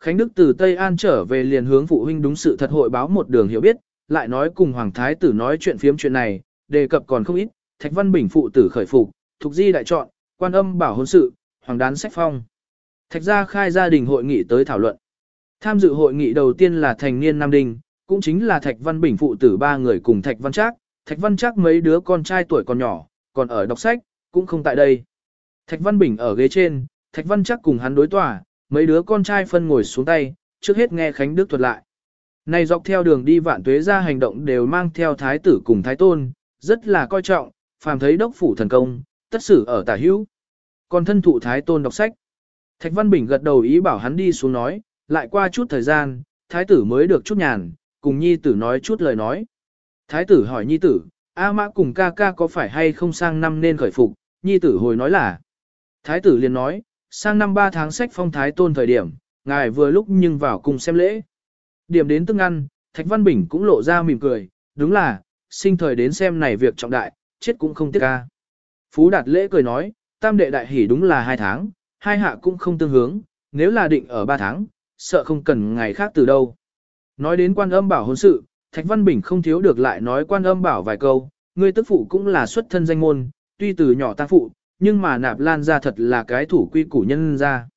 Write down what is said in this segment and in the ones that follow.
Khánh Đức từ Tây An trở về liền hướng phụ huynh đúng sự thật hội báo một đường hiểu biết, lại nói cùng Hoàng Thái tử nói chuyện phiếm chuyện này, đề cập còn không ít, Thạch Văn Bình phụ tử khởi phục, thuộc di đại chọn, quan âm bảo hôn sự, hoàng đán sách phong. Thạch gia khai gia đình hội nghị tới thảo luận. Tham dự hội nghị đầu tiên là thành niên Nam Đinh, cũng chính là Thạch Văn Bình phụ tử ba người cùng Thạch Văn Trác, Thạch Văn Trác mấy đứa con trai tuổi còn nhỏ, còn ở đọc sách, cũng không tại đây. Thạch Văn Bình ở ghế trên, Thạch Văn Trác cùng hắn đối tòa, mấy đứa con trai phân ngồi xuống tay, trước hết nghe Khánh Đức thuật lại. Này dọc theo đường đi vạn tuế ra hành động đều mang theo thái tử cùng thái tôn, rất là coi trọng, phàm thấy đốc phủ thần công, tất xử ở tả hữu. Còn thân thụ thái tôn đọc sách. Thạch Văn Bình gật đầu ý bảo hắn đi xuống nói, lại qua chút thời gian, thái tử mới được chút nhàn, cùng nhi tử nói chút lời nói. Thái tử hỏi nhi tử, A mã cùng ca ca có phải hay không sang năm nên khởi phục, nhi tử hồi nói là. Thái tử liền nói, sang năm 3 tháng sách phong thái tôn thời điểm, ngài vừa lúc nhưng vào cùng xem lễ. Điểm đến tương ăn, Thạch Văn Bình cũng lộ ra mỉm cười, đúng là, sinh thời đến xem này việc trọng đại, chết cũng không tiếc ca. Phú Đạt lễ cười nói, tam đệ đại hỉ đúng là hai tháng, hai hạ cũng không tương hướng, nếu là định ở ba tháng, sợ không cần ngày khác từ đâu. Nói đến quan âm bảo hôn sự, Thạch Văn Bình không thiếu được lại nói quan âm bảo vài câu, người tức phụ cũng là xuất thân danh môn, tuy từ nhỏ ta phụ, nhưng mà nạp lan ra thật là cái thủ quy củ nhân ra.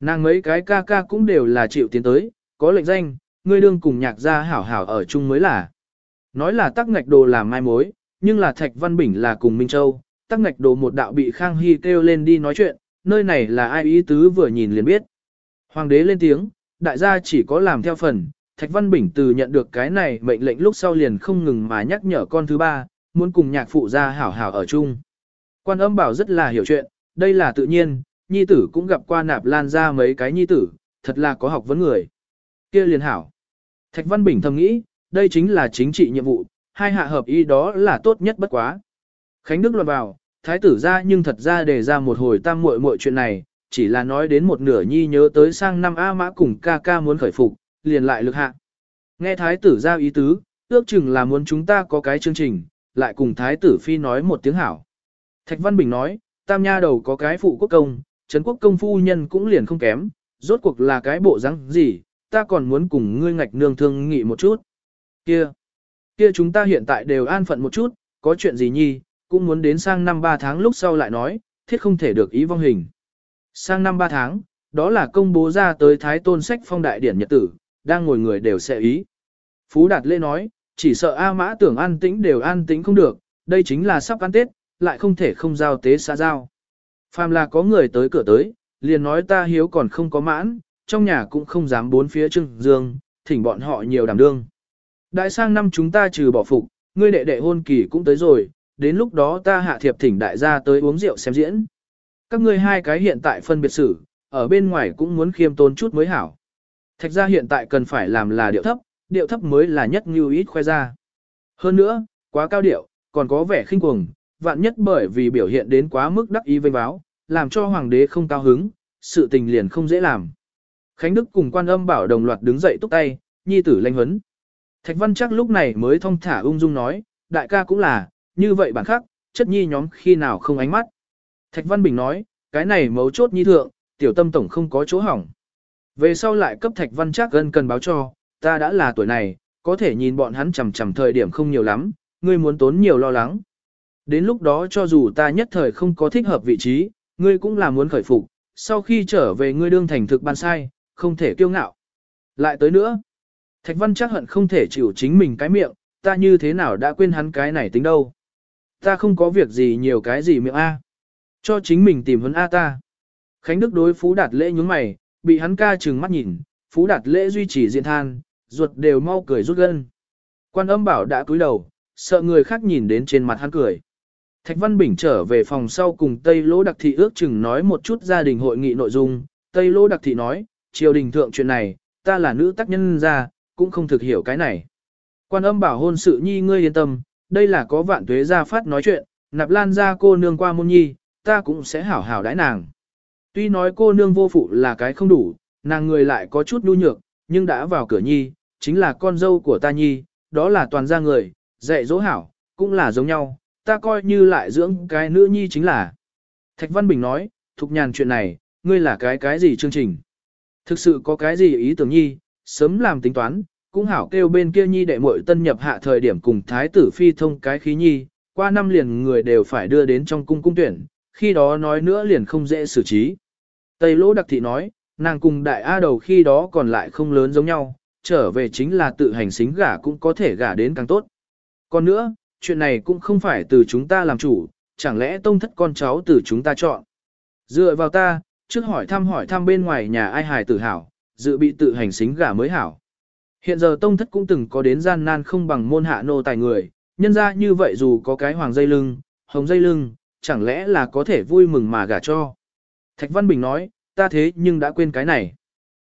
Nàng mấy cái ca ca cũng đều là chịu tiến tới, có lệnh danh, ngươi đương cùng nhạc gia hảo hảo ở chung mới là. Nói là tắc ngạch đồ làm mai mối, nhưng là Thạch Văn Bình là cùng Minh Châu, tắc ngạch đồ một đạo bị Khang Hy kêu lên đi nói chuyện, nơi này là ai ý tứ vừa nhìn liền biết. Hoàng đế lên tiếng, đại gia chỉ có làm theo phần, Thạch Văn Bình từ nhận được cái này mệnh lệnh lúc sau liền không ngừng mà nhắc nhở con thứ ba, muốn cùng nhạc phụ gia hảo hảo ở chung. Quan âm bảo rất là hiểu chuyện, đây là tự nhiên, nhi tử cũng gặp qua nạp lan ra mấy cái nhi tử, thật là có học vấn người. kia liền hảo. Thạch Văn Bình thầm nghĩ, đây chính là chính trị nhiệm vụ, hai hạ hợp ý đó là tốt nhất bất quá. Khánh Đức luận vào, thái tử ra nhưng thật ra đề ra một hồi tam muội muội chuyện này, chỉ là nói đến một nửa nhi nhớ tới sang năm A mã cùng ca ca muốn khởi phục, liền lại lực hạ. Nghe thái tử ra ý tứ, ước chừng là muốn chúng ta có cái chương trình, lại cùng thái tử phi nói một tiếng hảo. Thạch Văn Bình nói, tam nha đầu có cái phụ quốc công, trấn quốc công phu nhân cũng liền không kém, rốt cuộc là cái bộ răng gì, ta còn muốn cùng ngươi ngạch nương thương nghị một chút. Kia, kia chúng ta hiện tại đều an phận một chút, có chuyện gì nhi, cũng muốn đến sang năm ba tháng lúc sau lại nói, thiết không thể được ý vong hình. Sang năm ba tháng, đó là công bố ra tới Thái Tôn sách phong đại điển nhật tử, đang ngồi người đều sẽ ý. Phú Đạt Lê nói, chỉ sợ A Mã tưởng an tĩnh đều an tĩnh không được, đây chính là sắp ăn Tết, lại không thể không giao tế xã giao. Phàm là có người tới cửa tới, liền nói ta hiếu còn không có mãn, trong nhà cũng không dám bốn phía trưng dương, thỉnh bọn họ nhiều đảm đương. Đại sang năm chúng ta trừ bỏ phục, ngươi đệ đệ hôn kỳ cũng tới rồi, đến lúc đó ta hạ thiệp thỉnh đại gia tới uống rượu xem diễn. Các ngươi hai cái hiện tại phân biệt xử, ở bên ngoài cũng muốn khiêm tốn chút mới hảo. Thạch ra hiện tại cần phải làm là điệu thấp, điệu thấp mới là nhất như ít khoe ra. Hơn nữa, quá cao điệu, còn có vẻ khinh cuồng, vạn nhất bởi vì biểu hiện đến quá mức đắc ý vênh báo, làm cho hoàng đế không cao hứng, sự tình liền không dễ làm. Khánh Đức cùng quan âm bảo đồng loạt đứng dậy túc tay, nhi tử lanh huấn. Thạch văn chắc lúc này mới thong thả ung dung nói, đại ca cũng là, như vậy bản khắc, chất nhi nhóm khi nào không ánh mắt. Thạch văn bình nói, cái này mấu chốt nhi thượng, tiểu tâm tổng không có chỗ hỏng. Về sau lại cấp thạch văn chắc gần cần báo cho, ta đã là tuổi này, có thể nhìn bọn hắn chầm chầm thời điểm không nhiều lắm, ngươi muốn tốn nhiều lo lắng. Đến lúc đó cho dù ta nhất thời không có thích hợp vị trí, ngươi cũng là muốn khởi phục, sau khi trở về ngươi đương thành thực ban sai, không thể kiêu ngạo. Lại tới nữa, Thạch Văn chắc hận không thể chịu chính mình cái miệng, ta như thế nào đã quên hắn cái này tính đâu. Ta không có việc gì nhiều cái gì miệng A. Cho chính mình tìm vấn A ta. Khánh Đức đối Phú Đạt Lễ nhướng mày, bị hắn ca trừng mắt nhìn, Phú Đạt Lễ duy trì diện than, ruột đều mau cười rút gân. Quan âm bảo đã cúi đầu, sợ người khác nhìn đến trên mặt hắn cười. Thạch Văn Bình trở về phòng sau cùng Tây Lỗ Đặc Thị ước chừng nói một chút gia đình hội nghị nội dung. Tây Lỗ Đặc Thị nói, triều đình thượng chuyện này, ta là nữ tác nhân ra, cũng không thực hiểu cái này. Quan âm bảo hôn sự nhi ngươi yên tâm, đây là có vạn tuế gia phát nói chuyện, nạp lan ra cô nương qua môn nhi, ta cũng sẽ hảo hảo đãi nàng. Tuy nói cô nương vô phụ là cái không đủ, nàng người lại có chút nhu nhược, nhưng đã vào cửa nhi, chính là con dâu của ta nhi, đó là toàn gia người, dạy dỗ hảo, cũng là giống nhau, ta coi như lại dưỡng cái nữ nhi chính là. Thạch Văn Bình nói, thục nhàn chuyện này, ngươi là cái cái gì chương trình. Thực sự có cái gì ý tưởng nhi, sớm làm tính toán, cũng hảo kêu bên kia nhi đệ muội tân nhập hạ thời điểm cùng thái tử phi thông cái khí nhi, qua năm liền người đều phải đưa đến trong cung cung tuyển, khi đó nói nữa liền không dễ xử trí. Tây lỗ đặc thị nói, nàng cùng đại A đầu khi đó còn lại không lớn giống nhau, trở về chính là tự hành xính gả cũng có thể gả đến càng tốt. Còn nữa, chuyện này cũng không phải từ chúng ta làm chủ, chẳng lẽ tông thất con cháu từ chúng ta chọn. Dựa vào ta, trước hỏi thăm hỏi thăm bên ngoài nhà ai hài tử hảo, dự bị tự hành xính gả mới hảo. Hiện giờ tông thất cũng từng có đến gian nan không bằng môn hạ nô tài người, nhân ra như vậy dù có cái hoàng dây lưng, hồng dây lưng, chẳng lẽ là có thể vui mừng mà gả cho. Thạch Văn Bình nói, ta thế nhưng đã quên cái này.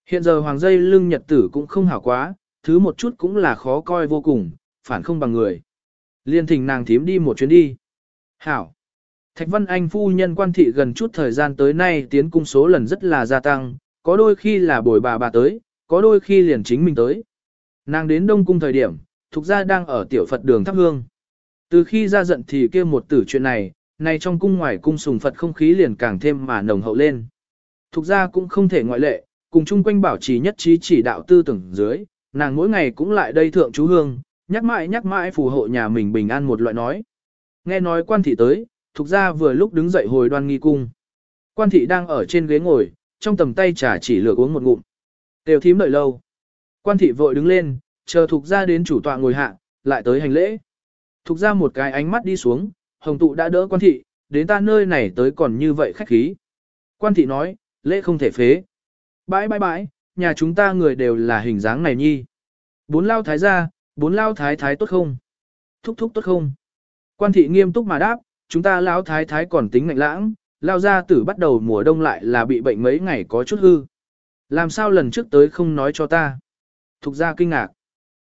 Hiện giờ hoàng dây lưng nhật tử cũng không hảo quá, thứ một chút cũng là khó coi vô cùng, phản không bằng người. Liên thỉnh nàng thím đi một chuyến đi. Hảo. Thạch Văn Anh phu nhân quan thị gần chút thời gian tới nay tiến cung số lần rất là gia tăng, có đôi khi là bồi bà bà tới, có đôi khi liền chính mình tới. Nàng đến Đông Cung thời điểm, thuộc gia đang ở tiểu Phật đường thắp hương. Từ khi ra giận thì kia một tử chuyện này, này trong cung ngoài cung sùng Phật không khí liền càng thêm mà nồng hậu lên. Thục gia cũng không thể ngoại lệ, cùng chung quanh bảo trì nhất trí chỉ đạo tư tưởng dưới, nàng mỗi ngày cũng lại đây thượng chú hương, nhắc mãi nhắc mãi phù hộ nhà mình bình an một loại nói. Nghe nói quan thị tới, thục gia vừa lúc đứng dậy hồi đoan nghi cung. Quan thị đang ở trên ghế ngồi, trong tầm tay trà chỉ lửa uống một ngụm. Đều thím đợi lâu. Quan thị vội đứng lên, chờ thục gia đến chủ tọa ngồi hạ, lại tới hành lễ. Thục gia một cái ánh mắt đi xuống, hồng tụ đã đỡ quan thị, đến ta nơi này tới còn như vậy khách khí. Quan thị nói, lễ không thể phế. Bãi bãi bãi, nhà chúng ta người đều là hình dáng này nhi. Bốn lao thái gia, bốn lao thái thái tốt không? Thúc thúc tốt không? Quan thị nghiêm túc mà đáp, chúng ta lao thái thái còn tính ngạnh lãng, lao ra tử bắt đầu mùa đông lại là bị bệnh mấy ngày có chút hư. Làm sao lần trước tới không nói cho ta? Thục ra kinh ngạc.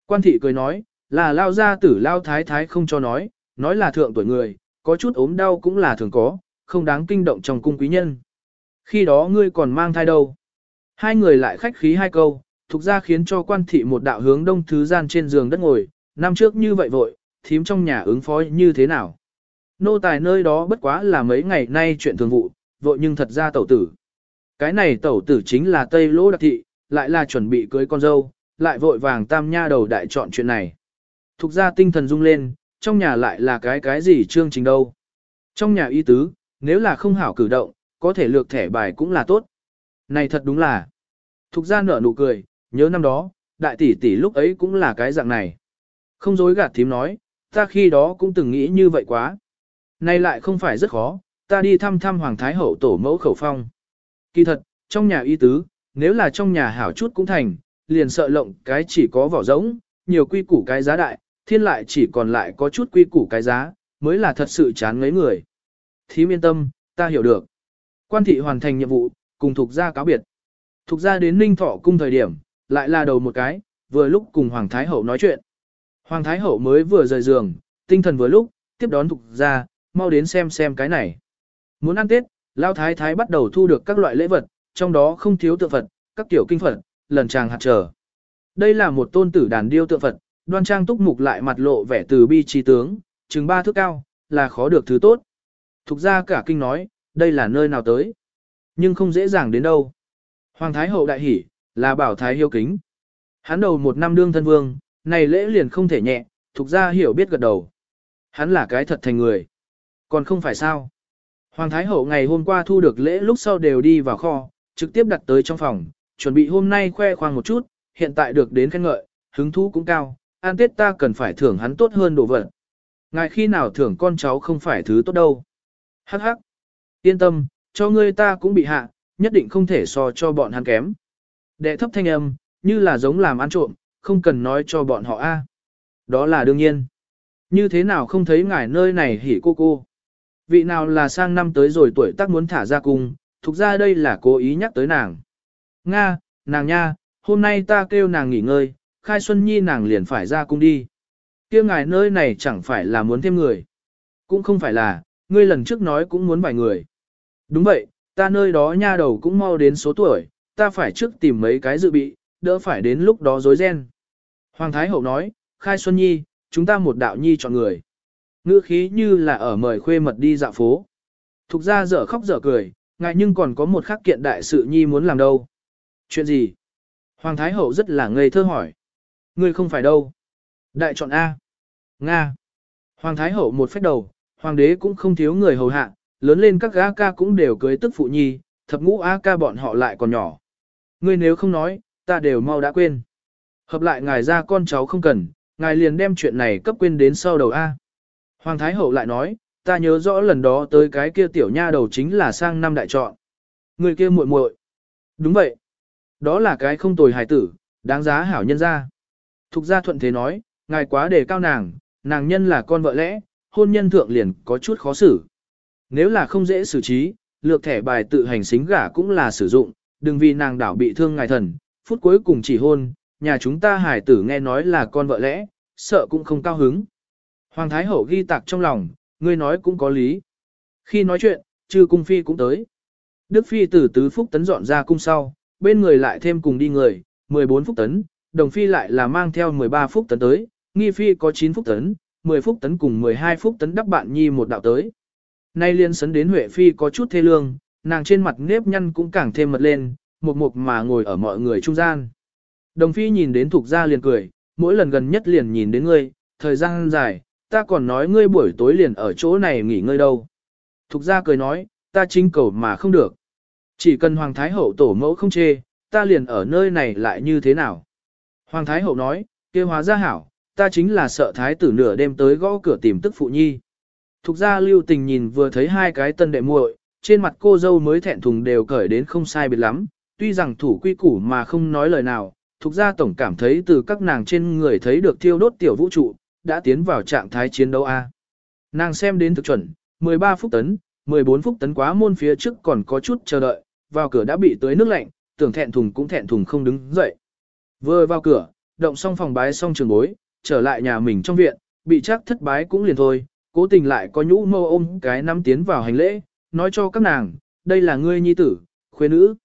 Quan thị cười nói, là lao ra tử lao thái thái không cho nói, nói là thượng tuổi người, có chút ốm đau cũng là thường có, không đáng kinh động trong cung quý nhân. Khi đó ngươi còn mang thai đâu? Hai người lại khách khí hai câu, thuộc ra khiến cho quan thị một đạo hướng đông thứ gian trên giường đất ngồi, năm trước như vậy vội, thím trong nhà ứng phó như thế nào. Nô tài nơi đó bất quá là mấy ngày nay chuyện thường vụ, vội nhưng thật ra tẩu tử. Cái này tẩu tử chính là Tây Lỗ Đặc Thị, lại là chuẩn bị cưới con dâu, lại vội vàng tam nha đầu đại chọn chuyện này. Thục ra tinh thần rung lên, trong nhà lại là cái cái gì chương trình đâu. Trong nhà y tứ, nếu là không hảo cử động, có thể lược thẻ bài cũng là tốt. Này thật đúng là. Thục ra nở nụ cười, nhớ năm đó, đại tỷ tỷ lúc ấy cũng là cái dạng này. Không dối gạt thím nói, ta khi đó cũng từng nghĩ như vậy quá. nay lại không phải rất khó, ta đi thăm thăm Hoàng Thái Hậu tổ mẫu khẩu phong. Kỳ thật, trong nhà y tứ, nếu là trong nhà hảo chút cũng thành, liền sợ lộng cái chỉ có vỏ rỗng, nhiều quy củ cái giá đại, thiên lại chỉ còn lại có chút quy củ cái giá, mới là thật sự chán ngấy người. Thím yên tâm, ta hiểu được. Quan thị hoàn thành nhiệm vụ, cùng thuộc gia cáo biệt. Thuộc gia đến Ninh Thọ cung thời điểm, lại là đầu một cái, vừa lúc cùng Hoàng Thái Hậu nói chuyện. Hoàng Thái Hậu mới vừa rời giường, tinh thần vừa lúc, tiếp đón thục gia, mau đến xem xem cái này. Muốn ăn Tết, Lao Thái Thái bắt đầu thu được các loại lễ vật, trong đó không thiếu tượng Phật, các tiểu kinh Phật, lần chàng hạt trở. Đây là một tôn tử đàn điêu tượng Phật, đoan trang túc mục lại mặt lộ vẻ từ bi trí tướng, chừng ba thước cao, là khó được thứ tốt. Thục ra cả kinh nói, đây là nơi nào tới. Nhưng không dễ dàng đến đâu. Hoàng Thái Hậu đại hỉ, là bảo Thái hiếu kính. Hắn đầu một năm đương thân vương, này lễ liền không thể nhẹ, thuộc ra hiểu biết gật đầu. Hắn là cái thật thành người. Còn không phải sao. Hoàng Thái Hậu ngày hôm qua thu được lễ lúc sau đều đi vào kho, trực tiếp đặt tới trong phòng, chuẩn bị hôm nay khoe khoang một chút, hiện tại được đến khen ngợi, hứng thú cũng cao, an tết ta cần phải thưởng hắn tốt hơn đồ vật. Ngài khi nào thưởng con cháu không phải thứ tốt đâu. Hắc hắc. Yên tâm, cho ngươi ta cũng bị hạ, nhất định không thể so cho bọn hắn kém. Đệ thấp thanh âm, như là giống làm ăn trộm, không cần nói cho bọn họ a. Đó là đương nhiên. Như thế nào không thấy ngài nơi này hỉ cô cô. Vị nào là sang năm tới rồi tuổi tác muốn thả ra cung, thuộc ra đây là cố ý nhắc tới nàng. Nga, nàng nha, hôm nay ta kêu nàng nghỉ ngơi, khai xuân nhi nàng liền phải ra cung đi. kia ngài nơi này chẳng phải là muốn thêm người. Cũng không phải là, ngươi lần trước nói cũng muốn vài người. Đúng vậy, ta nơi đó nha đầu cũng mau đến số tuổi, ta phải trước tìm mấy cái dự bị, đỡ phải đến lúc đó rối ren. Hoàng Thái Hậu nói, khai xuân nhi, chúng ta một đạo nhi chọn người. Ngữ khí như là ở mời khuê mật đi dạo phố. Thục ra dở khóc dở cười, ngại nhưng còn có một khắc kiện đại sự nhi muốn làm đâu. Chuyện gì? Hoàng Thái Hậu rất là ngây thơ hỏi. Ngươi không phải đâu. Đại chọn A. Nga. Hoàng Thái Hậu một phép đầu, Hoàng đế cũng không thiếu người hầu hạ, lớn lên các gã ca cũng đều cưới tức phụ nhi, thập ngũ A ca bọn họ lại còn nhỏ. Ngươi nếu không nói, ta đều mau đã quên. Hợp lại ngài ra con cháu không cần, ngài liền đem chuyện này cấp quên đến sau đầu A. Hoàng Thái Hậu lại nói, ta nhớ rõ lần đó tới cái kia tiểu nha đầu chính là sang năm đại chọn. Người kia muội muội. Đúng vậy. Đó là cái không tồi hài tử, đáng giá hảo nhân ra. Thục gia thuận thế nói, ngài quá đề cao nàng, nàng nhân là con vợ lẽ, hôn nhân thượng liền có chút khó xử. Nếu là không dễ xử trí, lược thẻ bài tự hành xính gả cũng là sử dụng, đừng vì nàng đảo bị thương ngài thần, phút cuối cùng chỉ hôn, nhà chúng ta hải tử nghe nói là con vợ lẽ, sợ cũng không cao hứng. Hoàng Thái Hậu ghi tạc trong lòng, ngươi nói cũng có lý. Khi nói chuyện, chư cung phi cũng tới. Đức phi từ tứ phúc tấn dọn ra cung sau, bên người lại thêm cùng đi người, 14 phúc tấn, đồng phi lại là mang theo 13 phúc tấn tới, nghi phi có 9 phúc tấn, 10 phúc tấn cùng 12 phúc tấn đắc bạn nhi một đạo tới. Nay liên sấn đến Huệ phi có chút thê lương, nàng trên mặt nếp nhăn cũng càng thêm mật lên, mục mục mà ngồi ở mọi người trung gian. Đồng phi nhìn đến thuộc gia liền cười, mỗi lần gần nhất liền nhìn đến ngươi, thời gian dài, ta còn nói ngươi buổi tối liền ở chỗ này nghỉ ngơi đâu. Thục gia cười nói, ta chính cầu mà không được. Chỉ cần Hoàng Thái Hậu tổ mẫu không chê, ta liền ở nơi này lại như thế nào. Hoàng Thái Hậu nói, kia hóa ra hảo, ta chính là sợ Thái tử nửa đêm tới gõ cửa tìm tức phụ nhi. Thục gia lưu tình nhìn vừa thấy hai cái tân đệ muội, trên mặt cô dâu mới thẹn thùng đều cởi đến không sai biệt lắm, tuy rằng thủ quy củ mà không nói lời nào, thuộc ra tổng cảm thấy từ các nàng trên người thấy được thiêu đốt tiểu vũ trụ, đã tiến vào trạng thái chiến đấu A. Nàng xem đến thực chuẩn, 13 phút tấn, 14 phút tấn quá môn phía trước còn có chút chờ đợi, vào cửa đã bị tưới nước lạnh, tưởng thẹn thùng cũng thẹn thùng không đứng dậy. Vừa vào cửa, động xong phòng bái xong trường bối, trở lại nhà mình trong viện, bị chắc thất bái cũng liền thôi, cố tình lại có nhũ mâu ôm cái nắm tiến vào hành lễ, nói cho các nàng, đây là ngươi nhi tử, khuê nữ.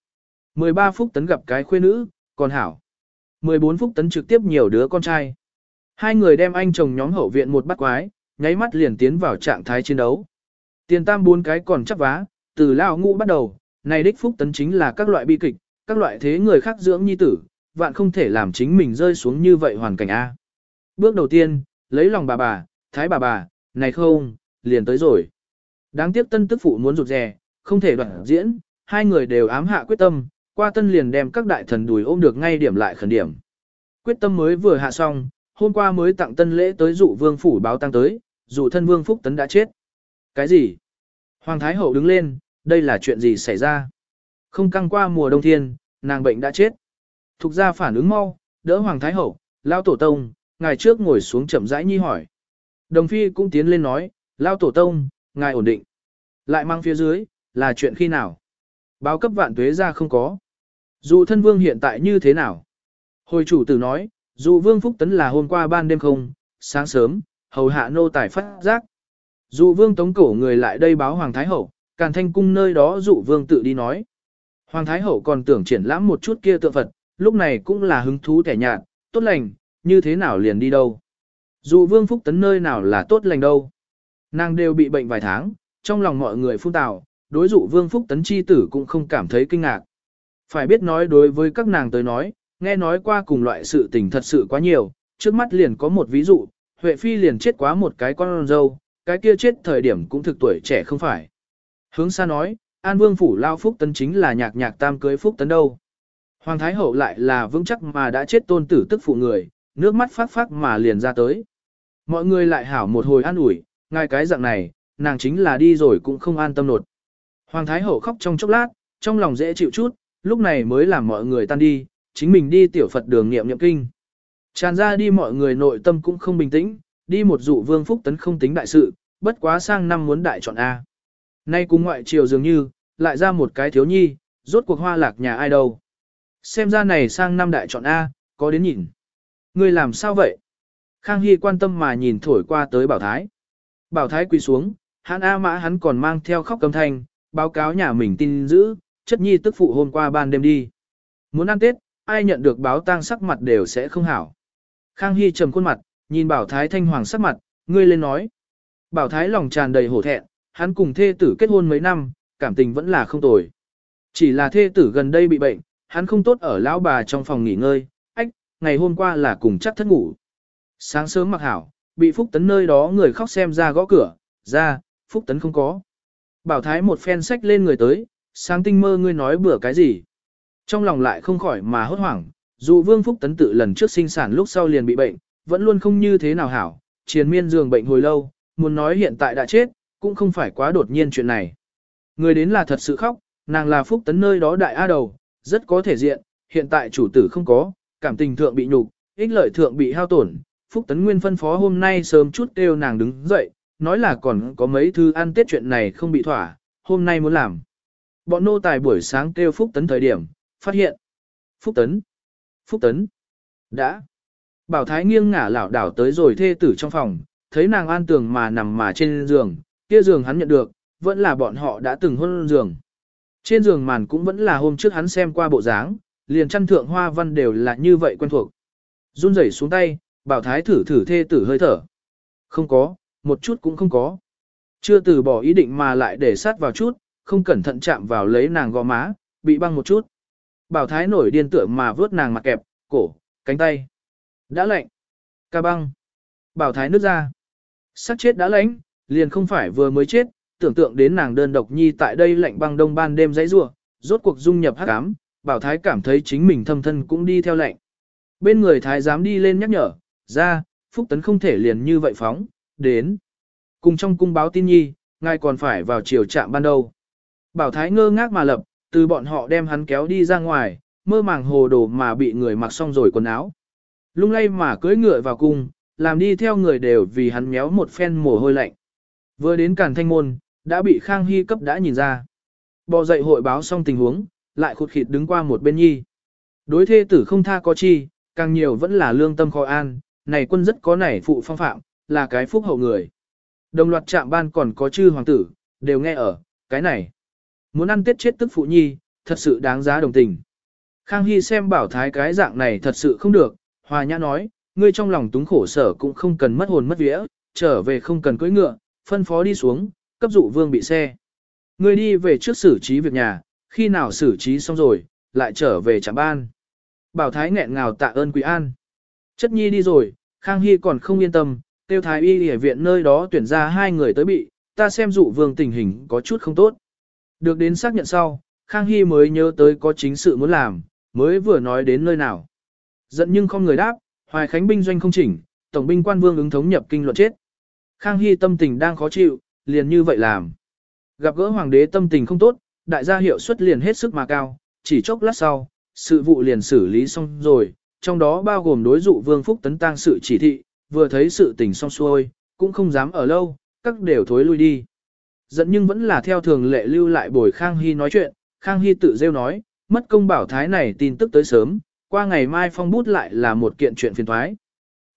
13 phút tấn gặp cái khuê nữ, còn hảo. 14 phút tấn trực tiếp nhiều đứa con trai. Hai người đem anh chồng nhóm hậu viện một bắt quái, nháy mắt liền tiến vào trạng thái chiến đấu. Tiền tam bốn cái còn chắc vá, từ lao ngũ bắt đầu, này đích phúc tấn chính là các loại bi kịch, các loại thế người khác dưỡng nhi tử, vạn không thể làm chính mình rơi xuống như vậy hoàn cảnh A. Bước đầu tiên, lấy lòng bà bà, thái bà bà, này không, liền tới rồi. Đáng tiếc tân tức phụ muốn rụt rè, không thể đoạn diễn, hai người đều ám hạ quyết tâm, qua tân liền đem các đại thần đùi ôm được ngay điểm lại khẩn điểm. Quyết tâm mới vừa hạ xong, hôm qua mới tặng tân lễ tới dụ vương phủ báo tăng tới, dụ thân vương phúc tấn đã chết. Cái gì? Hoàng Thái Hậu đứng lên, đây là chuyện gì xảy ra? Không căng qua mùa đông thiên, nàng bệnh đã chết. Thục ra phản ứng mau, đỡ Hoàng Thái Hậu, lao tổ tông, ngài trước ngồi xuống chậm rãi nhi hỏi. Đồng phi cũng tiến lên nói, lao tổ tông, ngài ổn định. Lại mang phía dưới, là chuyện khi nào? Báo cấp vạn tuế ra không có. Dù thân vương hiện tại như thế nào? Hồi chủ tử nói, dù vương phúc tấn là hôm qua ban đêm không, sáng sớm, hầu hạ nô tài phát giác. Dù vương tống cổ người lại đây báo Hoàng Thái Hậu, càn thanh cung nơi đó dụ vương tự đi nói. Hoàng Thái Hậu còn tưởng triển lãm một chút kia tượng Phật, lúc này cũng là hứng thú thẻ nhạt, tốt lành, như thế nào liền đi đâu. Dụ vương phúc tấn nơi nào là tốt lành đâu. Nàng đều bị bệnh vài tháng, trong lòng mọi người phun tào, đối dụ vương phúc tấn chi tử cũng không cảm thấy kinh ngạc. Phải biết nói đối với các nàng tới nói, nghe nói qua cùng loại sự tình thật sự quá nhiều, trước mắt liền có một ví dụ, Huệ Phi liền chết quá một cái con dâu, cái kia chết thời điểm cũng thực tuổi trẻ không phải. Hướng xa nói, An Vương Phủ Lao Phúc Tấn chính là nhạc nhạc tam cưới Phúc Tấn đâu. Hoàng Thái Hậu lại là vững chắc mà đã chết tôn tử tức phụ người, nước mắt phát phát mà liền ra tới. Mọi người lại hảo một hồi an ủi, ngay cái dạng này, nàng chính là đi rồi cũng không an tâm nột. Hoàng Thái Hậu khóc trong chốc lát, trong lòng dễ chịu chút, lúc này mới làm mọi người tan đi, chính mình đi tiểu Phật đường niệm nhậm kinh. Tràn ra đi mọi người nội tâm cũng không bình tĩnh, đi một dụ vương phúc tấn không tính đại sự, bất quá sang năm muốn đại chọn A. Nay cùng ngoại triều dường như, lại ra một cái thiếu nhi, rốt cuộc hoa lạc nhà ai đâu. Xem ra này sang năm đại chọn A, có đến nhìn. Người làm sao vậy? Khang Hy quan tâm mà nhìn thổi qua tới Bảo Thái. Bảo Thái quỳ xuống, hắn A mã hắn còn mang theo khóc cầm thanh, báo cáo nhà mình tin giữ, chất nhi tức phụ hôm qua ban đêm đi. Muốn ăn Tết, ai nhận được báo tang sắc mặt đều sẽ không hảo. Khang Hy trầm khuôn mặt, nhìn Bảo Thái thanh hoàng sắc mặt, ngươi lên nói. Bảo Thái lòng tràn đầy hổ thẹn, hắn cùng thê tử kết hôn mấy năm, cảm tình vẫn là không tồi. Chỉ là thê tử gần đây bị bệnh, hắn không tốt ở lão bà trong phòng nghỉ ngơi, ách, ngày hôm qua là cùng chắc thất ngủ. Sáng sớm mặc hảo, bị Phúc Tấn nơi đó người khóc xem ra gõ cửa, ra, Phúc Tấn không có. Bảo Thái một phen sách lên người tới, sáng tinh mơ ngươi nói bữa cái gì. Trong lòng lại không khỏi mà hốt hoảng, dù Vương Phúc Tấn tự lần trước sinh sản lúc sau liền bị bệnh, vẫn luôn không như thế nào hảo, triền miên giường bệnh hồi lâu, muốn nói hiện tại đã chết, cũng không phải quá đột nhiên chuyện này. Người đến là thật sự khóc, nàng là Phúc Tấn nơi đó đại A đầu, rất có thể diện, hiện tại chủ tử không có, cảm tình thượng bị nhục, ích lợi thượng bị hao tổn. Phúc Tấn Nguyên phân phó hôm nay sớm chút kêu nàng đứng dậy, nói là còn có mấy thứ ăn tết chuyện này không bị thỏa, hôm nay muốn làm. Bọn nô tài buổi sáng kêu Phúc Tấn thời điểm, phát hiện. Phúc Tấn. Phúc Tấn. Đã. Bảo Thái nghiêng ngả lảo đảo tới rồi thê tử trong phòng, thấy nàng an tường mà nằm mà trên giường, kia giường hắn nhận được, vẫn là bọn họ đã từng hôn giường. Trên giường màn cũng vẫn là hôm trước hắn xem qua bộ dáng, liền chăn thượng hoa văn đều là như vậy quen thuộc. Run rẩy xuống tay, bảo thái thử thử thê tử hơi thở. Không có, một chút cũng không có. Chưa từ bỏ ý định mà lại để sát vào chút, không cẩn thận chạm vào lấy nàng gò má, bị băng một chút. Bảo thái nổi điên tưởng mà vớt nàng mặt kẹp, cổ, cánh tay. Đã lạnh. Ca băng. Bảo thái nước ra. Sắc chết đã lạnh, liền không phải vừa mới chết, tưởng tượng đến nàng đơn độc nhi tại đây lạnh băng đông ban đêm dãy rủa, rốt cuộc dung nhập hắc ám, Bảo Thái cảm thấy chính mình thâm thân cũng đi theo lạnh. Bên người Thái dám đi lên nhắc nhở, ra, Phúc Tấn không thể liền như vậy phóng, đến. Cùng trong cung báo tin nhi, ngài còn phải vào chiều trạm ban đầu. Bảo Thái ngơ ngác mà lập, từ bọn họ đem hắn kéo đi ra ngoài, mơ màng hồ đồ mà bị người mặc xong rồi quần áo. Lung lay mà cưỡi ngựa vào cung, làm đi theo người đều vì hắn méo một phen mồ hôi lạnh. Vừa đến cản thanh môn, đã bị Khang Hy cấp đã nhìn ra. Bò dậy hội báo xong tình huống, lại khụt khịt đứng qua một bên nhi. Đối thê tử không tha có chi, càng nhiều vẫn là lương tâm khó an, này quân rất có nảy phụ phong phạm, là cái phúc hậu người. Đồng loạt trạm ban còn có chư hoàng tử, đều nghe ở, cái này. Muốn ăn tết chết tức phụ nhi, thật sự đáng giá đồng tình. Khang Hy xem bảo thái cái dạng này thật sự không được, hòa nhã nói, ngươi trong lòng túng khổ sở cũng không cần mất hồn mất vía, trở về không cần cưỡi ngựa, phân phó đi xuống, cấp dụ vương bị xe. Ngươi đi về trước xử trí việc nhà, khi nào xử trí xong rồi, lại trở về trạm ban. Bảo Thái nghẹn ngào tạ ơn Quý An. Chất nhi đi rồi, Khang Hy còn không yên tâm, tiêu Thái y ở viện nơi đó tuyển ra hai người tới bị, ta xem dụ vương tình hình có chút không tốt. Được đến xác nhận sau, Khang Hy mới nhớ tới có chính sự muốn làm, mới vừa nói đến nơi nào. Giận nhưng không người đáp, Hoài Khánh binh doanh không chỉnh, tổng binh quan vương ứng thống nhập kinh luận chết. Khang Hy tâm tình đang khó chịu, liền như vậy làm. Gặp gỡ hoàng đế tâm tình không tốt, đại gia hiệu suất liền hết sức mà cao, chỉ chốc lát sau, sự vụ liền xử lý xong rồi, trong đó bao gồm đối dụ vương phúc tấn tang sự chỉ thị, vừa thấy sự tình xong xuôi, cũng không dám ở lâu, các đều thối lui đi. Giận nhưng vẫn là theo thường lệ lưu lại bồi Khang Hy nói chuyện, Khang Hy tự rêu nói, mất công bảo thái này tin tức tới sớm, qua ngày mai phong bút lại là một kiện chuyện phiền thoái.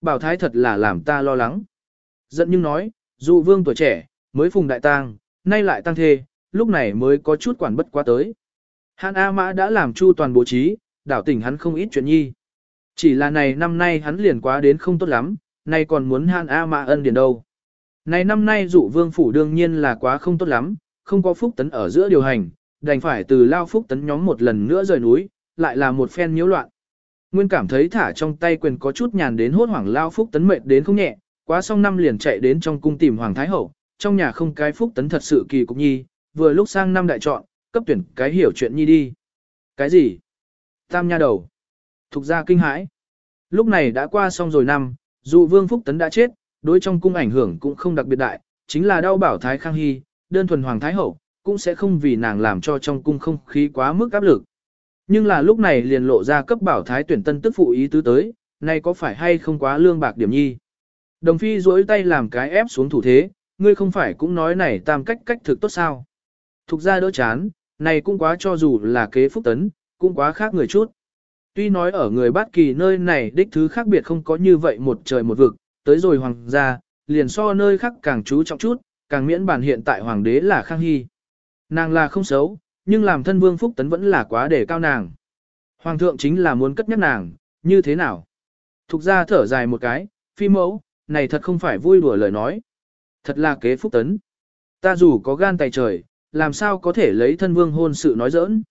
Bảo thái thật là làm ta lo lắng. Giận nhưng nói, dụ vương tuổi trẻ, mới phùng đại tang, nay lại tăng thê, lúc này mới có chút quản bất quá tới. Hàn A Mã đã làm chu toàn bố trí, đảo tỉnh hắn không ít chuyện nhi. Chỉ là này năm nay hắn liền quá đến không tốt lắm, nay còn muốn han A Mã ân điền đâu. Này năm nay dụ vương phủ đương nhiên là quá không tốt lắm, không có phúc tấn ở giữa điều hành, đành phải từ lao phúc tấn nhóm một lần nữa rời núi, lại là một phen nhiễu loạn. Nguyên cảm thấy thả trong tay quyền có chút nhàn đến hốt hoảng lao phúc tấn mệt đến không nhẹ, quá xong năm liền chạy đến trong cung tìm Hoàng Thái Hậu, trong nhà không cái phúc tấn thật sự kỳ cục nhi, vừa lúc sang năm đại chọn, cấp tuyển cái hiểu chuyện nhi đi. Cái gì? Tam nha đầu thuộc ra kinh hãi. Lúc này đã qua xong rồi năm, dù vương phúc tấn đã chết, đối trong cung ảnh hưởng cũng không đặc biệt đại, chính là đau bảo Thái Khang Hy, đơn thuần Hoàng Thái Hậu, cũng sẽ không vì nàng làm cho trong cung không khí quá mức áp lực. Nhưng là lúc này liền lộ ra cấp bảo Thái tuyển tân tức phụ ý tứ tới, nay có phải hay không quá lương bạc điểm nhi. Đồng phi duỗi tay làm cái ép xuống thủ thế, ngươi không phải cũng nói này tam cách cách thực tốt sao. Thục ra đỡ chán, này cũng quá cho dù là kế phúc tấn, cũng quá khác người chút. Tuy nói ở người bát kỳ nơi này đích thứ khác biệt không có như vậy một trời một vực, tới rồi hoàng gia, liền so nơi khác càng chú trọng chút, càng miễn bản hiện tại hoàng đế là khang hy. Nàng là không xấu, nhưng làm thân vương phúc tấn vẫn là quá để cao nàng. Hoàng thượng chính là muốn cất nhắc nàng, như thế nào? Thục ra thở dài một cái, phi mẫu, này thật không phải vui đùa lời nói. Thật là kế phúc tấn. Ta dù có gan tài trời, làm sao có thể lấy thân vương hôn sự nói giỡn.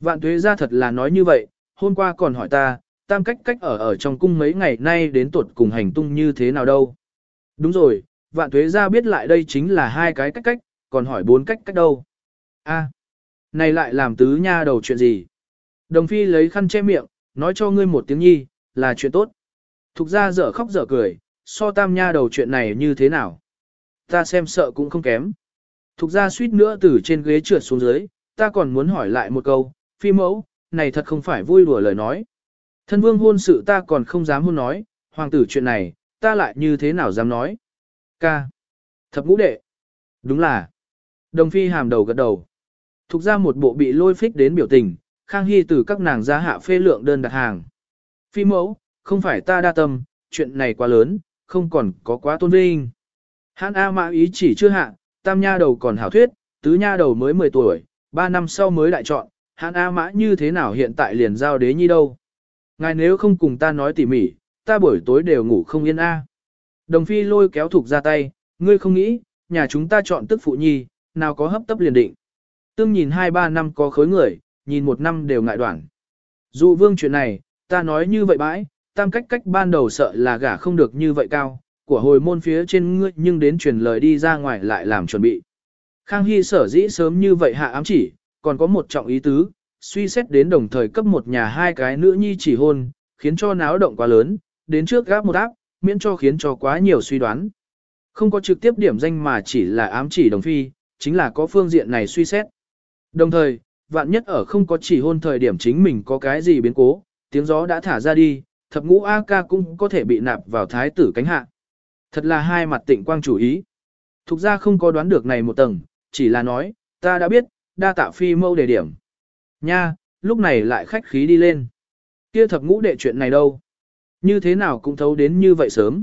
Vạn tuế ra thật là nói như vậy, hôm qua còn hỏi ta, tam cách cách ở ở trong cung mấy ngày nay đến tuột cùng hành tung như thế nào đâu. Đúng rồi, vạn thuế ra biết lại đây chính là hai cái cách cách, còn hỏi bốn cách cách đâu. a này lại làm tứ nha đầu chuyện gì? Đồng phi lấy khăn che miệng, nói cho ngươi một tiếng nhi, là chuyện tốt. Thục ra dở khóc dở cười, so tam nha đầu chuyện này như thế nào? Ta xem sợ cũng không kém. Thục ra suýt nữa từ trên ghế trượt xuống dưới, ta còn muốn hỏi lại một câu, phi mẫu, này thật không phải vui đùa lời nói. Thân vương hôn sự ta còn không dám hôn nói, hoàng tử chuyện này, ta lại như thế nào dám nói. Ca. Thập ngũ đệ. Đúng là. Đồng phi hàm đầu gật đầu. Thục ra một bộ bị lôi phích đến biểu tình, Khang Hy từ các nàng ra hạ phê lượng đơn đặt hàng. Phi mẫu, không phải ta đa tâm, chuyện này quá lớn, không còn có quá tôn vinh. Hãn A Mã ý chỉ chưa hạ, tam nha đầu còn hảo thuyết, tứ nha đầu mới 10 tuổi, 3 năm sau mới đại chọn, Hàn A Mã như thế nào hiện tại liền giao đế nhi đâu. Ngài nếu không cùng ta nói tỉ mỉ, ta buổi tối đều ngủ không yên A. Đồng phi lôi kéo thục ra tay, ngươi không nghĩ, nhà chúng ta chọn tức phụ nhi, nào có hấp tấp liền định. Tương nhìn 2-3 năm có khối người, nhìn một năm đều ngại đoạn. Dụ vương chuyện này, ta nói như vậy bãi, tam cách cách ban đầu sợ là gả không được như vậy cao, của hồi môn phía trên ngươi nhưng đến truyền lời đi ra ngoài lại làm chuẩn bị. Khang Hy sở dĩ sớm như vậy hạ ám chỉ, còn có một trọng ý tứ, suy xét đến đồng thời cấp một nhà hai cái nữ nhi chỉ hôn, khiến cho náo động quá lớn, đến trước gáp một áp, miễn cho khiến cho quá nhiều suy đoán. Không có trực tiếp điểm danh mà chỉ là ám chỉ đồng phi, chính là có phương diện này suy xét. Đồng thời, vạn nhất ở không có chỉ hôn thời điểm chính mình có cái gì biến cố, tiếng gió đã thả ra đi, thập ngũ A ca cũng có thể bị nạp vào thái tử cánh hạ. Thật là hai mặt tịnh quang chủ ý. Thục ra không có đoán được này một tầng, chỉ là nói, ta đã biết, đa tạ phi mâu đề điểm. Nha, lúc này lại khách khí đi lên. Kia thập ngũ đệ chuyện này đâu? Như thế nào cũng thấu đến như vậy sớm.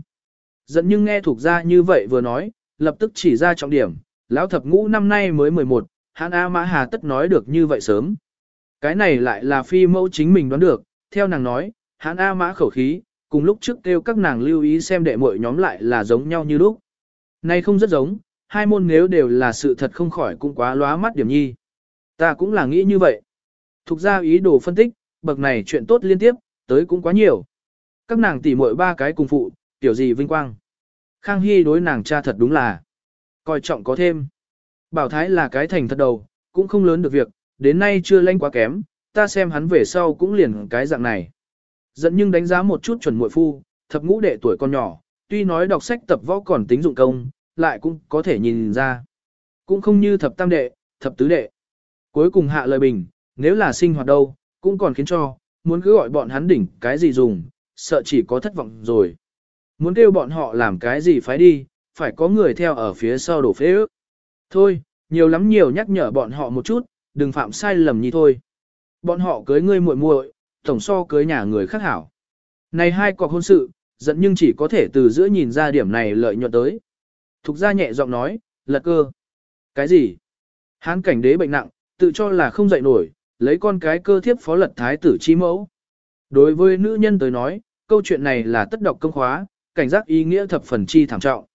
Dẫn nhưng nghe thuộc ra như vậy vừa nói, lập tức chỉ ra trọng điểm, lão thập ngũ năm nay mới 11, hãn A Mã Hà tất nói được như vậy sớm. Cái này lại là phi mẫu chính mình đoán được, theo nàng nói, hãn A Mã khẩu khí, cùng lúc trước kêu các nàng lưu ý xem đệ muội nhóm lại là giống nhau như lúc. Nay không rất giống, hai môn nếu đều là sự thật không khỏi cũng quá lóa mắt điểm nhi. Ta cũng là nghĩ như vậy. Thục ra ý đồ phân tích, bậc này chuyện tốt liên tiếp, tới cũng quá nhiều. Các nàng tỉ muội ba cái cùng phụ, tiểu gì vinh quang. Khang Hy đối nàng cha thật đúng là coi trọng có thêm. Bảo Thái là cái thành thật đầu, cũng không lớn được việc, đến nay chưa lanh quá kém, ta xem hắn về sau cũng liền cái dạng này. Dẫn nhưng đánh giá một chút chuẩn muội phu, thập ngũ đệ tuổi con nhỏ, tuy nói đọc sách tập võ còn tính dụng công, lại cũng có thể nhìn ra. Cũng không như thập tam đệ, thập tứ đệ. Cuối cùng hạ lời bình, nếu là sinh hoạt đâu, cũng còn khiến cho, muốn cứ gọi bọn hắn đỉnh cái gì dùng, sợ chỉ có thất vọng rồi. Muốn kêu bọn họ làm cái gì phải đi, phải có người theo ở phía sau đổ phế ước. Thôi, nhiều lắm nhiều nhắc nhở bọn họ một chút, đừng phạm sai lầm như thôi. Bọn họ cưới ngươi muội muội, tổng so cưới nhà người khác hảo. Này hai cọc hôn sự, giận nhưng chỉ có thể từ giữa nhìn ra điểm này lợi nhuận tới. Thục ra nhẹ giọng nói, lật cơ. Cái gì? Hán cảnh đế bệnh nặng, tự cho là không dậy nổi, lấy con cái cơ thiếp phó lật thái tử chi mẫu. Đối với nữ nhân tới nói, câu chuyện này là tất độc công khóa, cảnh giác ý nghĩa thập phần chi thảm trọng.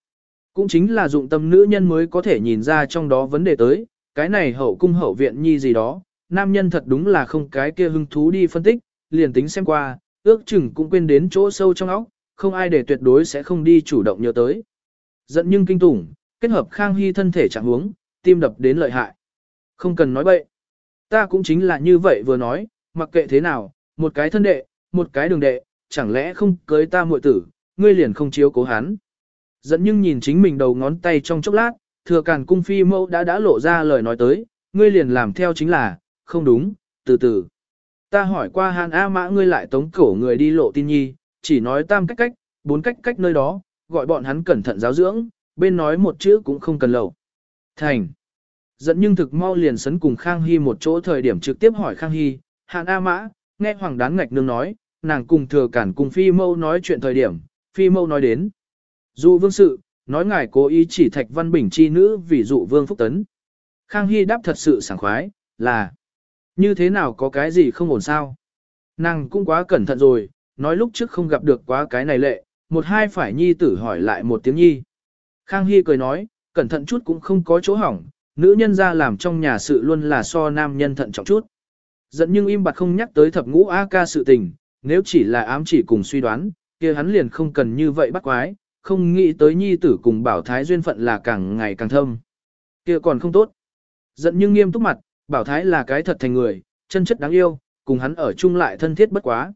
Cũng chính là dụng tâm nữ nhân mới có thể nhìn ra trong đó vấn đề tới, cái này hậu cung hậu viện nhi gì đó, nam nhân thật đúng là không cái kia hứng thú đi phân tích, liền tính xem qua, ước chừng cũng quên đến chỗ sâu trong óc, không ai để tuyệt đối sẽ không đi chủ động nhớ tới. Giận nhưng kinh tủng, kết hợp khang hy thân thể trạng huống, tim đập đến lợi hại. Không cần nói bậy. Ta cũng chính là như vậy vừa nói, mặc kệ thế nào, một cái thân đệ, một cái đường đệ, chẳng lẽ không cưới ta muội tử, ngươi liền không chiếu cố hắn. Dẫn nhưng nhìn chính mình đầu ngón tay trong chốc lát, thừa càn cung phi mẫu đã đã lộ ra lời nói tới, ngươi liền làm theo chính là, không đúng, từ từ. Ta hỏi qua hàn A mã ngươi lại tống cổ người đi lộ tin nhi, chỉ nói tam cách cách, bốn cách cách nơi đó, gọi bọn hắn cẩn thận giáo dưỡng, bên nói một chữ cũng không cần lầu. Thành. Dẫn nhưng thực mau liền sấn cùng Khang Hy một chỗ thời điểm trực tiếp hỏi Khang Hy, hạn A mã, nghe hoàng đán ngạch nương nói, nàng cùng thừa cản cùng phi mâu nói chuyện thời điểm, phi mâu nói đến. Dụ vương sự, nói ngài cố ý chỉ thạch văn bình chi nữ vì dụ vương phúc tấn. Khang Hy đáp thật sự sảng khoái, là như thế nào có cái gì không ổn sao. Nàng cũng quá cẩn thận rồi, nói lúc trước không gặp được quá cái này lệ, một hai phải nhi tử hỏi lại một tiếng nhi. Khang Hy cười nói, cẩn thận chút cũng không có chỗ hỏng, nữ nhân ra làm trong nhà sự luôn là so nam nhân thận trọng chút. Giận nhưng im bặt không nhắc tới thập ngũ A ca sự tình, nếu chỉ là ám chỉ cùng suy đoán, kia hắn liền không cần như vậy bắt quái, không nghĩ tới nhi tử cùng bảo thái duyên phận là càng ngày càng thâm. Kia còn không tốt. Giận nhưng nghiêm túc mặt, bảo thái là cái thật thành người, chân chất đáng yêu, cùng hắn ở chung lại thân thiết bất quá.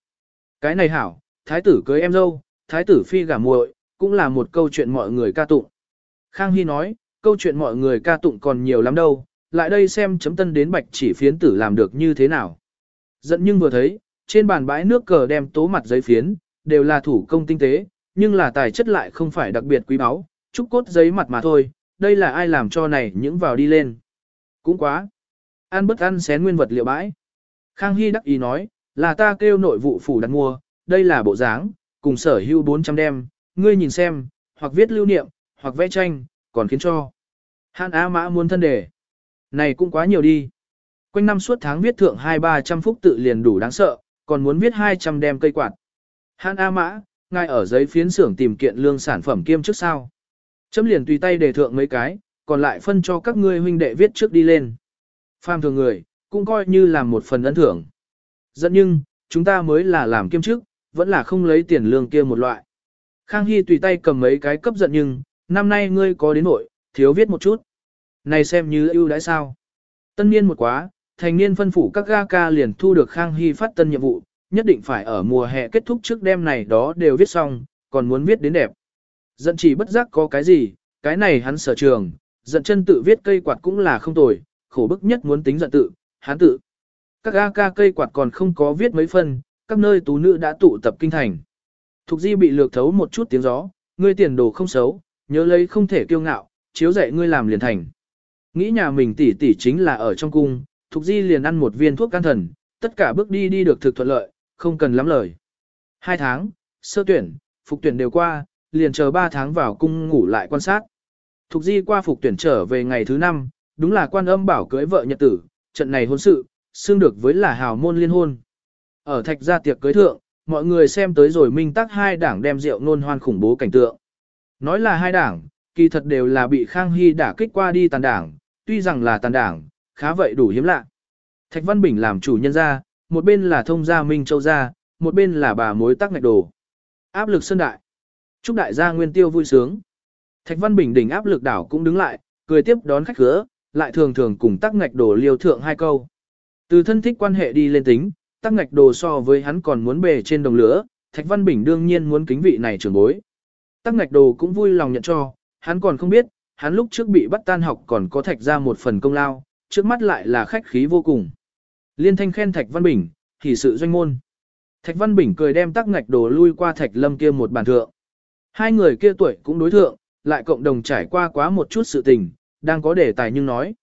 Cái này hảo, thái tử cưới em dâu, thái tử phi gả muội, cũng là một câu chuyện mọi người ca tụng. Khang Hy nói, câu chuyện mọi người ca tụng còn nhiều lắm đâu, lại đây xem chấm tân đến bạch chỉ phiến tử làm được như thế nào. Giận nhưng vừa thấy, trên bàn bãi nước cờ đem tố mặt giấy phiến, đều là thủ công tinh tế, nhưng là tài chất lại không phải đặc biệt quý báu, trúc cốt giấy mặt mà thôi, đây là ai làm cho này những vào đi lên. Cũng quá. Ăn bất ăn xén nguyên vật liệu bãi. Khang Hy đắc ý nói, là ta kêu nội vụ phủ đặt mua, đây là bộ dáng, cùng sở hữu 400 đem, ngươi nhìn xem, hoặc viết lưu niệm, hoặc vẽ tranh, còn khiến cho. Hàn Á Mã muốn thân đề. Này cũng quá nhiều đi. Quanh năm suốt tháng viết thượng hai ba trăm phúc tự liền đủ đáng sợ, còn muốn viết 200 đem cây quạt. Hàn A Mã, ngay ở giấy phiến xưởng tìm kiện lương sản phẩm kiêm trước sao. Chấm liền tùy tay đề thượng mấy cái, còn lại phân cho các ngươi huynh đệ viết trước đi lên. Phàm thường người, cũng coi như là một phần ấn thưởng. Dẫn nhưng, chúng ta mới là làm kiêm chức, vẫn là không lấy tiền lương kia một loại. Khang Hy tùy tay cầm mấy cái cấp giận nhưng, năm nay ngươi có đến nội, thiếu viết một chút. Này xem như ưu đãi sao. Tân niên một quá, thành niên phân phủ các ga ca liền thu được Khang Hy phát tân nhiệm vụ, nhất định phải ở mùa hè kết thúc trước đêm này đó đều viết xong, còn muốn viết đến đẹp. Giận chỉ bất giác có cái gì, cái này hắn sở trường, giận chân tự viết cây quạt cũng là không tồi, khổ bức nhất muốn tính giận tự, hắn tự. Các ga ca cây quạt còn không có viết mấy phân, các nơi tú nữ đã tụ tập kinh thành. Thục di bị lược thấu một chút tiếng gió, ngươi tiền đồ không xấu, nhớ lấy không thể kiêu ngạo, chiếu dạy ngươi làm liền thành. Nghĩ nhà mình tỷ tỷ chính là ở trong cung, Thục Di liền ăn một viên thuốc can thần, tất cả bước đi đi được thực thuận lợi, không cần lắm lời. Hai tháng, sơ tuyển, phục tuyển đều qua, liền chờ ba tháng vào cung ngủ lại quan sát. Thục Di qua phục tuyển trở về ngày thứ năm, đúng là quan âm bảo cưới vợ nhật tử, trận này hôn sự, xương được với là hào môn liên hôn. Ở thạch gia tiệc cưới thượng, mọi người xem tới rồi minh tắc hai đảng đem rượu nôn hoan khủng bố cảnh tượng. Nói là hai đảng, kỳ thật đều là bị Khang Hy đả kích qua đi tàn đảng, tuy rằng là tàn đảng, khá vậy đủ hiếm lạ. Thạch Văn Bình làm chủ nhân gia, một bên là thông gia Minh Châu gia, một bên là bà mối tắc ngạch đồ. Áp lực sơn đại. Chúc đại gia nguyên tiêu vui sướng. Thạch Văn Bình đỉnh áp lực đảo cũng đứng lại, cười tiếp đón khách khứa, lại thường thường cùng tắc ngạch đồ liêu thượng hai câu. Từ thân thích quan hệ đi lên tính, tắc ngạch đồ so với hắn còn muốn bề trên đồng lửa, Thạch Văn Bình đương nhiên muốn kính vị này trưởng bối. Tắc ngạch đồ cũng vui lòng nhận cho, hắn còn không biết, hắn lúc trước bị bắt tan học còn có thạch ra một phần công lao, trước mắt lại là khách khí vô cùng. Liên thanh khen Thạch Văn Bình, thì sự doanh môn. Thạch Văn Bình cười đem tắc ngạch đồ lui qua Thạch Lâm kia một bàn thượng. Hai người kia tuổi cũng đối thượng, lại cộng đồng trải qua quá một chút sự tình, đang có đề tài nhưng nói.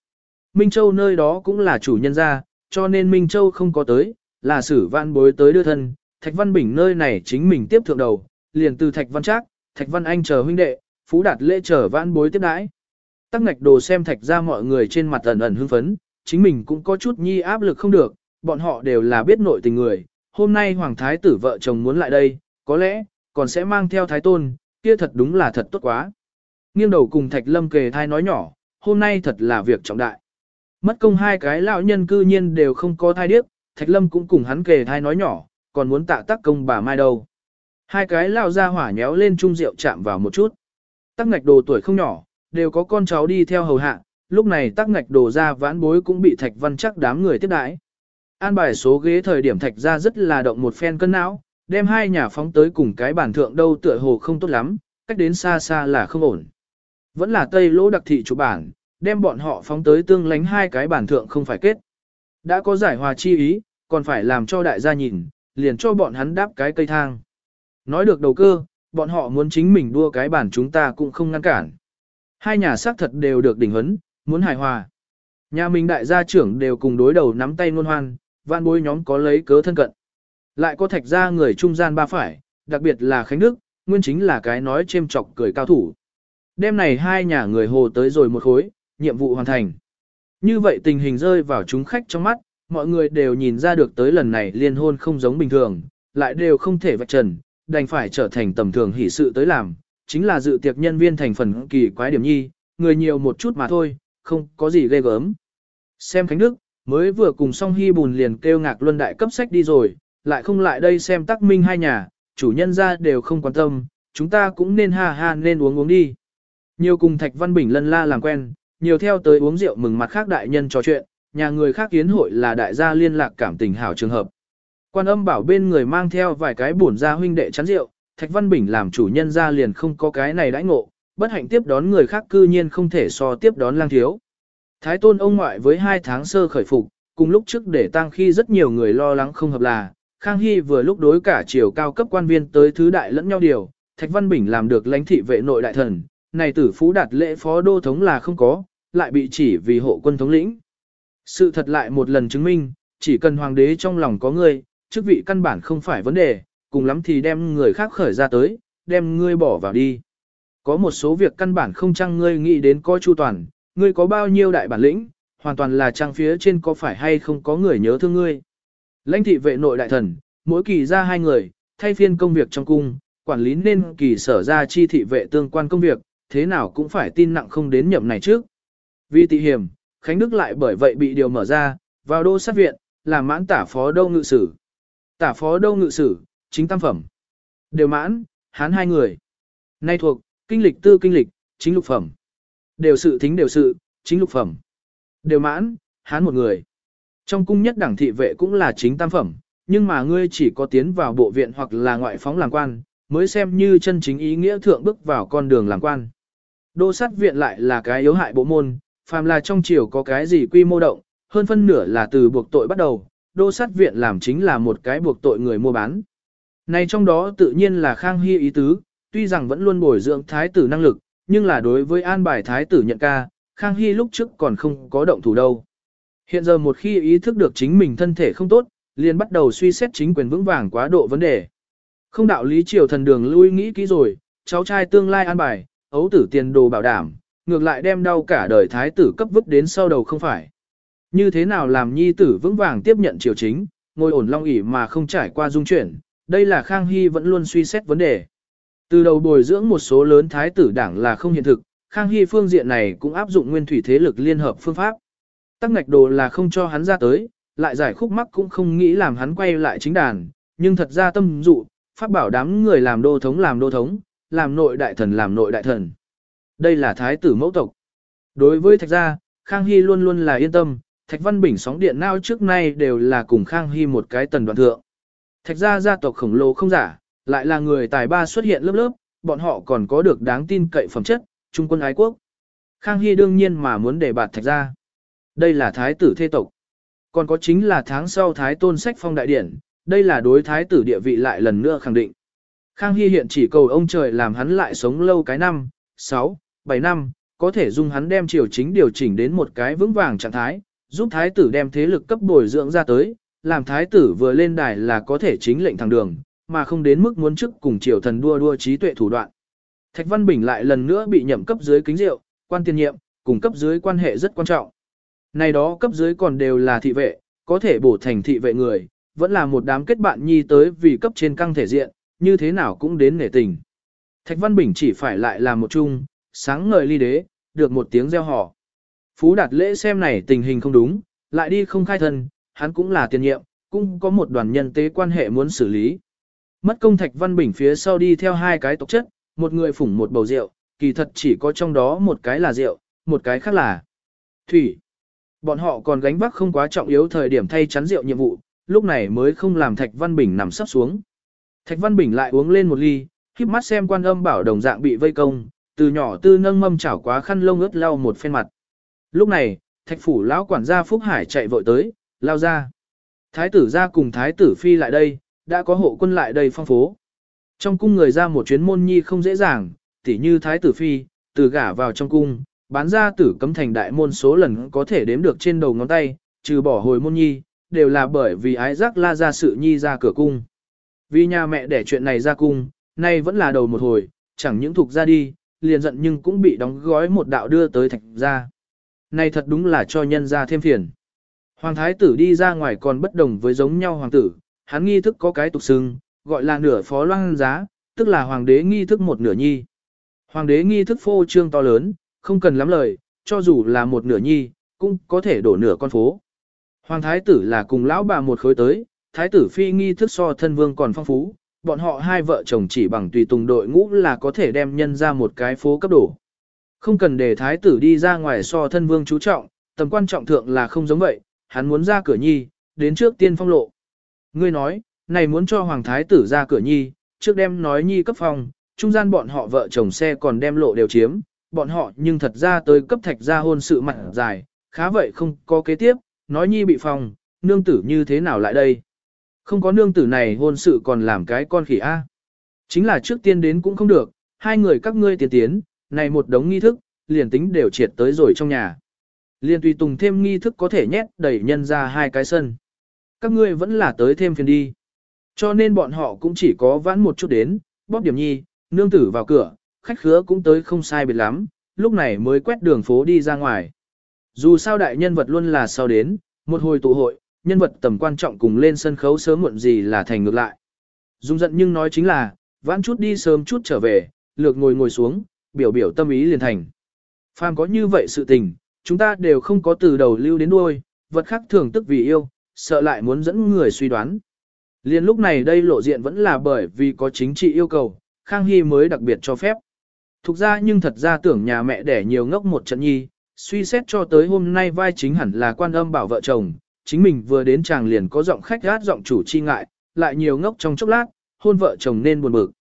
Minh Châu nơi đó cũng là chủ nhân gia, cho nên Minh Châu không có tới, là sử văn bối tới đưa thân. Thạch Văn Bình nơi này chính mình tiếp thượng đầu, liền từ Thạch Văn Trác, Thạch Văn Anh chờ huynh đệ, Phú Đạt lễ trở vãn bối tiếp đãi. Tắc ngạch đồ xem thạch ra mọi người trên mặt ẩn ẩn hưng phấn, chính mình cũng có chút nhi áp lực không được, bọn họ đều là biết nội tình người. Hôm nay Hoàng Thái tử vợ chồng muốn lại đây, có lẽ, còn sẽ mang theo Thái Tôn, kia thật đúng là thật tốt quá. Nghiêng đầu cùng Thạch Lâm kề thai nói nhỏ, hôm nay thật là việc trọng đại. Mất công hai cái lão nhân cư nhiên đều không có thai điếc, Thạch Lâm cũng cùng hắn kề thai nói nhỏ, còn muốn tạ tác công bà mai đâu. Hai cái lão ra hỏa nhéo lên chung rượu chạm vào một chút. Tắc ngạch đồ tuổi không nhỏ, đều có con cháu đi theo hầu hạ, lúc này tắc ngạch đồ ra vãn bối cũng bị thạch văn chắc đám người tiếp đãi. An bài số ghế thời điểm thạch ra rất là động một phen cân não, đem hai nhà phóng tới cùng cái bản thượng đâu tựa hồ không tốt lắm, cách đến xa xa là không ổn. Vẫn là tây lỗ đặc thị chủ bản, đem bọn họ phóng tới tương lánh hai cái bản thượng không phải kết. Đã có giải hòa chi ý, còn phải làm cho đại gia nhìn, liền cho bọn hắn đáp cái cây thang. Nói được đầu cơ, bọn họ muốn chính mình đua cái bản chúng ta cũng không ngăn cản. Hai nhà xác thật đều được đỉnh huấn, muốn hài hòa. Nhà mình đại gia trưởng đều cùng đối đầu nắm tay ngôn hoan, vạn bối nhóm có lấy cớ thân cận. Lại có thạch gia người trung gian ba phải, đặc biệt là Khánh Đức, nguyên chính là cái nói chêm chọc cười cao thủ. Đêm này hai nhà người hồ tới rồi một khối, nhiệm vụ hoàn thành. Như vậy tình hình rơi vào chúng khách trong mắt, mọi người đều nhìn ra được tới lần này liên hôn không giống bình thường, lại đều không thể vạch trần, đành phải trở thành tầm thường hỷ sự tới làm, chính là dự tiệc nhân viên thành phần kỳ quái điểm nhi, người nhiều một chút mà thôi, không có gì ghê gớm. Xem Khánh Đức, mới vừa cùng song hy bùn liền kêu ngạc luân đại cấp sách đi rồi, lại không lại đây xem tắc minh hai nhà, chủ nhân ra đều không quan tâm, chúng ta cũng nên ha ha nên uống uống đi. Nhiều cùng Thạch Văn Bình lân la làm quen, nhiều theo tới uống rượu mừng mặt khác đại nhân trò chuyện, nhà người khác kiến hội là đại gia liên lạc cảm tình hảo trường hợp. Quan âm bảo bên người mang theo vài cái bổn gia huynh đệ chắn rượu, Thạch Văn Bình làm chủ nhân ra liền không có cái này đãi ngộ, bất hạnh tiếp đón người khác cư nhiên không thể so tiếp đón lang thiếu. Thái tôn ông ngoại với hai tháng sơ khởi phục, cùng lúc trước để tăng khi rất nhiều người lo lắng không hợp là, Khang Hy vừa lúc đối cả chiều cao cấp quan viên tới thứ đại lẫn nhau điều, Thạch Văn Bình làm được lãnh thị vệ nội đại thần, này tử phú đạt lễ phó đô thống là không có, lại bị chỉ vì hộ quân thống lĩnh. Sự thật lại một lần chứng minh, chỉ cần hoàng đế trong lòng có người chức vị căn bản không phải vấn đề, cùng lắm thì đem người khác khởi ra tới, đem ngươi bỏ vào đi. Có một số việc căn bản không chăng ngươi nghĩ đến coi chu toàn, ngươi có bao nhiêu đại bản lĩnh, hoàn toàn là trang phía trên có phải hay không có người nhớ thương ngươi. Lãnh thị vệ nội đại thần, mỗi kỳ ra hai người, thay phiên công việc trong cung, quản lý nên kỳ sở ra chi thị vệ tương quan công việc, thế nào cũng phải tin nặng không đến nhậm này trước. Vì tị hiểm, Khánh Đức lại bởi vậy bị điều mở ra, vào đô sát viện, làm mãn tả phó đô ngự sử. Tả phó đô ngự sử, chính tam phẩm. Đều mãn, hán hai người. Nay thuộc, kinh lịch tư kinh lịch, chính lục phẩm. Đều sự thính đều sự, chính lục phẩm. Đều mãn, hán một người. Trong cung nhất đẳng thị vệ cũng là chính tam phẩm, nhưng mà ngươi chỉ có tiến vào bộ viện hoặc là ngoại phóng làm quan, mới xem như chân chính ý nghĩa thượng bước vào con đường làm quan. Đô sát viện lại là cái yếu hại bộ môn, phàm là trong triều có cái gì quy mô động, hơn phân nửa là từ buộc tội bắt đầu, đô sát viện làm chính là một cái buộc tội người mua bán. Này trong đó tự nhiên là Khang Hy ý tứ, tuy rằng vẫn luôn bồi dưỡng thái tử năng lực, nhưng là đối với an bài thái tử nhận ca, Khang Hy lúc trước còn không có động thủ đâu. Hiện giờ một khi ý thức được chính mình thân thể không tốt, liền bắt đầu suy xét chính quyền vững vàng quá độ vấn đề. Không đạo lý triều thần đường lui nghĩ kỹ rồi, cháu trai tương lai an bài, ấu tử tiền đồ bảo đảm, ngược lại đem đau cả đời thái tử cấp vứt đến sau đầu không phải. Như thế nào làm nhi tử vững vàng tiếp nhận triều chính, ngồi ổn long ỷ mà không trải qua dung chuyển, đây là Khang Hy vẫn luôn suy xét vấn đề. Từ đầu bồi dưỡng một số lớn thái tử đảng là không hiện thực, Khang Hy phương diện này cũng áp dụng nguyên thủy thế lực liên hợp phương pháp. Tắc ngạch đồ là không cho hắn ra tới, lại giải khúc mắc cũng không nghĩ làm hắn quay lại chính đàn, nhưng thật ra tâm dụ, pháp bảo đám người làm đô thống làm đô thống, làm nội đại thần làm nội đại thần. Đây là thái tử mẫu tộc. Đối với thạch gia, Khang Hy luôn luôn là yên tâm, thạch văn bình sóng điện nao trước nay đều là cùng Khang Hy một cái tần đoạn thượng. Thạch gia gia tộc khổng lồ không giả, lại là người tài ba xuất hiện lớp lớp, bọn họ còn có được đáng tin cậy phẩm chất, trung quân ái quốc. Khang Hy đương nhiên mà muốn đề bạt thạch gia. Đây là thái tử thế tộc. Còn có chính là tháng sau thái tôn sách phong đại điển, đây là đối thái tử địa vị lại lần nữa khẳng định. Khang Hy hiện chỉ cầu ông trời làm hắn lại sống lâu cái năm, 6, 7 năm, có thể dung hắn đem triều chính điều chỉnh đến một cái vững vàng trạng thái, giúp thái tử đem thế lực cấp bồi dưỡng ra tới, làm thái tử vừa lên đài là có thể chính lệnh thẳng đường, mà không đến mức muốn chức cùng triều thần đua đua trí tuệ thủ đoạn. Thạch Văn Bình lại lần nữa bị nhậm cấp dưới kính rượu, quan tiền nhiệm, cùng cấp dưới quan hệ rất quan trọng. Này đó cấp dưới còn đều là thị vệ, có thể bổ thành thị vệ người, vẫn là một đám kết bạn nhi tới vì cấp trên căng thể diện, như thế nào cũng đến nể tình. Thạch Văn Bình chỉ phải lại làm một chung, sáng ngời ly đế, được một tiếng reo hò. Phú đạt lễ xem này tình hình không đúng, lại đi không khai thân, hắn cũng là tiền nhiệm, cũng có một đoàn nhân tế quan hệ muốn xử lý. Mất công Thạch Văn Bình phía sau đi theo hai cái tộc chất, một người phủng một bầu rượu, kỳ thật chỉ có trong đó một cái là rượu, một cái khác là thủy. Bọn họ còn gánh vác không quá trọng yếu thời điểm thay chắn rượu nhiệm vụ, lúc này mới không làm Thạch Văn Bình nằm sắp xuống. Thạch Văn Bình lại uống lên một ly, khiếp mắt xem quan âm bảo đồng dạng bị vây công, từ nhỏ tư nâng mâm chảo quá khăn lông ướt lau một phen mặt. Lúc này, Thạch phủ lão quản gia Phúc Hải chạy vội tới, lao ra. Thái tử ra cùng thái tử phi lại đây, đã có hộ quân lại đây phong phố. Trong cung người ra một chuyến môn nhi không dễ dàng, tỉ như thái tử phi, từ gả vào trong cung, bán ra tử cấm thành đại môn số lần có thể đếm được trên đầu ngón tay, trừ bỏ hồi môn nhi, đều là bởi vì ái giác la ra sự nhi ra cửa cung. Vì nhà mẹ để chuyện này ra cung, nay vẫn là đầu một hồi, chẳng những thuộc ra đi, liền giận nhưng cũng bị đóng gói một đạo đưa tới thạch ra. Này thật đúng là cho nhân ra thêm phiền. Hoàng thái tử đi ra ngoài còn bất đồng với giống nhau hoàng tử, hắn nghi thức có cái tục xưng, gọi là nửa phó loan giá, tức là hoàng đế nghi thức một nửa nhi. Hoàng đế nghi thức phô trương to lớn, không cần lắm lời, cho dù là một nửa nhi, cũng có thể đổ nửa con phố. Hoàng thái tử là cùng lão bà một khối tới, thái tử phi nghi thức so thân vương còn phong phú, bọn họ hai vợ chồng chỉ bằng tùy tùng đội ngũ là có thể đem nhân ra một cái phố cấp đổ. Không cần để thái tử đi ra ngoài so thân vương chú trọng, tầm quan trọng thượng là không giống vậy, hắn muốn ra cửa nhi, đến trước tiên phong lộ. Ngươi nói, này muốn cho hoàng thái tử ra cửa nhi, trước đem nói nhi cấp phòng, trung gian bọn họ vợ chồng xe còn đem lộ đều chiếm, bọn họ nhưng thật ra tới cấp thạch ra hôn sự mặt dài, khá vậy không có kế tiếp, nói nhi bị phong, nương tử như thế nào lại đây. Không có nương tử này hôn sự còn làm cái con khỉ A. Chính là trước tiên đến cũng không được, hai người các ngươi tiến tiến, này một đống nghi thức, liền tính đều triệt tới rồi trong nhà. Liền tùy tùng thêm nghi thức có thể nhét đẩy nhân ra hai cái sân. Các ngươi vẫn là tới thêm phiền đi. Cho nên bọn họ cũng chỉ có vãn một chút đến, bóp điểm nhi, nương tử vào cửa, khách khứa cũng tới không sai biệt lắm, lúc này mới quét đường phố đi ra ngoài. Dù sao đại nhân vật luôn là sau đến, một hồi tụ hội, nhân vật tầm quan trọng cùng lên sân khấu sớm muộn gì là thành ngược lại. Dung giận nhưng nói chính là, vãn chút đi sớm chút trở về, lược ngồi ngồi xuống, biểu biểu tâm ý liền thành. Phàm có như vậy sự tình, chúng ta đều không có từ đầu lưu đến đuôi, vật khác thường tức vì yêu, sợ lại muốn dẫn người suy đoán. Liên lúc này đây lộ diện vẫn là bởi vì có chính trị yêu cầu, Khang Hy mới đặc biệt cho phép. Thục ra nhưng thật ra tưởng nhà mẹ đẻ nhiều ngốc một trận nhi, suy xét cho tới hôm nay vai chính hẳn là quan âm bảo vợ chồng, chính mình vừa đến chàng liền có giọng khách gát giọng chủ chi ngại, lại nhiều ngốc trong chốc lát, hôn vợ chồng nên buồn bực.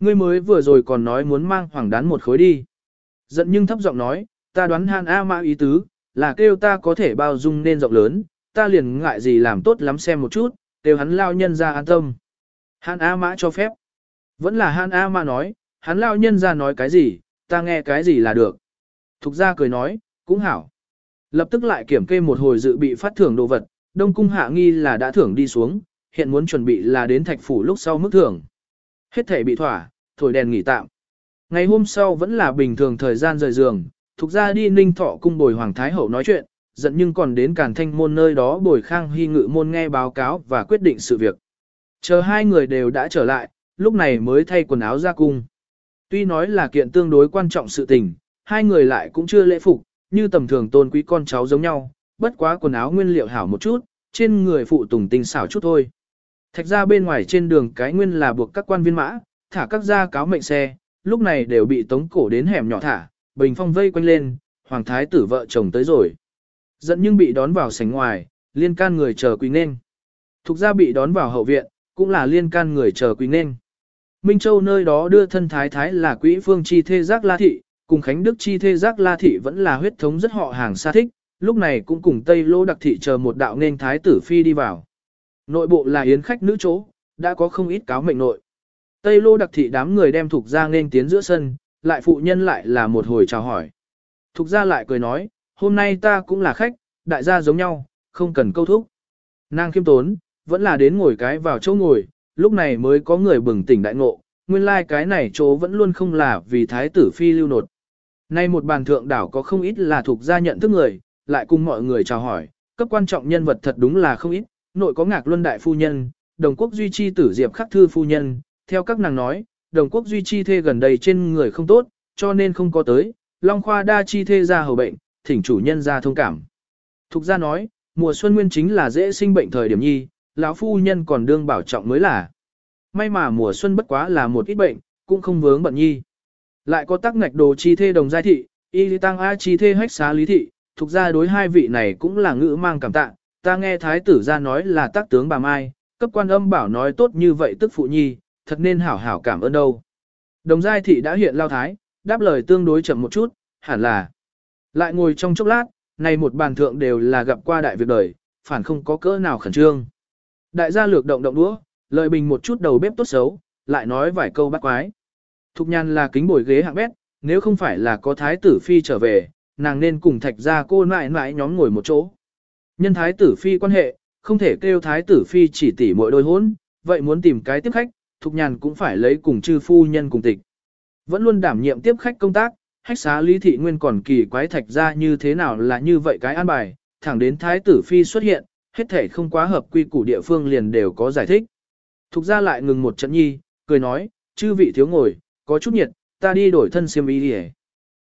Ngươi mới vừa rồi còn nói muốn mang hoàng đán một khối đi. Giận nhưng thấp giọng nói, ta đoán han A mã ý tứ, là kêu ta có thể bao dung nên rộng lớn, ta liền ngại gì làm tốt lắm xem một chút, đều hắn lao nhân ra an tâm. Han A mã cho phép. Vẫn là Han A mã nói, hắn lao nhân ra nói cái gì, ta nghe cái gì là được. Thục ra cười nói, cũng hảo. Lập tức lại kiểm kê một hồi dự bị phát thưởng đồ vật, Đông Cung hạ nghi là đã thưởng đi xuống, hiện muốn chuẩn bị là đến thạch phủ lúc sau mức thưởng. Hết thể bị thỏa, thổi đèn nghỉ tạm. Ngày hôm sau vẫn là bình thường thời gian rời giường, thuộc ra đi ninh thọ cung bồi Hoàng Thái Hậu nói chuyện, giận nhưng còn đến cản thanh môn nơi đó bồi khang hy ngự môn nghe báo cáo và quyết định sự việc. Chờ hai người đều đã trở lại, lúc này mới thay quần áo ra cung. Tuy nói là kiện tương đối quan trọng sự tình, hai người lại cũng chưa lễ phục, như tầm thường tôn quý con cháu giống nhau, bất quá quần áo nguyên liệu hảo một chút, trên người phụ tùng tinh xảo chút thôi. Thạch ra bên ngoài trên đường cái nguyên là buộc các quan viên mã, thả các gia cáo mệnh xe, lúc này đều bị tống cổ đến hẻm nhỏ thả, bình phong vây quanh lên, hoàng thái tử vợ chồng tới rồi. Dẫn nhưng bị đón vào sảnh ngoài, liên can người chờ quỳ nên. Thục ra bị đón vào hậu viện, cũng là liên can người chờ quỳ nên. Minh Châu nơi đó đưa thân thái thái là quỹ phương chi thê giác la thị, cùng Khánh Đức chi thê giác la thị vẫn là huyết thống rất họ hàng xa thích, lúc này cũng cùng Tây Lô đặc thị chờ một đạo nên thái tử phi đi vào. Nội bộ là yến khách nữ chỗ, đã có không ít cáo mệnh nội. Tây Lô đặc thị đám người đem Thục Gia nên tiến giữa sân, lại phụ nhân lại là một hồi chào hỏi. Thục Gia lại cười nói, hôm nay ta cũng là khách, đại gia giống nhau, không cần câu thúc. Nàng khiêm tốn, vẫn là đến ngồi cái vào chỗ ngồi, lúc này mới có người bừng tỉnh đại ngộ, nguyên lai like cái này chỗ vẫn luôn không là vì thái tử phi lưu nột. Nay một bàn thượng đảo có không ít là thuộc gia nhận thức người, lại cùng mọi người chào hỏi, cấp quan trọng nhân vật thật đúng là không ít, nội có ngạc luân đại phu nhân, đồng quốc duy chi tử diệp khắc thư phu nhân, theo các nàng nói, đồng quốc duy chi thê gần đây trên người không tốt, cho nên không có tới, long khoa đa chi thê ra hầu bệnh, thỉnh chủ nhân ra thông cảm. Thục gia nói, mùa xuân nguyên chính là dễ sinh bệnh thời điểm nhi, lão phu nhân còn đương bảo trọng mới là. May mà mùa xuân bất quá là một ít bệnh, cũng không vướng bận nhi. Lại có tác ngạch đồ chi thê đồng giai thị, y tăng a chi thê hách xá lý thị, thuộc ra đối hai vị này cũng là ngữ mang cảm tạ. Ta nghe thái tử ra nói là tác tướng bà Mai, cấp quan âm bảo nói tốt như vậy tức phụ nhi, thật nên hảo hảo cảm ơn đâu. Đồng giai thị đã hiện lao thái, đáp lời tương đối chậm một chút, hẳn là. Lại ngồi trong chốc lát, này một bàn thượng đều là gặp qua đại việc đời, phản không có cỡ nào khẩn trương. Đại gia lược động động đũa, lợi bình một chút đầu bếp tốt xấu, lại nói vài câu bắt quái. Thục nhan là kính bồi ghế hạng bét, nếu không phải là có thái tử phi trở về, nàng nên cùng thạch ra cô mãi mãi nhóm ngồi một chỗ. Nhân thái tử phi quan hệ, không thể kêu thái tử phi chỉ tỉ mỗi đôi hôn, vậy muốn tìm cái tiếp khách, thục nhàn cũng phải lấy cùng chư phu nhân cùng tịch. Vẫn luôn đảm nhiệm tiếp khách công tác, hách xá lý thị nguyên còn kỳ quái thạch ra như thế nào là như vậy cái an bài, thẳng đến thái tử phi xuất hiện, hết thể không quá hợp quy củ địa phương liền đều có giải thích. Thục ra lại ngừng một trận nhi, cười nói, chư vị thiếu ngồi, có chút nhiệt, ta đi đổi thân xiêm y đi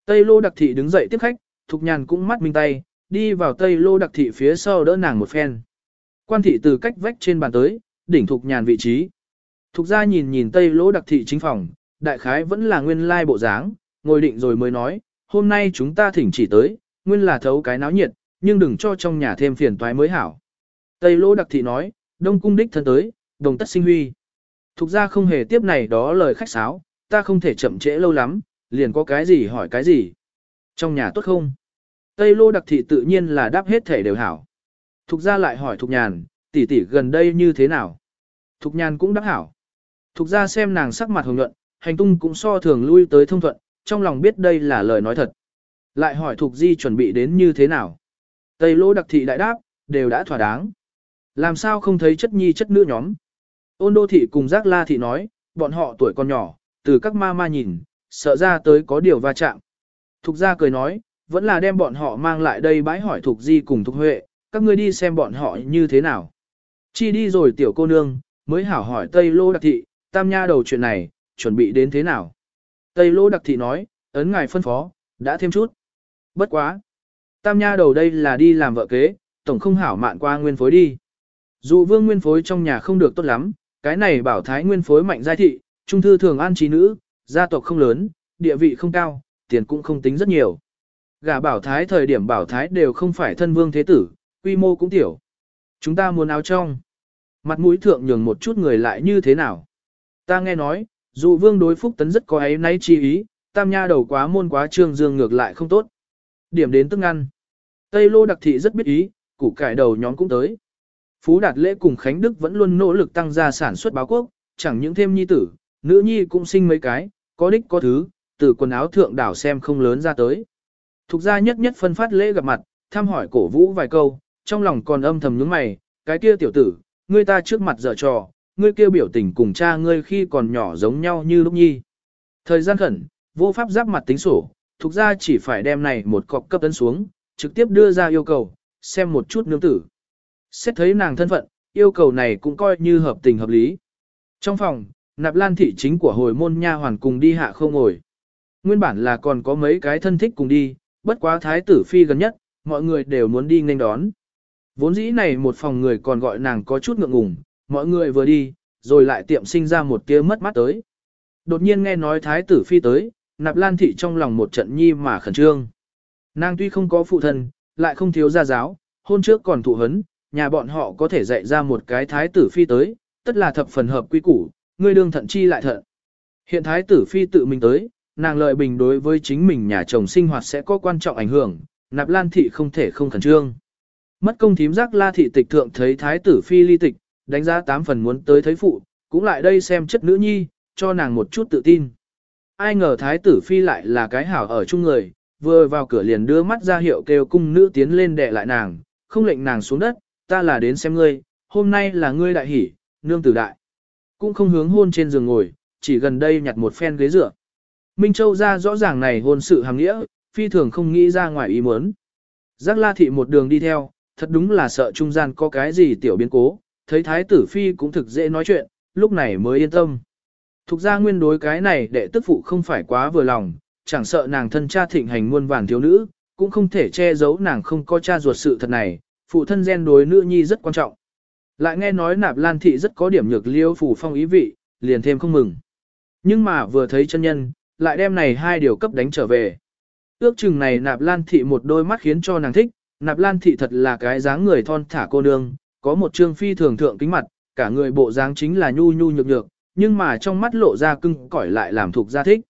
Tây lô đặc thị đứng dậy tiếp khách, thục nhàn cũng mắt minh tay, đi vào tây lô đặc thị phía sau đỡ nàng một phen. Quan thị từ cách vách trên bàn tới, đỉnh thục nhàn vị trí. Thục ra nhìn nhìn tây lô đặc thị chính phòng, đại khái vẫn là nguyên lai bộ dáng, ngồi định rồi mới nói, hôm nay chúng ta thỉnh chỉ tới, nguyên là thấu cái náo nhiệt, nhưng đừng cho trong nhà thêm phiền toái mới hảo. Tây lô đặc thị nói, đông cung đích thân tới, đồng tất sinh huy. Thục ra không hề tiếp này đó lời khách sáo, ta không thể chậm trễ lâu lắm, liền có cái gì hỏi cái gì. Trong nhà tốt không? Tây lô đặc thị tự nhiên là đáp hết thể đều hảo. Thục Gia lại hỏi Thục nhàn, tỷ tỷ gần đây như thế nào? Thục nhàn cũng đáp hảo. Thục Gia xem nàng sắc mặt hồng nhuận, hành tung cũng so thường lui tới thông thuận, trong lòng biết đây là lời nói thật. Lại hỏi Thục di chuẩn bị đến như thế nào? Tây lô đặc thị đại đáp, đều đã thỏa đáng. Làm sao không thấy chất nhi chất nữ nhóm? Ôn đô thị cùng giác la thị nói, bọn họ tuổi còn nhỏ, từ các ma ma nhìn, sợ ra tới có điều va chạm. Thục gia cười nói, vẫn là đem bọn họ mang lại đây bãi hỏi Thục Di cùng Thục Huệ, các ngươi đi xem bọn họ như thế nào. Chi đi rồi tiểu cô nương, mới hảo hỏi Tây Lô Đặc Thị, tam nha đầu chuyện này, chuẩn bị đến thế nào. Tây Lô Đặc Thị nói, ấn ngài phân phó, đã thêm chút. Bất quá. Tam nha đầu đây là đi làm vợ kế, tổng không hảo mạn qua nguyên phối đi. Dù vương nguyên phối trong nhà không được tốt lắm, cái này bảo thái nguyên phối mạnh giai thị, trung thư thường an trí nữ, gia tộc không lớn, địa vị không cao, tiền cũng không tính rất nhiều. Gả bảo thái thời điểm bảo thái đều không phải thân vương thế tử, quy mô cũng tiểu. Chúng ta muốn áo trong. Mặt mũi thượng nhường một chút người lại như thế nào. Ta nghe nói, dù vương đối phúc tấn rất có ấy nấy chi ý, tam nha đầu quá môn quá trương dương ngược lại không tốt. Điểm đến tức ngăn. Tây lô đặc thị rất biết ý, củ cải đầu nhóm cũng tới. Phú Đạt Lễ cùng Khánh Đức vẫn luôn nỗ lực tăng gia sản xuất báo quốc, chẳng những thêm nhi tử, nữ nhi cũng sinh mấy cái, có đích có thứ, từ quần áo thượng đảo xem không lớn ra tới. Thục gia nhất nhất phân phát lễ gặp mặt, thăm hỏi cổ vũ vài câu, trong lòng còn âm thầm nhướng mày, cái kia tiểu tử, ngươi ta trước mặt dở trò, ngươi kêu biểu tình cùng cha ngươi khi còn nhỏ giống nhau như lúc nhi. Thời gian khẩn, vô pháp giáp mặt tính sổ, thuộc gia chỉ phải đem này một cọc cấp tấn xuống, trực tiếp đưa ra yêu cầu, xem một chút nương tử. Xét thấy nàng thân phận, yêu cầu này cũng coi như hợp tình hợp lý. Trong phòng, nạp lan thị chính của hồi môn nha hoàn cùng đi hạ không ngồi. Nguyên bản là còn có mấy cái thân thích cùng đi, bất quá thái tử phi gần nhất, mọi người đều muốn đi nghênh đón. Vốn dĩ này một phòng người còn gọi nàng có chút ngượng ngùng, mọi người vừa đi, rồi lại tiệm sinh ra một tia mất mắt tới. Đột nhiên nghe nói thái tử phi tới, nạp lan thị trong lòng một trận nhi mà khẩn trương. Nàng tuy không có phụ thân, lại không thiếu gia giáo, hôn trước còn thụ hấn, nhà bọn họ có thể dạy ra một cái thái tử phi tới, tất là thập phần hợp quy củ, người đương thận chi lại thận. Hiện thái tử phi tự mình tới, nàng lợi bình đối với chính mình nhà chồng sinh hoạt sẽ có quan trọng ảnh hưởng, nạp lan thị không thể không khẩn trương. Mất công thím giác la thị tịch thượng thấy thái tử phi ly tịch, đánh giá tám phần muốn tới thấy phụ, cũng lại đây xem chất nữ nhi, cho nàng một chút tự tin. Ai ngờ thái tử phi lại là cái hảo ở chung người, vừa vào cửa liền đưa mắt ra hiệu kêu cung nữ tiến lên đè lại nàng, không lệnh nàng xuống đất, ta là đến xem ngươi, hôm nay là ngươi đại hỉ nương tử đại. Cũng không hướng hôn trên giường ngồi, chỉ gần đây nhặt một phen ghế dựa. Minh Châu ra rõ ràng này hôn sự hàng nghĩa, phi thường không nghĩ ra ngoài ý muốn. Giác la thị một đường đi theo, thật đúng là sợ trung gian có cái gì tiểu biến cố, thấy thái tử phi cũng thực dễ nói chuyện, lúc này mới yên tâm. Thục ra nguyên đối cái này đệ tức phụ không phải quá vừa lòng, chẳng sợ nàng thân cha thịnh hành muôn vàn thiếu nữ, cũng không thể che giấu nàng không có cha ruột sự thật này, phụ thân gen đối nữ nhi rất quan trọng. Lại nghe nói nạp lan thị rất có điểm nhược liêu phủ phong ý vị, liền thêm không mừng. Nhưng mà vừa thấy chân nhân, lại đem này hai điều cấp đánh trở về. Ước chừng này nạp lan thị một đôi mắt khiến cho nàng thích, nạp lan thị thật là cái dáng người thon thả cô nương, có một trương phi thường thượng kính mặt, cả người bộ dáng chính là nhu nhu nhược nhược, nhưng mà trong mắt lộ ra cưng cỏi lại làm thuộc gia thích.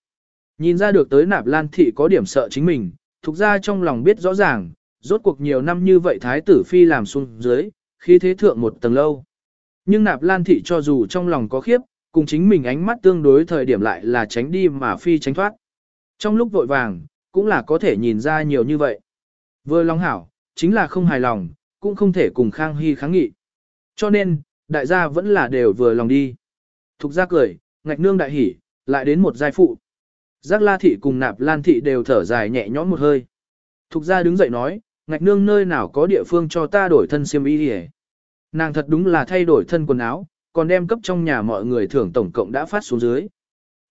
Nhìn ra được tới nạp lan thị có điểm sợ chính mình, thuộc gia trong lòng biết rõ ràng, rốt cuộc nhiều năm như vậy thái tử phi làm xuống dưới, khi thế thượng một tầng lâu. Nhưng nạp lan thị cho dù trong lòng có khiếp, cùng chính mình ánh mắt tương đối thời điểm lại là tránh đi mà phi tránh thoát. Trong lúc vội vàng, cũng là có thể nhìn ra nhiều như vậy. Vừa lòng hảo, chính là không hài lòng, cũng không thể cùng Khang Hy kháng nghị. Cho nên, đại gia vẫn là đều vừa lòng đi. Thục ra cười, ngạch nương đại hỉ, lại đến một giai phụ. Giác la thị cùng nạp lan thị đều thở dài nhẹ nhõm một hơi. Thục ra đứng dậy nói, ngạch nương nơi nào có địa phương cho ta đổi thân xiêm y hề. Nàng thật đúng là thay đổi thân quần áo, còn đem cấp trong nhà mọi người thưởng tổng cộng đã phát xuống dưới.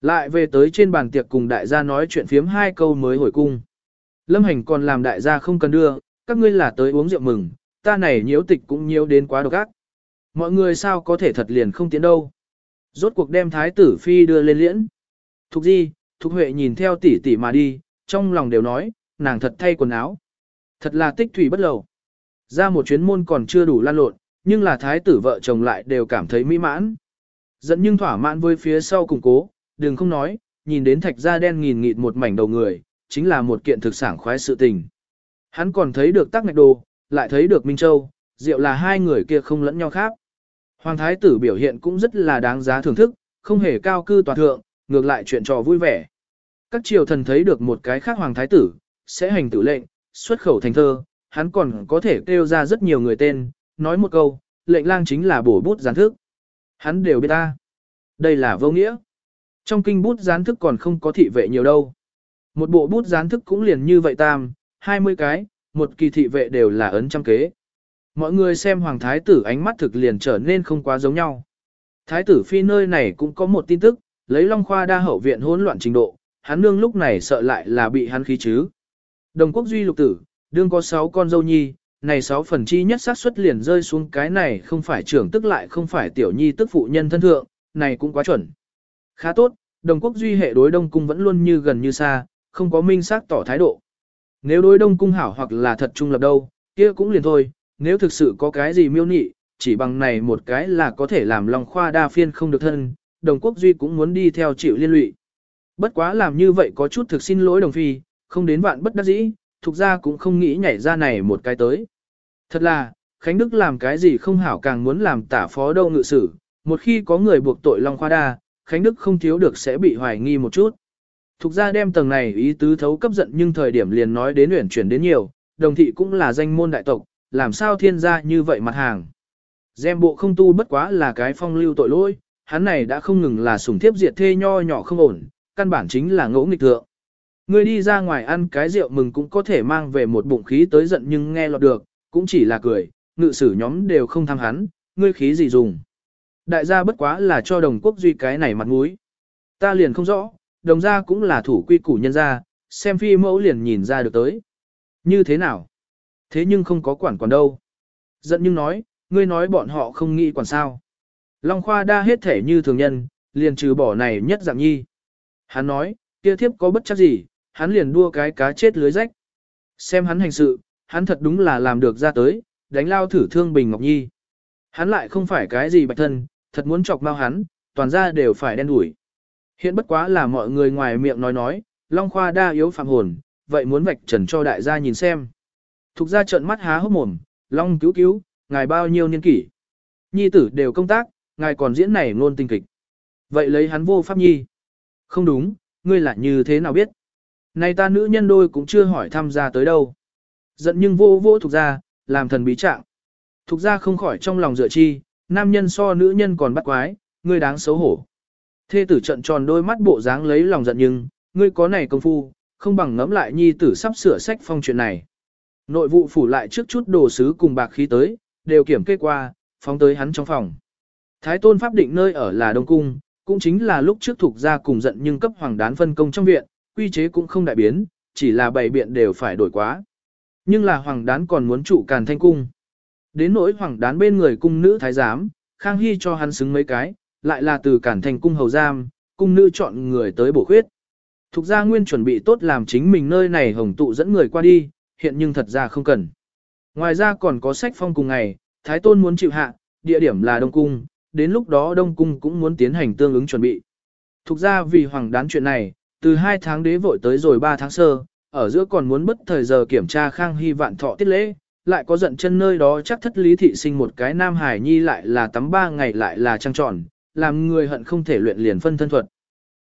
Lại về tới trên bàn tiệc cùng đại gia nói chuyện phiếm hai câu mới hồi cung. Lâm hành còn làm đại gia không cần đưa, các ngươi là tới uống rượu mừng, ta này nhiễu tịch cũng nhiễu đến quá độc ác. Mọi người sao có thể thật liền không tiến đâu. Rốt cuộc đem thái tử phi đưa lên liễn. Thục di, Thục Huệ nhìn theo tỷ tỷ mà đi, trong lòng đều nói, nàng thật thay quần áo. Thật là tích thủy bất lầu. Ra một chuyến môn còn chưa đủ lan lộn, nhưng là thái tử vợ chồng lại đều cảm thấy mỹ mãn. Dẫn nhưng thỏa mãn với phía sau củng cố, đừng không nói, nhìn đến thạch da đen nghìn nghịt một mảnh đầu người, chính là một kiện thực sản khoái sự tình. Hắn còn thấy được tắc ngạch đồ, lại thấy được Minh Châu, rượu là hai người kia không lẫn nhau khác. Hoàng thái tử biểu hiện cũng rất là đáng giá thưởng thức, không hề cao cư toàn thượng, ngược lại chuyện trò vui vẻ. Các triều thần thấy được một cái khác hoàng thái tử, sẽ hành tử lệnh, xuất khẩu thành thơ, hắn còn có thể kêu ra rất nhiều người tên, nói một câu, lệnh lang chính là bổ bút gián thức. Hắn đều biết ta. Đây là vô nghĩa. Trong kinh bút gián thức còn không có thị vệ nhiều đâu. Một bộ bút gián thức cũng liền như vậy tam, 20 cái, một kỳ thị vệ đều là ấn trăm kế. Mọi người xem hoàng thái tử ánh mắt thực liền trở nên không quá giống nhau. Thái tử phi nơi này cũng có một tin tức, lấy Long Khoa đa hậu viện hỗn loạn trình độ, hắn nương lúc này sợ lại là bị hắn khí chứ. Đồng quốc duy lục tử, đương có 6 con dâu nhi, này 6 phần chi nhất xác suất liền rơi xuống cái này không phải trưởng tức lại không phải tiểu nhi tức phụ nhân thân thượng, này cũng quá chuẩn. Khá tốt, đồng quốc duy hệ đối đông cung vẫn luôn như gần như xa, không có minh xác tỏ thái độ. Nếu đối đông cung hảo hoặc là thật trung lập đâu, kia cũng liền thôi, nếu thực sự có cái gì miêu nị, chỉ bằng này một cái là có thể làm lòng khoa đa phiên không được thân, đồng quốc duy cũng muốn đi theo chịu liên lụy. Bất quá làm như vậy có chút thực xin lỗi đồng phi, không đến vạn bất đắc dĩ, thuộc ra cũng không nghĩ nhảy ra này một cái tới. Thật là, Khánh Đức làm cái gì không hảo càng muốn làm tả phó đâu ngự sử, một khi có người buộc tội Long Khoa Đa, Khánh Đức không thiếu được sẽ bị hoài nghi một chút. Thục ra đem tầng này ý tứ thấu cấp giận nhưng thời điểm liền nói đến uyển chuyển đến nhiều, đồng thị cũng là danh môn đại tộc, làm sao thiên gia như vậy mặt hàng. Dèm bộ không tu bất quá là cái phong lưu tội lỗi, hắn này đã không ngừng là sủng thiếp diệt thê nho nhỏ không ổn, căn bản chính là ngỗ nghịch thượng. Ngươi đi ra ngoài ăn cái rượu mừng cũng có thể mang về một bụng khí tới giận nhưng nghe lọt được, cũng chỉ là cười, ngự sử nhóm đều không tham hắn, ngươi khí gì dùng. Đại gia bất quá là cho đồng quốc duy cái này mặt mũi. Ta liền không rõ, đồng gia cũng là thủ quy củ nhân gia, xem phi mẫu liền nhìn ra được tới. Như thế nào? Thế nhưng không có quản quản đâu. Giận nhưng nói, ngươi nói bọn họ không nghĩ quản sao. Long Khoa đa hết thể như thường nhân, liền trừ bỏ này nhất dạng nhi. Hắn nói, kia thiếp có bất chấp gì, hắn liền đua cái cá chết lưới rách. Xem hắn hành sự, hắn thật đúng là làm được ra tới, đánh lao thử thương Bình Ngọc Nhi. Hắn lại không phải cái gì bạch thân, thật muốn chọc mau hắn, toàn ra đều phải đen đuổi. Hiện bất quá là mọi người ngoài miệng nói nói, Long Khoa đa yếu phạm hồn, vậy muốn vạch trần cho đại gia nhìn xem. Thục ra trợn mắt há hốc mồm, Long cứu cứu, ngài bao nhiêu niên kỷ. Nhi tử đều công tác, ngài còn diễn này ngôn tình kịch. Vậy lấy hắn vô pháp nhi. Không đúng, ngươi là như thế nào biết? Này ta nữ nhân đôi cũng chưa hỏi tham gia tới đâu. Giận nhưng vô vô thuộc ra, làm thần bí trạng. Thuộc ra không khỏi trong lòng dựa chi, nam nhân so nữ nhân còn bắt quái, ngươi đáng xấu hổ. Thê tử trận tròn đôi mắt bộ dáng lấy lòng giận nhưng, ngươi có này công phu, không bằng ngẫm lại nhi tử sắp sửa sách phong chuyện này. Nội vụ phủ lại trước chút đồ sứ cùng bạc khí tới, đều kiểm kê qua, phóng tới hắn trong phòng. Thái tôn pháp định nơi ở là Đông Cung, cũng chính là lúc trước thuộc ra cùng giận nhưng cấp hoàng đán phân công trong viện, quy chế cũng không đại biến, chỉ là bày biện đều phải đổi quá. Nhưng là hoàng đán còn muốn trụ càn thanh cung. Đến nỗi hoàng đán bên người cung nữ thái giám, Khang Hy cho hắn xứng mấy cái, lại là từ cản thành cung hầu giam, cung nữ chọn người tới bổ khuyết. Thục ra nguyên chuẩn bị tốt làm chính mình nơi này hồng tụ dẫn người qua đi, hiện nhưng thật ra không cần. Ngoài ra còn có sách phong cùng ngày, Thái Tôn muốn chịu hạ, địa điểm là Đông Cung, đến lúc đó Đông Cung cũng muốn tiến hành tương ứng chuẩn bị. Thục ra vì hoàng đán chuyện này, từ 2 tháng đế vội tới rồi 3 tháng sơ, ở giữa còn muốn bất thời giờ kiểm tra khang hy vạn thọ tiết lễ, lại có giận chân nơi đó chắc thất lý thị sinh một cái nam hải nhi lại là tắm ba ngày lại là trăng tròn, làm người hận không thể luyện liền phân thân thuật.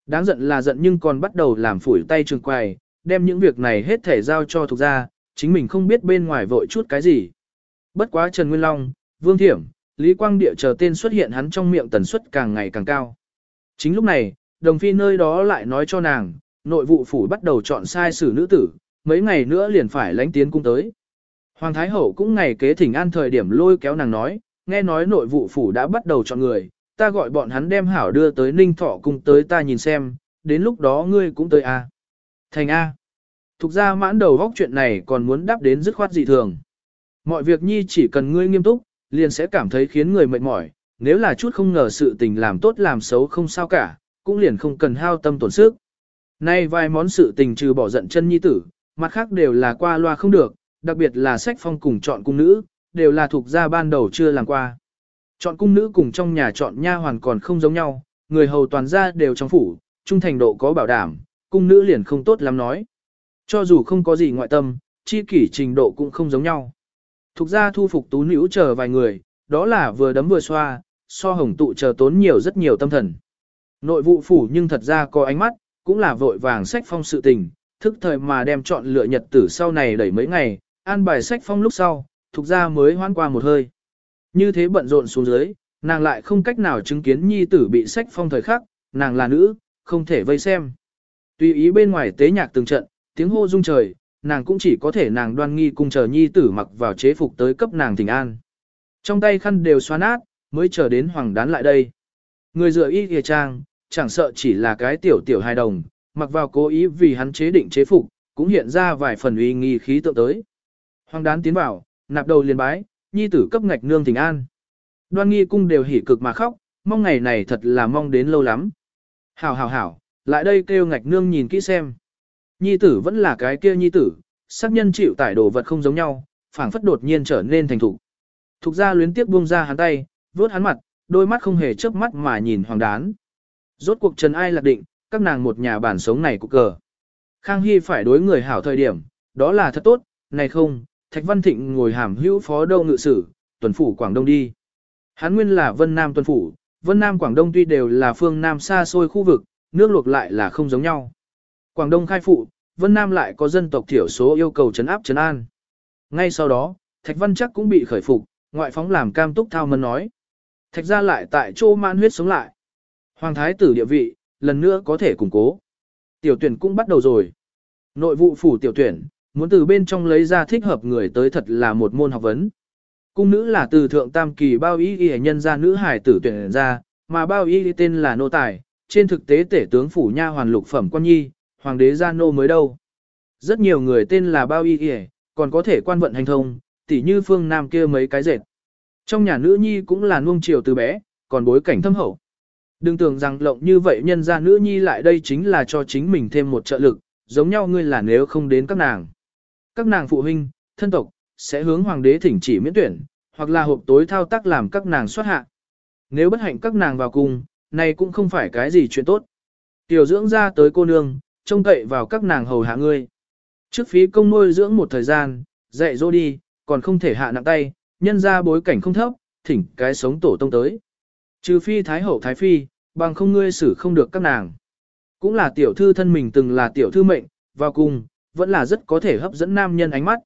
Đáng giận là giận nhưng còn bắt đầu làm phủi tay trường quài, đem những việc này hết thể giao cho thuộc gia chính mình không biết bên ngoài vội chút cái gì. Bất quá Trần Nguyên Long, Vương Thiểm, Lý Quang Địa chờ tên xuất hiện hắn trong miệng tần suất càng ngày càng cao. Chính lúc này, đồng phi nơi đó lại nói cho nàng, nội vụ phủ bắt đầu chọn sai xử nữ tử, mấy ngày nữa liền phải lánh tiến cung tới. Hoàng Thái Hậu cũng ngày kế thỉnh an thời điểm lôi kéo nàng nói, nghe nói nội vụ phủ đã bắt đầu chọn người, ta gọi bọn hắn đem hảo đưa tới Ninh Thọ cung tới ta nhìn xem, đến lúc đó ngươi cũng tới A. Thành A. Thục ra mãn đầu góc chuyện này còn muốn đáp đến dứt khoát dị thường. Mọi việc nhi chỉ cần ngươi nghiêm túc, liền sẽ cảm thấy khiến người mệt mỏi, nếu là chút không ngờ sự tình làm tốt làm xấu không sao cả, cũng liền không cần hao tâm tổn sức. Nay vài món sự tình trừ bỏ giận chân nhi tử, mặt khác đều là qua loa không được, đặc biệt là sách phong cùng chọn cung nữ, đều là thuộc gia ban đầu chưa làm qua. Chọn cung nữ cùng trong nhà chọn nha hoàn còn không giống nhau, người hầu toàn gia đều trong phủ, trung thành độ có bảo đảm, cung nữ liền không tốt lắm nói. Cho dù không có gì ngoại tâm, chi kỷ trình độ cũng không giống nhau. Thục gia thu phục tú nữ chờ vài người, đó là vừa đấm vừa xoa, so hồng tụ chờ tốn nhiều rất nhiều tâm thần. Nội vụ phủ nhưng thật ra có ánh mắt, cũng là vội vàng sách phong sự tình, thức thời mà đem chọn lựa nhật tử sau này đẩy mấy ngày, an bài sách phong lúc sau, thuộc ra mới hoan qua một hơi. Như thế bận rộn xuống dưới, nàng lại không cách nào chứng kiến nhi tử bị sách phong thời khắc, nàng là nữ, không thể vây xem. Tùy ý bên ngoài tế nhạc từng trận, tiếng hô rung trời, nàng cũng chỉ có thể nàng đoan nghi cùng chờ nhi tử mặc vào chế phục tới cấp nàng thỉnh an. Trong tay khăn đều xoa nát, mới chờ đến hoàng đán lại đây. Người dựa y kìa trang, chẳng sợ chỉ là cái tiểu tiểu hài đồng, mặc vào cố ý vì hắn chế định chế phục, cũng hiện ra vài phần uy nghi khí tượng tới. Hoàng đán tiến vào, nạp đầu liền bái, nhi tử cấp ngạch nương thỉnh an. Đoan nghi cung đều hỉ cực mà khóc, mong ngày này thật là mong đến lâu lắm. Hảo hảo hảo, lại đây kêu ngạch nương nhìn kỹ xem. Nhi tử vẫn là cái kia nhi tử, xác nhân chịu tải đồ vật không giống nhau, phảng phất đột nhiên trở nên thành thục. Thục ra luyến tiếp buông ra hắn tay, vớt hắn mặt, đôi mắt không hề chớp mắt mà nhìn hoàng đán. Rốt cuộc trần ai lạc định, các nàng một nhà bản sống này của cờ. Khang Hy phải đối người hảo thời điểm, đó là thật tốt, này không, Thạch Văn Thịnh ngồi hàm hữu phó đâu ngự sử, tuần phủ Quảng Đông đi. Hán nguyên là Vân Nam tuần phủ, Vân Nam Quảng Đông tuy đều là phương Nam xa xôi khu vực, nước luộc lại là không giống nhau. Quảng Đông khai phụ, Vân Nam lại có dân tộc thiểu số yêu cầu trấn áp trấn an. Ngay sau đó, Thạch Văn chắc cũng bị khởi phục, ngoại phóng làm cam túc thao mân nói. Thạch ra lại tại chỗ man huyết sống lại. Hoàng thái tử địa vị, lần nữa có thể củng cố. Tiểu tuyển cũng bắt đầu rồi. Nội vụ phủ tiểu tuyển, muốn từ bên trong lấy ra thích hợp người tới thật là một môn học vấn. Cung nữ là từ thượng tam kỳ bao ý y nhân ra nữ hải tử tuyển ra, mà bao y tên là nô tài, trên thực tế tể tướng phủ nha hoàn lục phẩm quan nhi, hoàng đế gia nô mới đâu. Rất nhiều người tên là bao y y, còn có thể quan vận hành thông, tỉ như phương nam kia mấy cái dệt. Trong nhà nữ nhi cũng là nuông chiều từ bé, còn bối cảnh thâm hậu. Đừng tưởng rằng lộng như vậy nhân ra nữ nhi lại đây chính là cho chính mình thêm một trợ lực, giống nhau ngươi là nếu không đến các nàng. Các nàng phụ huynh, thân tộc, sẽ hướng hoàng đế thỉnh chỉ miễn tuyển, hoặc là hộp tối thao tác làm các nàng xuất hạ. Nếu bất hạnh các nàng vào cung, này cũng không phải cái gì chuyện tốt. Tiểu dưỡng ra tới cô nương, trông cậy vào các nàng hầu hạ ngươi. Trước phí công nuôi dưỡng một thời gian, dạy dỗ đi, còn không thể hạ nặng tay, nhân ra bối cảnh không thấp, thỉnh cái sống tổ tông tới. Trừ phi thái hậu thái phi, bằng không ngươi xử không được các nàng. Cũng là tiểu thư thân mình từng là tiểu thư mệnh, vào cùng, vẫn là rất có thể hấp dẫn nam nhân ánh mắt.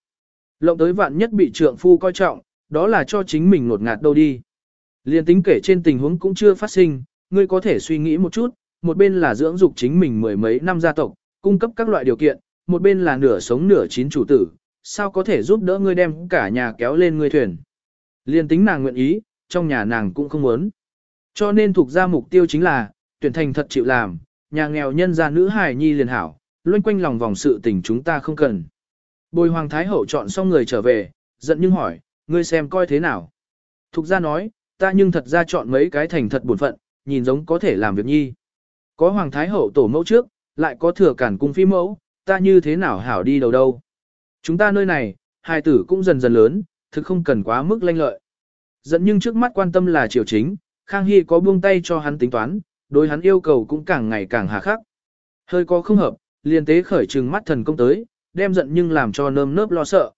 Lộng tới vạn nhất bị trượng phu coi trọng, đó là cho chính mình ngột ngạt đâu đi. Liên tính kể trên tình huống cũng chưa phát sinh, ngươi có thể suy nghĩ một chút, một bên là dưỡng dục chính mình mười mấy năm gia tộc, cung cấp các loại điều kiện, một bên là nửa sống nửa chín chủ tử, sao có thể giúp đỡ ngươi đem cả nhà kéo lên ngươi thuyền. Liên tính nàng nguyện ý, trong nhà nàng cũng không muốn. Cho nên thuộc ra mục tiêu chính là, tuyển thành thật chịu làm, nhà nghèo nhân gia nữ hài nhi liền hảo, loanh quanh lòng vòng sự tình chúng ta không cần. Bồi hoàng thái hậu chọn xong người trở về, giận nhưng hỏi, ngươi xem coi thế nào. Thục ra nói, ta nhưng thật ra chọn mấy cái thành thật buồn phận, nhìn giống có thể làm việc nhi. Có hoàng thái hậu tổ mẫu trước, lại có thừa cản cung phi mẫu, ta như thế nào hảo đi đầu đâu. Chúng ta nơi này, hai tử cũng dần dần lớn, thực không cần quá mức lanh lợi. Giận nhưng trước mắt quan tâm là triều chính, Khang Hy có buông tay cho hắn tính toán, đối hắn yêu cầu cũng càng ngày càng hà khắc. Hơi có không hợp, liền tế khởi trừng mắt thần công tới, đem giận nhưng làm cho nơm nớp lo sợ.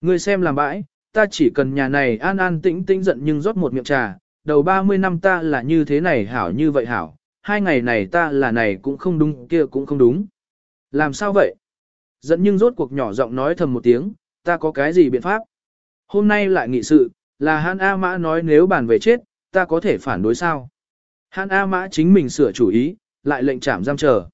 Ngươi xem làm bãi, ta chỉ cần nhà này an an tĩnh tĩnh giận nhưng rót một miệng trà, đầu 30 năm ta là như thế này hảo như vậy hảo, hai ngày này ta là này cũng không đúng kia cũng không đúng. Làm sao vậy? Giận nhưng rốt cuộc nhỏ giọng nói thầm một tiếng, ta có cái gì biện pháp? Hôm nay lại nghị sự, là Han A Mã nói nếu bàn về chết, ta có thể phản đối sao? Hàn A Mã chính mình sửa chủ ý, lại lệnh trảm giam chờ.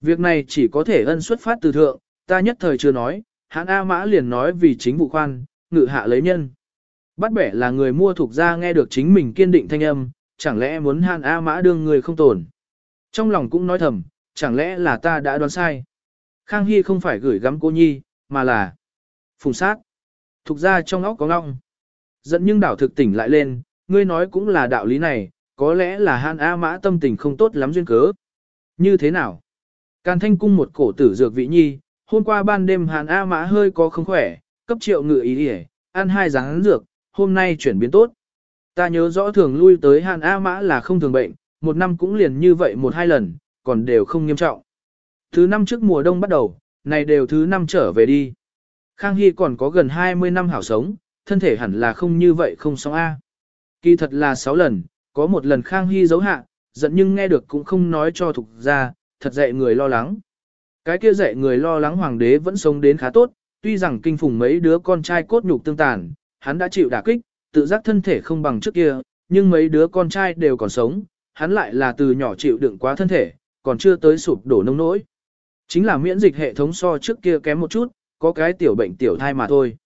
Việc này chỉ có thể ân xuất phát từ thượng, ta nhất thời chưa nói, Hàn A Mã liền nói vì chính vụ khoan, ngự hạ lấy nhân. Bắt bẻ là người mua thuộc ra nghe được chính mình kiên định thanh âm, chẳng lẽ muốn Hàn A Mã đương người không tồn. Trong lòng cũng nói thầm, chẳng lẽ là ta đã đoán sai. Khang Hy không phải gửi gắm cô nhi, mà là phùng sát. Thục ra trong óc có ngọng. Dẫn nhưng đảo thực tỉnh lại lên, ngươi nói cũng là đạo lý này, có lẽ là Hàn A Mã tâm tình không tốt lắm duyên cớ. Như thế nào? Càn thanh cung một cổ tử dược vị nhi, hôm qua ban đêm Hàn A Mã hơi có không khỏe, cấp triệu ngự ý đi ăn hai dáng dược, hôm nay chuyển biến tốt. Ta nhớ rõ thường lui tới Hàn A Mã là không thường bệnh, một năm cũng liền như vậy một hai lần, còn đều không nghiêm trọng. Thứ năm trước mùa đông bắt đầu, này đều thứ năm trở về đi. Khang Hy còn có gần 20 năm hảo sống, thân thể hẳn là không như vậy không sống A. Kỳ thật là 6 lần, có một lần Khang Hy giấu hạ, giận nhưng nghe được cũng không nói cho thục ra, thật dạy người lo lắng. Cái kia dạy người lo lắng hoàng đế vẫn sống đến khá tốt, tuy rằng kinh phùng mấy đứa con trai cốt nhục tương tàn, hắn đã chịu đả kích, tự giác thân thể không bằng trước kia, nhưng mấy đứa con trai đều còn sống, hắn lại là từ nhỏ chịu đựng quá thân thể, còn chưa tới sụp đổ nông nỗi. Chính là miễn dịch hệ thống so trước kia kém một chút, có cái tiểu bệnh tiểu thai mà thôi.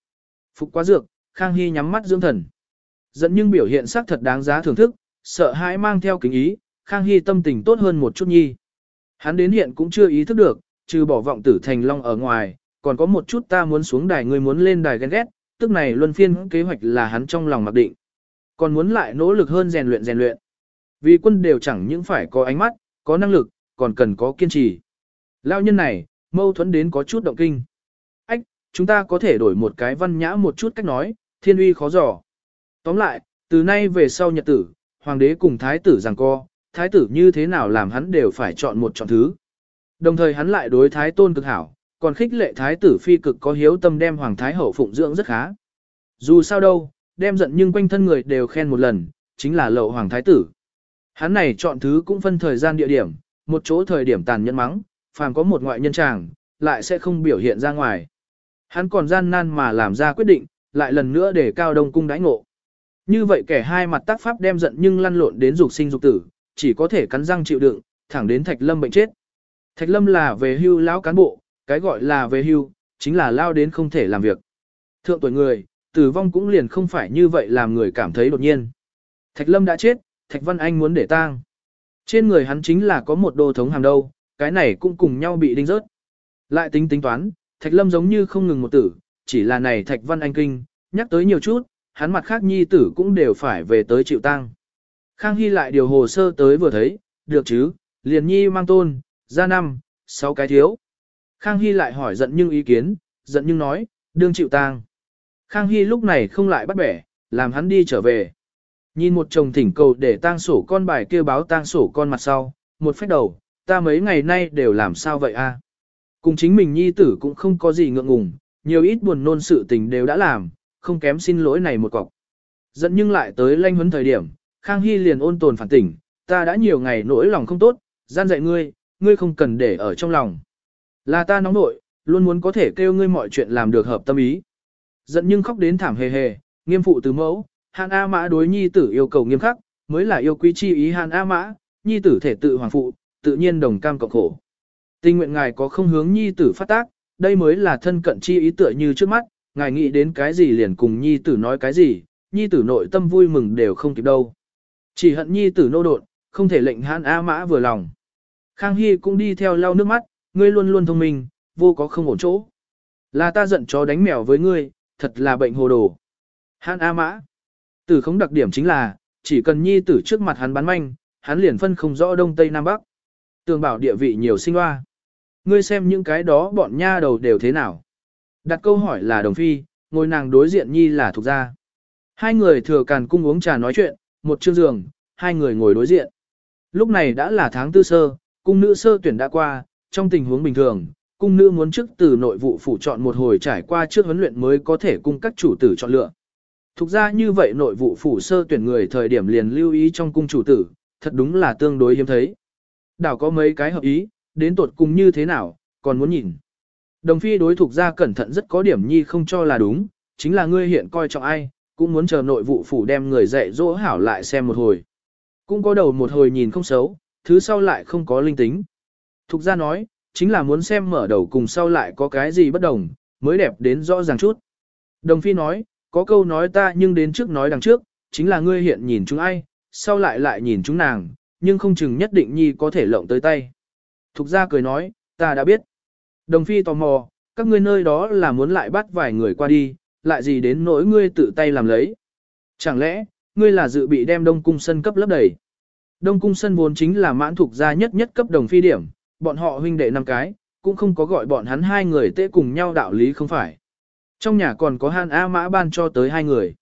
Phục quá dược, Khang Hy nhắm mắt dưỡng thần. Dẫn nhưng biểu hiện sắc thật đáng giá thưởng thức, sợ hãi mang theo kính ý, Khang Hy tâm tình tốt hơn một chút nhi. Hắn đến hiện cũng chưa ý thức được, trừ bỏ vọng tử thành long ở ngoài, còn có một chút ta muốn xuống đài người muốn lên đài ghen ghét, tức này luân phiên kế hoạch là hắn trong lòng mặc định. Còn muốn lại nỗ lực hơn rèn luyện rèn luyện. Vì quân đều chẳng những phải có ánh mắt, có năng lực, còn cần có kiên trì. Lao nhân này, mâu thuẫn đến có chút động kinh. Ách, chúng ta có thể đổi một cái văn nhã một chút cách nói, thiên uy khó dò. Tóm lại, từ nay về sau nhật tử, hoàng đế cùng thái tử giằng co, thái tử như thế nào làm hắn đều phải chọn một chọn thứ. Đồng thời hắn lại đối thái tôn cực hảo, còn khích lệ thái tử phi cực có hiếu tâm đem hoàng thái hậu phụng dưỡng rất khá. Dù sao đâu, đem giận nhưng quanh thân người đều khen một lần, chính là lậu hoàng thái tử. Hắn này chọn thứ cũng phân thời gian địa điểm, một chỗ thời điểm tàn nhẫn mắng, phàm có một ngoại nhân chàng, lại sẽ không biểu hiện ra ngoài. Hắn còn gian nan mà làm ra quyết định, lại lần nữa để cao đông cung đãi ngộ. Như vậy kẻ hai mặt tác pháp đem giận nhưng lăn lộn đến dục sinh dục tử, chỉ có thể cắn răng chịu đựng, thẳng đến Thạch Lâm bệnh chết. Thạch Lâm là về hưu lão cán bộ, cái gọi là về hưu, chính là lao đến không thể làm việc. Thượng tuổi người, tử vong cũng liền không phải như vậy làm người cảm thấy đột nhiên. Thạch Lâm đã chết, Thạch Văn Anh muốn để tang. Trên người hắn chính là có một đồ thống hàng đâu, cái này cũng cùng nhau bị đinh rớt. Lại tính tính toán, Thạch Lâm giống như không ngừng một tử, chỉ là này Thạch Văn Anh kinh, nhắc tới nhiều chút, hắn mặt khác nhi tử cũng đều phải về tới chịu tang. Khang Hy lại điều hồ sơ tới vừa thấy, được chứ, liền nhi mang tôn, ra năm, sáu cái thiếu. Khang Hy lại hỏi giận nhưng ý kiến, giận nhưng nói, đương chịu tang. Khang Hy lúc này không lại bắt bẻ, làm hắn đi trở về. Nhìn một chồng thỉnh cầu để tang sổ con bài kêu báo tang sổ con mặt sau, một phép đầu, ta mấy ngày nay đều làm sao vậy a? À? Cùng chính mình nhi tử cũng không có gì ngượng ngùng, nhiều ít buồn nôn sự tình đều đã làm, không kém xin lỗi này một cọc. Giận nhưng lại tới lanh huấn thời điểm, Khang Hy liền ôn tồn phản tỉnh, ta đã nhiều ngày nỗi lòng không tốt, gian dạy ngươi, ngươi không cần để ở trong lòng. Là ta nóng nội, luôn muốn có thể kêu ngươi mọi chuyện làm được hợp tâm ý. Giận nhưng khóc đến thảm hề hề, nghiêm phụ từ mẫu, Hàn A Mã đối nhi tử yêu cầu nghiêm khắc, mới là yêu quý chi ý Hàn A Mã, nhi tử thể tự hoàng phụ, tự nhiên đồng cam cộng khổ. Tình nguyện ngài có không hướng nhi tử phát tác, đây mới là thân cận chi ý tựa như trước mắt, ngài nghĩ đến cái gì liền cùng nhi tử nói cái gì, nhi tử nội tâm vui mừng đều không kịp đâu. Chỉ hận nhi tử nô đột, không thể lệnh hãn A Mã vừa lòng. Khang Hy cũng đi theo lau nước mắt, ngươi luôn luôn thông minh, vô có không ổn chỗ. Là ta giận chó đánh mèo với ngươi, thật là bệnh hồ đồ. Hãn A Mã. Tử không đặc điểm chính là, chỉ cần nhi tử trước mặt hắn bán manh, hắn liền phân không rõ đông tây nam bắc. Tường bảo địa vị nhiều sinh hoa. Ngươi xem những cái đó bọn nha đầu đều thế nào. Đặt câu hỏi là đồng phi, ngồi nàng đối diện nhi là thuộc gia. Hai người thừa càn cung uống trà nói chuyện, một chương giường, hai người ngồi đối diện. Lúc này đã là tháng tư sơ, cung nữ sơ tuyển đã qua, trong tình huống bình thường, cung nữ muốn trước từ nội vụ phủ chọn một hồi trải qua trước huấn luyện mới có thể cung các chủ tử chọn lựa. Thực ra như vậy nội vụ phủ sơ tuyển người thời điểm liền lưu ý trong cung chủ tử, thật đúng là tương đối hiếm thấy. Đảo có mấy cái hợp ý, đến tuột cùng như thế nào, còn muốn nhìn. Đồng phi đối thuộc ra cẩn thận rất có điểm nhi không cho là đúng, chính là ngươi hiện coi trọng ai, cũng muốn chờ nội vụ phủ đem người dạy dỗ hảo lại xem một hồi. Cũng có đầu một hồi nhìn không xấu, thứ sau lại không có linh tính. Thục ra nói, chính là muốn xem mở đầu cùng sau lại có cái gì bất đồng, mới đẹp đến rõ ràng chút. Đồng phi nói, có câu nói ta nhưng đến trước nói đằng trước, chính là ngươi hiện nhìn chúng ai, sau lại lại nhìn chúng nàng, nhưng không chừng nhất định nhi có thể lộng tới tay. Thục ra cười nói, ta đã biết. Đồng phi tò mò, các ngươi nơi đó là muốn lại bắt vài người qua đi, lại gì đến nỗi ngươi tự tay làm lấy. Chẳng lẽ, ngươi là dự bị đem đông cung sân cấp lấp đầy. Đông cung sân vốn chính là mãn thuộc gia nhất nhất cấp đồng phi điểm, bọn họ huynh đệ năm cái, cũng không có gọi bọn hắn hai người tệ cùng nhau đạo lý không phải. Trong nhà còn có han A mã ban cho tới hai người.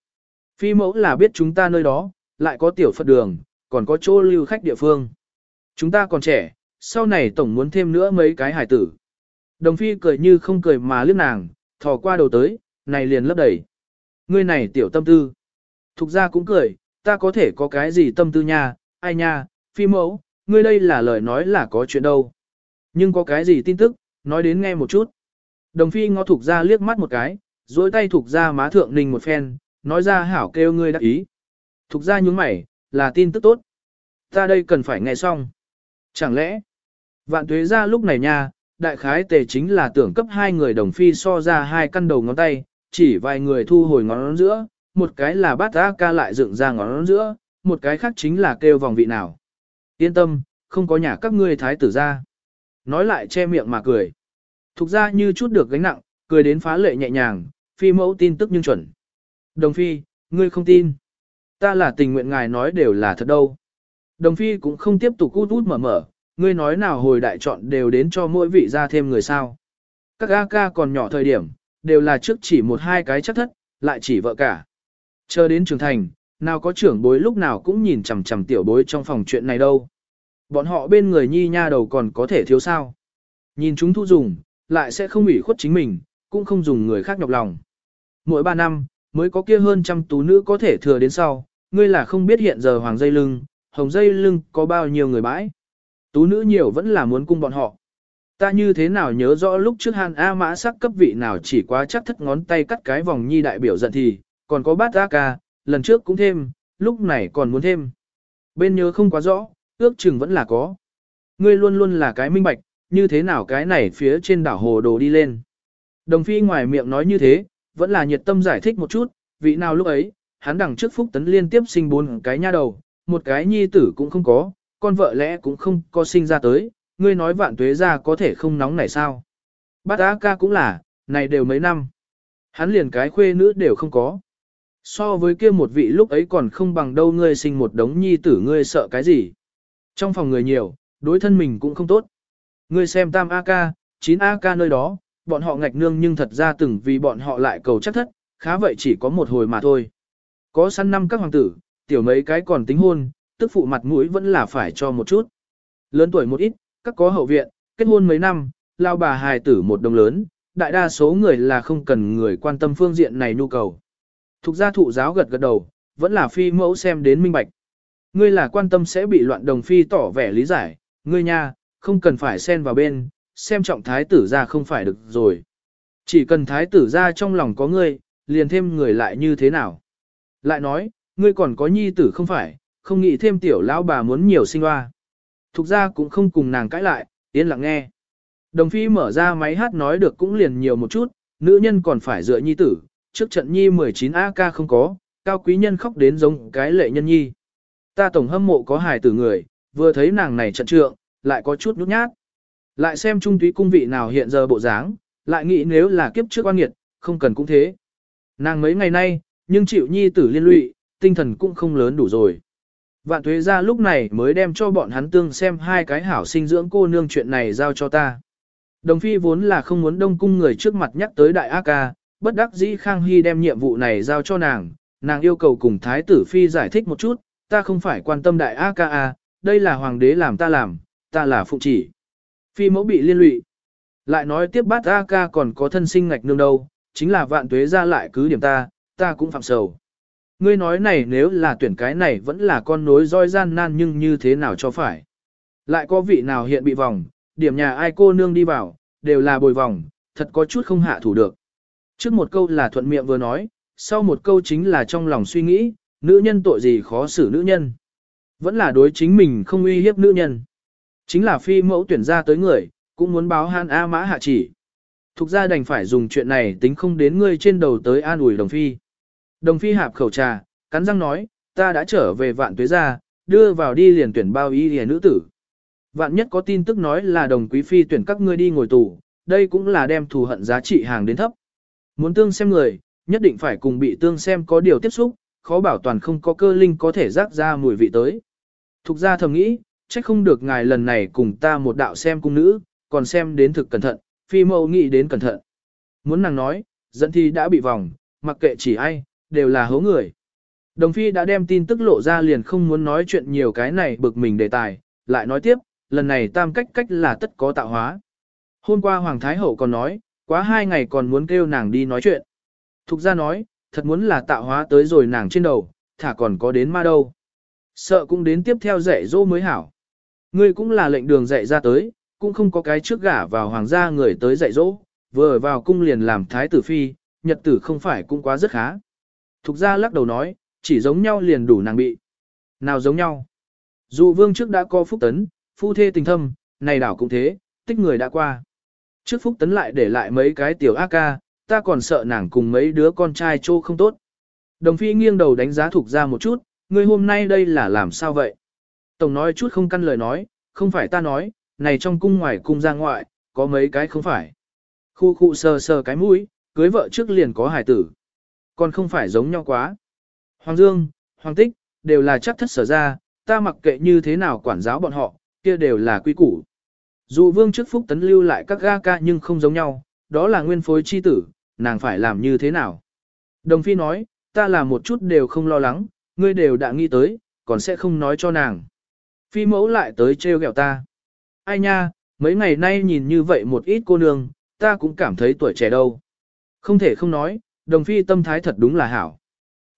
Phi mẫu là biết chúng ta nơi đó, lại có tiểu Phật đường, còn có chỗ lưu khách địa phương. Chúng ta còn trẻ, sau này tổng muốn thêm nữa mấy cái hải tử. Đồng phi cười như không cười mà liếc nàng, thò qua đầu tới, này liền lấp đầy. Ngươi này tiểu tâm tư. Thục ra cũng cười, ta có thể có cái gì tâm tư nha, ai nha, phi mẫu, ngươi đây là lời nói là có chuyện đâu. Nhưng có cái gì tin tức, nói đến nghe một chút. Đồng phi ngó thục ra liếc mắt một cái, duỗi tay thục ra má thượng ninh một phen, nói ra hảo kêu ngươi đắc ý. Thục ra nhúng mày, là tin tức tốt. Ta đây cần phải nghe xong. Chẳng lẽ, vạn tuế ra lúc này nha, đại khái tề chính là tưởng cấp hai người đồng phi so ra hai căn đầu ngón tay, chỉ vài người thu hồi ngón giữa, một cái là bát ra ca lại dựng ra ngón giữa, một cái khác chính là kêu vòng vị nào. Yên tâm, không có nhà các ngươi thái tử ra. Nói lại che miệng mà cười. Thục ra như chút được gánh nặng, cười đến phá lệ nhẹ nhàng, phi mẫu tin tức nhưng chuẩn. Đồng phi, ngươi không tin. Ta là tình nguyện ngài nói đều là thật đâu. Đồng phi cũng không tiếp tục út út mở mở, ngươi nói nào hồi đại chọn đều đến cho mỗi vị ra thêm người sao. Các A ca còn nhỏ thời điểm, đều là trước chỉ một hai cái chắc thất, lại chỉ vợ cả. Chờ đến trưởng thành, nào có trưởng bối lúc nào cũng nhìn chằm chằm tiểu bối trong phòng chuyện này đâu. Bọn họ bên người nhi nha đầu còn có thể thiếu sao. Nhìn chúng thu dùng, lại sẽ không ủy khuất chính mình, cũng không dùng người khác nhọc lòng. Mỗi ba năm, mới có kia hơn trăm tú nữ có thể thừa đến sau, ngươi là không biết hiện giờ hoàng dây lưng, hồng dây lưng có bao nhiêu người bãi. Tú nữ nhiều vẫn là muốn cung bọn họ. Ta như thế nào nhớ rõ lúc trước Hàn A mã sắc cấp vị nào chỉ quá chắc thất ngón tay cắt cái vòng nhi đại biểu giận thì, còn có bát A ca, lần trước cũng thêm, lúc này còn muốn thêm. Bên nhớ không quá rõ, ước chừng vẫn là có. Ngươi luôn luôn là cái minh bạch, như thế nào cái này phía trên đảo hồ đồ đi lên. Đồng phi ngoài miệng nói như thế, vẫn là nhiệt tâm giải thích một chút, vị nào lúc ấy, hắn đằng trước phúc tấn liên tiếp sinh bốn cái nha đầu, một cái nhi tử cũng không có, con vợ lẽ cũng không có sinh ra tới, ngươi nói vạn tuế ra có thể không nóng này sao. Bát á ca cũng là, này đều mấy năm. Hắn liền cái khuê nữ đều không có. So với kia một vị lúc ấy còn không bằng đâu ngươi sinh một đống nhi tử ngươi sợ cái gì. Trong phòng người nhiều, đối thân mình cũng không tốt. Ngươi xem tam AK, 9 ca nơi đó, bọn họ ngạch nương nhưng thật ra từng vì bọn họ lại cầu chắc thất, khá vậy chỉ có một hồi mà thôi. Có săn năm các hoàng tử, tiểu mấy cái còn tính hôn, tức phụ mặt mũi vẫn là phải cho một chút. Lớn tuổi một ít, các có hậu viện, kết hôn mấy năm, lao bà hài tử một đồng lớn, đại đa số người là không cần người quan tâm phương diện này nhu cầu. Thục gia thụ giáo gật gật đầu, vẫn là phi mẫu xem đến minh bạch. Ngươi là quan tâm sẽ bị loạn đồng phi tỏ vẻ lý giải, ngươi nha, không cần phải xen vào bên, xem trọng thái tử ra không phải được rồi. Chỉ cần thái tử ra trong lòng có ngươi, liền thêm người lại như thế nào. Lại nói, ngươi còn có nhi tử không phải, không nghĩ thêm tiểu lão bà muốn nhiều sinh hoa. Thục ra cũng không cùng nàng cãi lại, yên lặng nghe. Đồng phi mở ra máy hát nói được cũng liền nhiều một chút, nữ nhân còn phải dựa nhi tử, trước trận nhi 19 AK không có, cao quý nhân khóc đến giống cái lệ nhân nhi. Ta tổng hâm mộ có hài tử người, vừa thấy nàng này trận trượng, lại có chút nhút nhát. Lại xem trung túy cung vị nào hiện giờ bộ dáng, lại nghĩ nếu là kiếp trước oan nghiệt, không cần cũng thế. Nàng mấy ngày nay, nhưng chịu nhi tử liên lụy, tinh thần cũng không lớn đủ rồi. Vạn thuế ra lúc này mới đem cho bọn hắn tương xem hai cái hảo sinh dưỡng cô nương chuyện này giao cho ta. Đồng phi vốn là không muốn đông cung người trước mặt nhắc tới đại A ca, bất đắc dĩ Khang Hy đem nhiệm vụ này giao cho nàng, nàng yêu cầu cùng thái tử phi giải thích một chút, ta không phải quan tâm đại A ca A, đây là hoàng đế làm ta làm, ta là phụ chỉ. Phi mẫu bị liên lụy. Lại nói tiếp bát A ca còn có thân sinh ngạch nương đâu, chính là vạn tuế ra lại cứ điểm ta, ta cũng phạm sầu. Ngươi nói này nếu là tuyển cái này vẫn là con nối roi gian nan nhưng như thế nào cho phải. Lại có vị nào hiện bị vòng, điểm nhà ai cô nương đi vào, đều là bồi vòng, thật có chút không hạ thủ được. Trước một câu là thuận miệng vừa nói, sau một câu chính là trong lòng suy nghĩ, nữ nhân tội gì khó xử nữ nhân. Vẫn là đối chính mình không uy hiếp nữ nhân. Chính là phi mẫu tuyển ra tới người, cũng muốn báo han A mã hạ chỉ. Thục ra đành phải dùng chuyện này tính không đến ngươi trên đầu tới an ủi đồng phi. Đồng phi hạp khẩu trà, cắn răng nói, ta đã trở về vạn tuế gia, đưa vào đi liền tuyển bao y hề nữ tử. Vạn nhất có tin tức nói là đồng quý phi tuyển các ngươi đi ngồi tù, đây cũng là đem thù hận giá trị hàng đến thấp. Muốn tương xem người, nhất định phải cùng bị tương xem có điều tiếp xúc, khó bảo toàn không có cơ linh có thể rác ra mùi vị tới. Thục ra thầm nghĩ, trách không được ngài lần này cùng ta một đạo xem cung nữ, còn xem đến thực cẩn thận, phi mẫu nghĩ đến cẩn thận. Muốn nàng nói, dẫn thi đã bị vòng, mặc kệ chỉ ai, đều là hố người. Đồng phi đã đem tin tức lộ ra liền không muốn nói chuyện nhiều cái này bực mình đề tài, lại nói tiếp, lần này tam cách cách là tất có tạo hóa. Hôm qua Hoàng Thái Hậu còn nói, quá hai ngày còn muốn kêu nàng đi nói chuyện. Thục ra nói, thật muốn là tạo hóa tới rồi nàng trên đầu, thả còn có đến ma đâu. Sợ cũng đến tiếp theo dạy dỗ mới hảo. Ngươi cũng là lệnh đường dạy ra tới, cũng không có cái trước gả vào hoàng gia người tới dạy dỗ, vừa vào cung liền làm thái tử phi, nhật tử không phải cũng quá rất khá. Thục ra lắc đầu nói, chỉ giống nhau liền đủ nàng bị. Nào giống nhau. Dù vương trước đã có phúc tấn, phu thê tình thâm, này đảo cũng thế, tích người đã qua. Trước phúc tấn lại để lại mấy cái tiểu ác ca, ta còn sợ nàng cùng mấy đứa con trai trô không tốt. Đồng phi nghiêng đầu đánh giá thuộc ra một chút, ngươi hôm nay đây là làm sao vậy? Tổng nói chút không căn lời nói, không phải ta nói, này trong cung ngoài cung ra ngoại, có mấy cái không phải. Khu khu sờ sờ cái mũi, cưới vợ trước liền có hải tử. Còn không phải giống nhau quá. Hoàng Dương, Hoàng Tích, đều là chắc thất sở ra, ta mặc kệ như thế nào quản giáo bọn họ, kia đều là quy củ. Dù vương trước phúc tấn lưu lại các ga ca nhưng không giống nhau, đó là nguyên phối chi tử, nàng phải làm như thế nào. Đồng Phi nói, ta là một chút đều không lo lắng, ngươi đều đã nghĩ tới, còn sẽ không nói cho nàng. Phi mẫu lại tới trêu ghẹo ta. Ai nha, mấy ngày nay nhìn như vậy một ít cô nương, ta cũng cảm thấy tuổi trẻ đâu. Không thể không nói, đồng phi tâm thái thật đúng là hảo.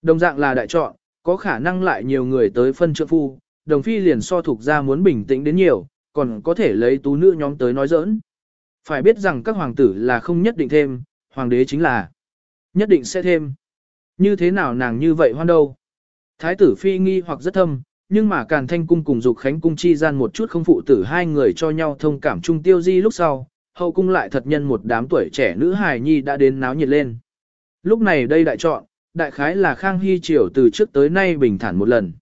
Đồng dạng là đại chọn, có khả năng lại nhiều người tới phân trượng phu, đồng phi liền so thuộc ra muốn bình tĩnh đến nhiều, còn có thể lấy tú nữ nhóm tới nói giỡn. Phải biết rằng các hoàng tử là không nhất định thêm, hoàng đế chính là nhất định sẽ thêm. Như thế nào nàng như vậy hoan đâu? Thái tử phi nghi hoặc rất thâm, nhưng mà Càn Thanh cung cùng Dục Khánh cung chi gian một chút không phụ tử hai người cho nhau thông cảm chung tiêu di lúc sau, hậu cung lại thật nhân một đám tuổi trẻ nữ hài nhi đã đến náo nhiệt lên. Lúc này đây đại chọn, đại khái là Khang Hy triều từ trước tới nay bình thản một lần.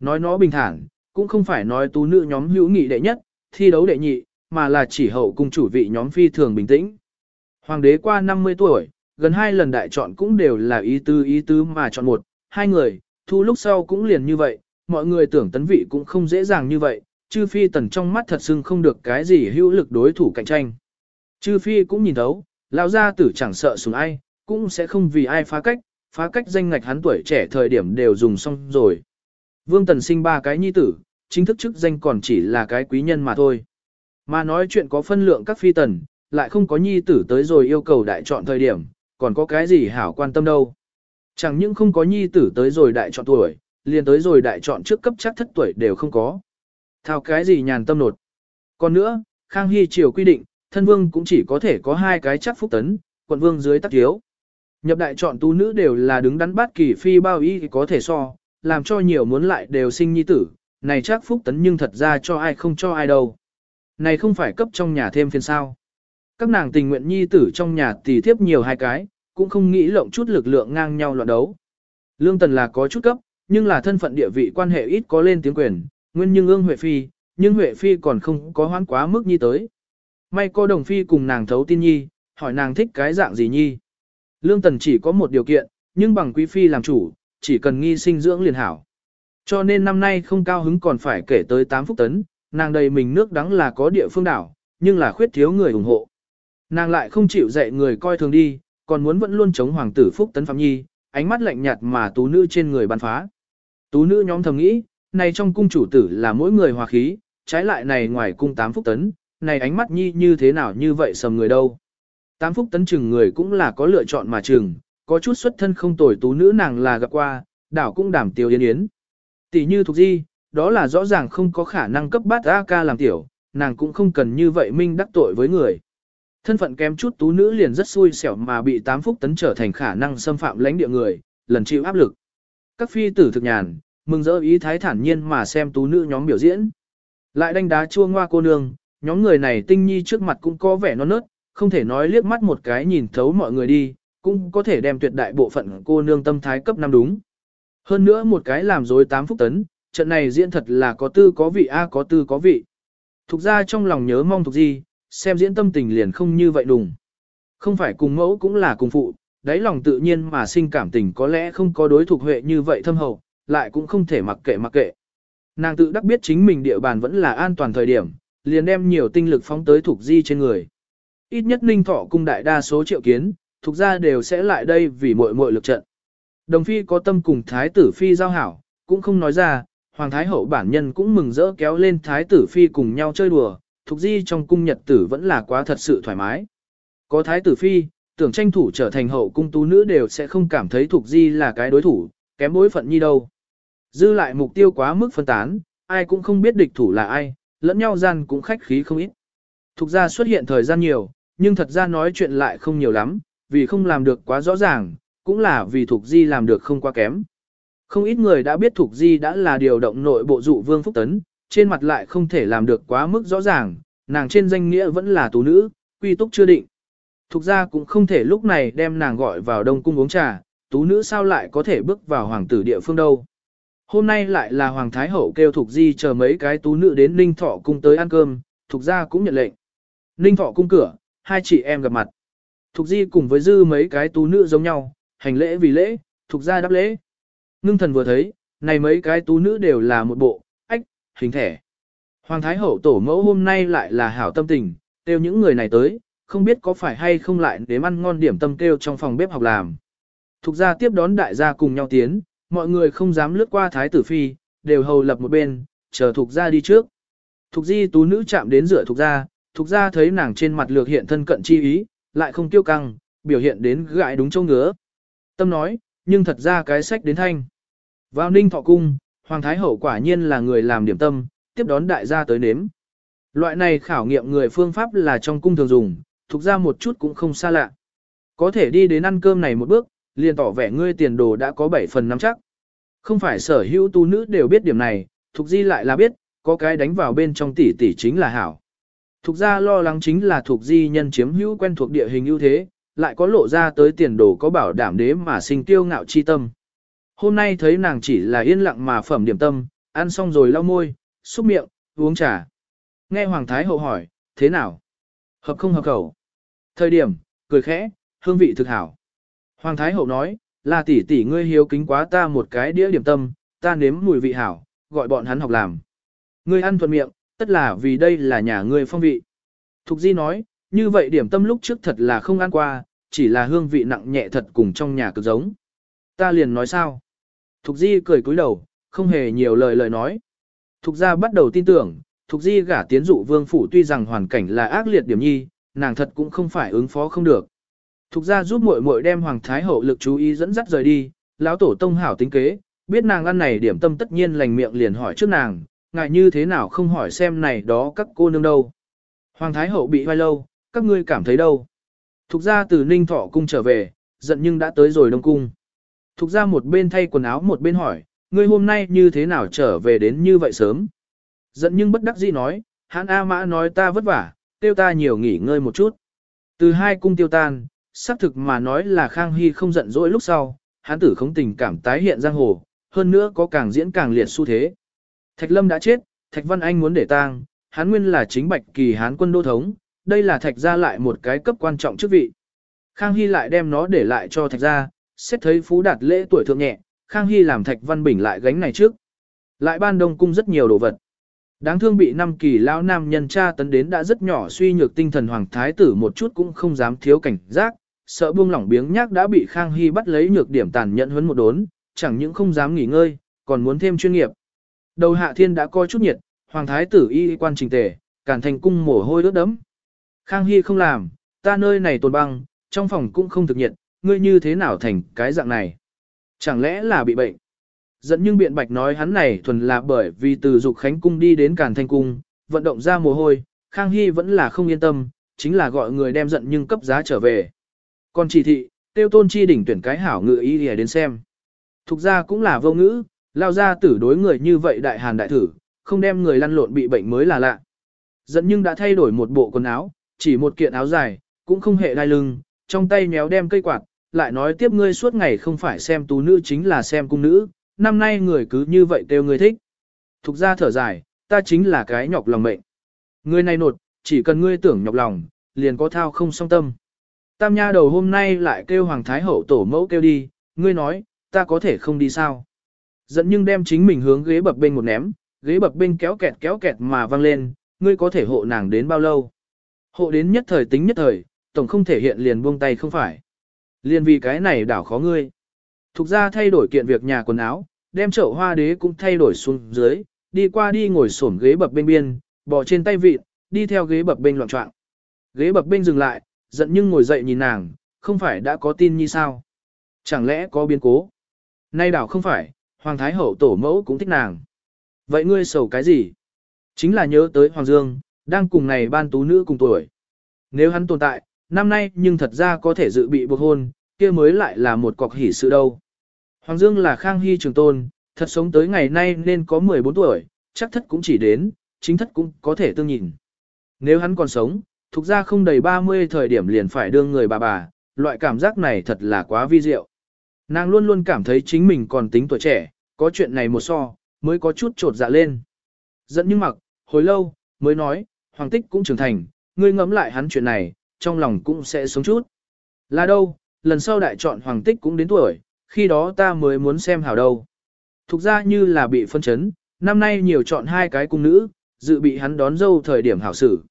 Nói nó bình thản, cũng không phải nói tú nữ nhóm hữu nghị đệ nhất, thi đấu đệ nhị, mà là chỉ hậu cung chủ vị nhóm phi thường bình tĩnh. Hoàng đế qua 50 tuổi, gần hai lần đại chọn cũng đều là ý tứ ý tứ mà chọn một, hai người, thu lúc sau cũng liền như vậy, mọi người tưởng tấn vị cũng không dễ dàng như vậy, chư phi tần trong mắt thật sưng không được cái gì hữu lực đối thủ cạnh tranh. Chư phi cũng nhìn thấu, lão gia tử chẳng sợ sùng ai, cũng sẽ không vì ai phá cách, phá cách danh ngạch hắn tuổi trẻ thời điểm đều dùng xong rồi. Vương Tần sinh ba cái nhi tử, chính thức chức danh còn chỉ là cái quý nhân mà thôi. Mà nói chuyện có phân lượng các phi tần, lại không có nhi tử tới rồi yêu cầu đại chọn thời điểm, còn có cái gì hảo quan tâm đâu. Chẳng những không có nhi tử tới rồi đại chọn tuổi, liền tới rồi đại chọn trước cấp chắc thất tuổi đều không có. Thao cái gì nhàn tâm nột. Còn nữa, Khang Hy triều quy định, thân vương cũng chỉ có thể có hai cái chắc phúc tấn, quận vương dưới tắc thiếu. Nhập đại chọn tu nữ đều là đứng đắn bát kỳ phi bao y thì có thể so, làm cho nhiều muốn lại đều sinh nhi tử, này chắc phúc tấn nhưng thật ra cho ai không cho ai đâu. Này không phải cấp trong nhà thêm phiền sao. Các nàng tình nguyện nhi tử trong nhà tỷ tiếp nhiều hai cái, cũng không nghĩ lộng chút lực lượng ngang nhau loạn đấu. Lương Tần là có chút cấp, nhưng là thân phận địa vị quan hệ ít có lên tiếng quyền, nguyên nhưng ương Huệ Phi, nhưng Huệ Phi còn không có hoãn quá mức nhi tới. May cô đồng phi cùng nàng thấu tin nhi, hỏi nàng thích cái dạng gì nhi. Lương Tần chỉ có một điều kiện, nhưng bằng quý phi làm chủ, chỉ cần nghi sinh dưỡng liền hảo. Cho nên năm nay không cao hứng còn phải kể tới 8 phút tấn, nàng đầy mình nước đắng là có địa phương đảo, nhưng là khuyết thiếu người ủng hộ. Nàng lại không chịu dạy người coi thường đi, còn muốn vẫn luôn chống hoàng tử phúc tấn phạm nhi, ánh mắt lạnh nhạt mà tú nữ trên người bắn phá. Tú nữ nhóm thầm nghĩ, này trong cung chủ tử là mỗi người hòa khí, trái lại này ngoài cung 8 phúc tấn, này ánh mắt nhi như thế nào như vậy sầm người đâu. Tám phúc tấn chừng người cũng là có lựa chọn mà chừng, có chút xuất thân không tồi tú nữ nàng là gặp qua, đảo cũng đảm tiêu yên yến. Tỷ như thuộc di, đó là rõ ràng không có khả năng cấp bát A ca làm tiểu, nàng cũng không cần như vậy minh đắc tội với người. Thân phận kém chút tú nữ liền rất xui xẻo mà bị tám phúc tấn trở thành khả năng xâm phạm lãnh địa người, lần chịu áp lực. Các phi tử thực nhàn, mừng rỡ ý thái thản nhiên mà xem tú nữ nhóm biểu diễn. Lại đánh đá chua ngoa cô nương, nhóm người này tinh nhi trước mặt cũng có vẻ non nớt, không thể nói liếc mắt một cái nhìn thấu mọi người đi, cũng có thể đem tuyệt đại bộ phận cô nương tâm thái cấp năm đúng. Hơn nữa một cái làm dối tám phút tấn, trận này diễn thật là có tư có vị a có tư có vị. Thục ra trong lòng nhớ mong thục gì, xem diễn tâm tình liền không như vậy đùng. Không phải cùng mẫu cũng là cùng phụ, đáy lòng tự nhiên mà sinh cảm tình có lẽ không có đối thuộc huệ như vậy thâm hậu, lại cũng không thể mặc kệ mặc kệ. Nàng tự đắc biết chính mình địa bàn vẫn là an toàn thời điểm, liền đem nhiều tinh lực phóng tới thuộc di trên người. Ít nhất ninh thọ cung đại đa số triệu kiến, thuộc gia đều sẽ lại đây vì muội muội lực trận. Đồng phi có tâm cùng thái tử phi giao hảo, cũng không nói ra, hoàng thái hậu bản nhân cũng mừng rỡ kéo lên thái tử phi cùng nhau chơi đùa, thuộc di trong cung nhật tử vẫn là quá thật sự thoải mái. Có thái tử phi, tưởng tranh thủ trở thành hậu cung tú nữ đều sẽ không cảm thấy thuộc di là cái đối thủ, kém bối phận nhi đâu. Dư lại mục tiêu quá mức phân tán, ai cũng không biết địch thủ là ai, lẫn nhau gian cũng khách khí không ít. Thục ra xuất hiện thời gian nhiều, nhưng thật ra nói chuyện lại không nhiều lắm, vì không làm được quá rõ ràng, cũng là vì Thục Di làm được không quá kém. Không ít người đã biết Thục Di đã là điều động nội bộ dụ Vương Phúc Tấn, trên mặt lại không thể làm được quá mức rõ ràng, nàng trên danh nghĩa vẫn là tú nữ, quy túc chưa định. Thục ra cũng không thể lúc này đem nàng gọi vào đông cung uống trà, tú nữ sao lại có thể bước vào hoàng tử địa phương đâu. Hôm nay lại là Hoàng Thái Hậu kêu Thục Di chờ mấy cái tú nữ đến Ninh Thọ cung tới ăn cơm, Thục gia cũng nhận lệnh. Ninh Thọ cung cửa, hai chị em gặp mặt. Thục Di cùng với dư mấy cái tú nữ giống nhau, hành lễ vì lễ, Thục gia đáp lễ. Ngưng thần vừa thấy, này mấy cái tú nữ đều là một bộ, ách, hình thẻ. Hoàng Thái Hậu tổ mẫu hôm nay lại là hảo tâm tình, kêu những người này tới, không biết có phải hay không lại nếm ăn ngon điểm tâm kêu trong phòng bếp học làm. Thục gia tiếp đón đại gia cùng nhau tiến, mọi người không dám lướt qua thái tử phi, đều hầu lập một bên, chờ thục gia đi trước. Thục di tú nữ chạm đến rửa thục gia, thục ra thấy nàng trên mặt lược hiện thân cận chi ý, lại không tiêu căng, biểu hiện đến gãi đúng châu ngứa. Tâm nói, nhưng thật ra cái sách đến thanh. Vào ninh thọ cung, Hoàng Thái Hậu quả nhiên là người làm điểm tâm, tiếp đón đại gia tới nếm. Loại này khảo nghiệm người phương pháp là trong cung thường dùng, thuộc ra một chút cũng không xa lạ. Có thể đi đến ăn cơm này một bước, liền tỏ vẻ ngươi tiền đồ đã có 7 phần nắm chắc. Không phải sở hữu tu nữ đều biết điểm này, Thục Di lại là biết, có cái đánh vào bên trong tỷ tỷ chính là hảo. Thục gia lo lắng chính là Thục Di nhân chiếm hữu quen thuộc địa hình ưu thế, lại có lộ ra tới tiền đồ có bảo đảm đế mà sinh tiêu ngạo chi tâm. Hôm nay thấy nàng chỉ là yên lặng mà phẩm điểm tâm, ăn xong rồi lau môi, xúc miệng, uống trà. Nghe Hoàng Thái Hậu hỏi, thế nào? Hợp không hợp khẩu? Thời điểm, cười khẽ, hương vị thực hảo. Hoàng Thái Hậu nói, là tỷ tỷ ngươi hiếu kính quá ta một cái đĩa điểm tâm, ta nếm mùi vị hảo, gọi bọn hắn học làm. Ngươi ăn thuận miệng, tất là vì đây là nhà ngươi phong vị. Thục Di nói, như vậy điểm tâm lúc trước thật là không ăn qua, chỉ là hương vị nặng nhẹ thật cùng trong nhà cực giống. Ta liền nói sao? Thục Di cười cúi đầu, không hề nhiều lời lời nói. Thục gia bắt đầu tin tưởng, Thục Di gả tiến dụ vương phủ tuy rằng hoàn cảnh là ác liệt điểm nhi, nàng thật cũng không phải ứng phó không được. Thục Gia giúp muội muội đem Hoàng Thái Hậu lực chú ý dẫn dắt rời đi, lão tổ tông hảo tính kế, biết nàng ăn này điểm tâm tất nhiên lành miệng liền hỏi trước nàng, ngại như thế nào không hỏi xem này đó các cô nương đâu. Hoàng Thái Hậu bị hoai lâu, các ngươi cảm thấy đâu. Thục ra từ Ninh Thọ cung trở về, giận nhưng đã tới rồi Đông Cung. Thục ra một bên thay quần áo một bên hỏi, ngươi hôm nay như thế nào trở về đến như vậy sớm. Giận nhưng bất đắc dĩ nói, hãn A Mã nói ta vất vả, tiêu ta nhiều nghỉ ngơi một chút. Từ hai cung tiêu tan, xác thực mà nói là Khang Hy không giận dỗi lúc sau, Hán tử không tình cảm tái hiện giang hồ, hơn nữa có càng diễn càng liệt xu thế. Thạch Lâm đã chết, Thạch Văn Anh muốn để tang, hắn nguyên là chính bạch kỳ hán quân đô thống, đây là Thạch gia lại một cái cấp quan trọng chức vị. Khang Hy lại đem nó để lại cho Thạch gia, xét thấy phú đạt lễ tuổi thượng nhẹ, Khang Hy làm Thạch Văn Bình lại gánh này trước. Lại ban đông cung rất nhiều đồ vật. Đáng thương bị năm kỳ lão nam nhân cha tấn đến đã rất nhỏ suy nhược tinh thần hoàng thái tử một chút cũng không dám thiếu cảnh giác, sợ buông lỏng biếng nhác đã bị Khang Hy bắt lấy nhược điểm tàn nhẫn huấn một đốn, chẳng những không dám nghỉ ngơi, còn muốn thêm chuyên nghiệp. Đầu hạ thiên đã coi chút nhiệt, hoàng thái tử y quan trình tề, cản thành cung mồ hôi đốt đấm. Khang Hy không làm, ta nơi này tồn băng, trong phòng cũng không thực nhiệt, ngươi như thế nào thành cái dạng này? Chẳng lẽ là bị bệnh? Dẫn nhưng biện bạch nói hắn này thuần là bởi vì từ dục khánh cung đi đến cản thành cung, vận động ra mồ hôi, Khang Hy vẫn là không yên tâm, chính là gọi người đem giận nhưng cấp giá trở về. Còn chỉ thị, tiêu tôn chi đỉnh tuyển cái hảo ngự ý để đến xem. Thục ra cũng là vô ngữ, lao ra tử đối người như vậy đại hàn đại thử, không đem người lăn lộn bị bệnh mới là lạ. Dẫn nhưng đã thay đổi một bộ quần áo, chỉ một kiện áo dài, cũng không hề đai lưng, trong tay nhéo đem cây quạt, lại nói tiếp ngươi suốt ngày không phải xem tú nữ chính là xem cung nữ, năm nay người cứ như vậy tiêu người thích. Thục ra thở dài, ta chính là cái nhọc lòng mệnh. Ngươi này nột, chỉ cần ngươi tưởng nhọc lòng, liền có thao không song tâm. Tam nha đầu hôm nay lại kêu Hoàng Thái Hậu tổ mẫu kêu đi, ngươi nói, ta có thể không đi sao. Dẫn nhưng đem chính mình hướng ghế bập bên một ném, ghế bập bên kéo kẹt kéo kẹt mà văng lên, ngươi có thể hộ nàng đến bao lâu. Hộ đến nhất thời tính nhất thời, tổng không thể hiện liền buông tay không phải. Liền vì cái này đảo khó ngươi. Thục ra thay đổi kiện việc nhà quần áo, đem chậu hoa đế cũng thay đổi xuống dưới, đi qua đi ngồi xổm ghế bập bên biên, bò trên tay vịt, đi theo ghế bập bên loạn trọng. Ghế bập bên dừng lại, giận nhưng ngồi dậy nhìn nàng, không phải đã có tin như sao? Chẳng lẽ có biến cố? Nay đảo không phải, Hoàng Thái Hậu tổ mẫu cũng thích nàng. Vậy ngươi sầu cái gì? Chính là nhớ tới Hoàng Dương, đang cùng này ban tú nữ cùng tuổi. Nếu hắn tồn tại, năm nay nhưng thật ra có thể dự bị buộc hôn, kia mới lại là một cọc hỷ sự đâu. Hoàng Dương là Khang Hy trường tôn, thật sống tới ngày nay nên có 14 tuổi, chắc thất cũng chỉ đến, chính thất cũng có thể tương nhìn. Nếu hắn còn sống, thuộc ra không đầy 30 thời điểm liền phải đương người bà bà, loại cảm giác này thật là quá vi diệu. Nàng luôn luôn cảm thấy chính mình còn tính tuổi trẻ, có chuyện này một so, mới có chút trột dạ lên. Dẫn nhưng mặc, hồi lâu, mới nói, Hoàng Tích cũng trưởng thành, ngươi ngẫm lại hắn chuyện này, trong lòng cũng sẽ sống chút. Là đâu, lần sau đại chọn Hoàng Tích cũng đến tuổi, khi đó ta mới muốn xem hảo đâu. Thục ra như là bị phân chấn, năm nay nhiều chọn hai cái cung nữ, dự bị hắn đón dâu thời điểm hảo sử.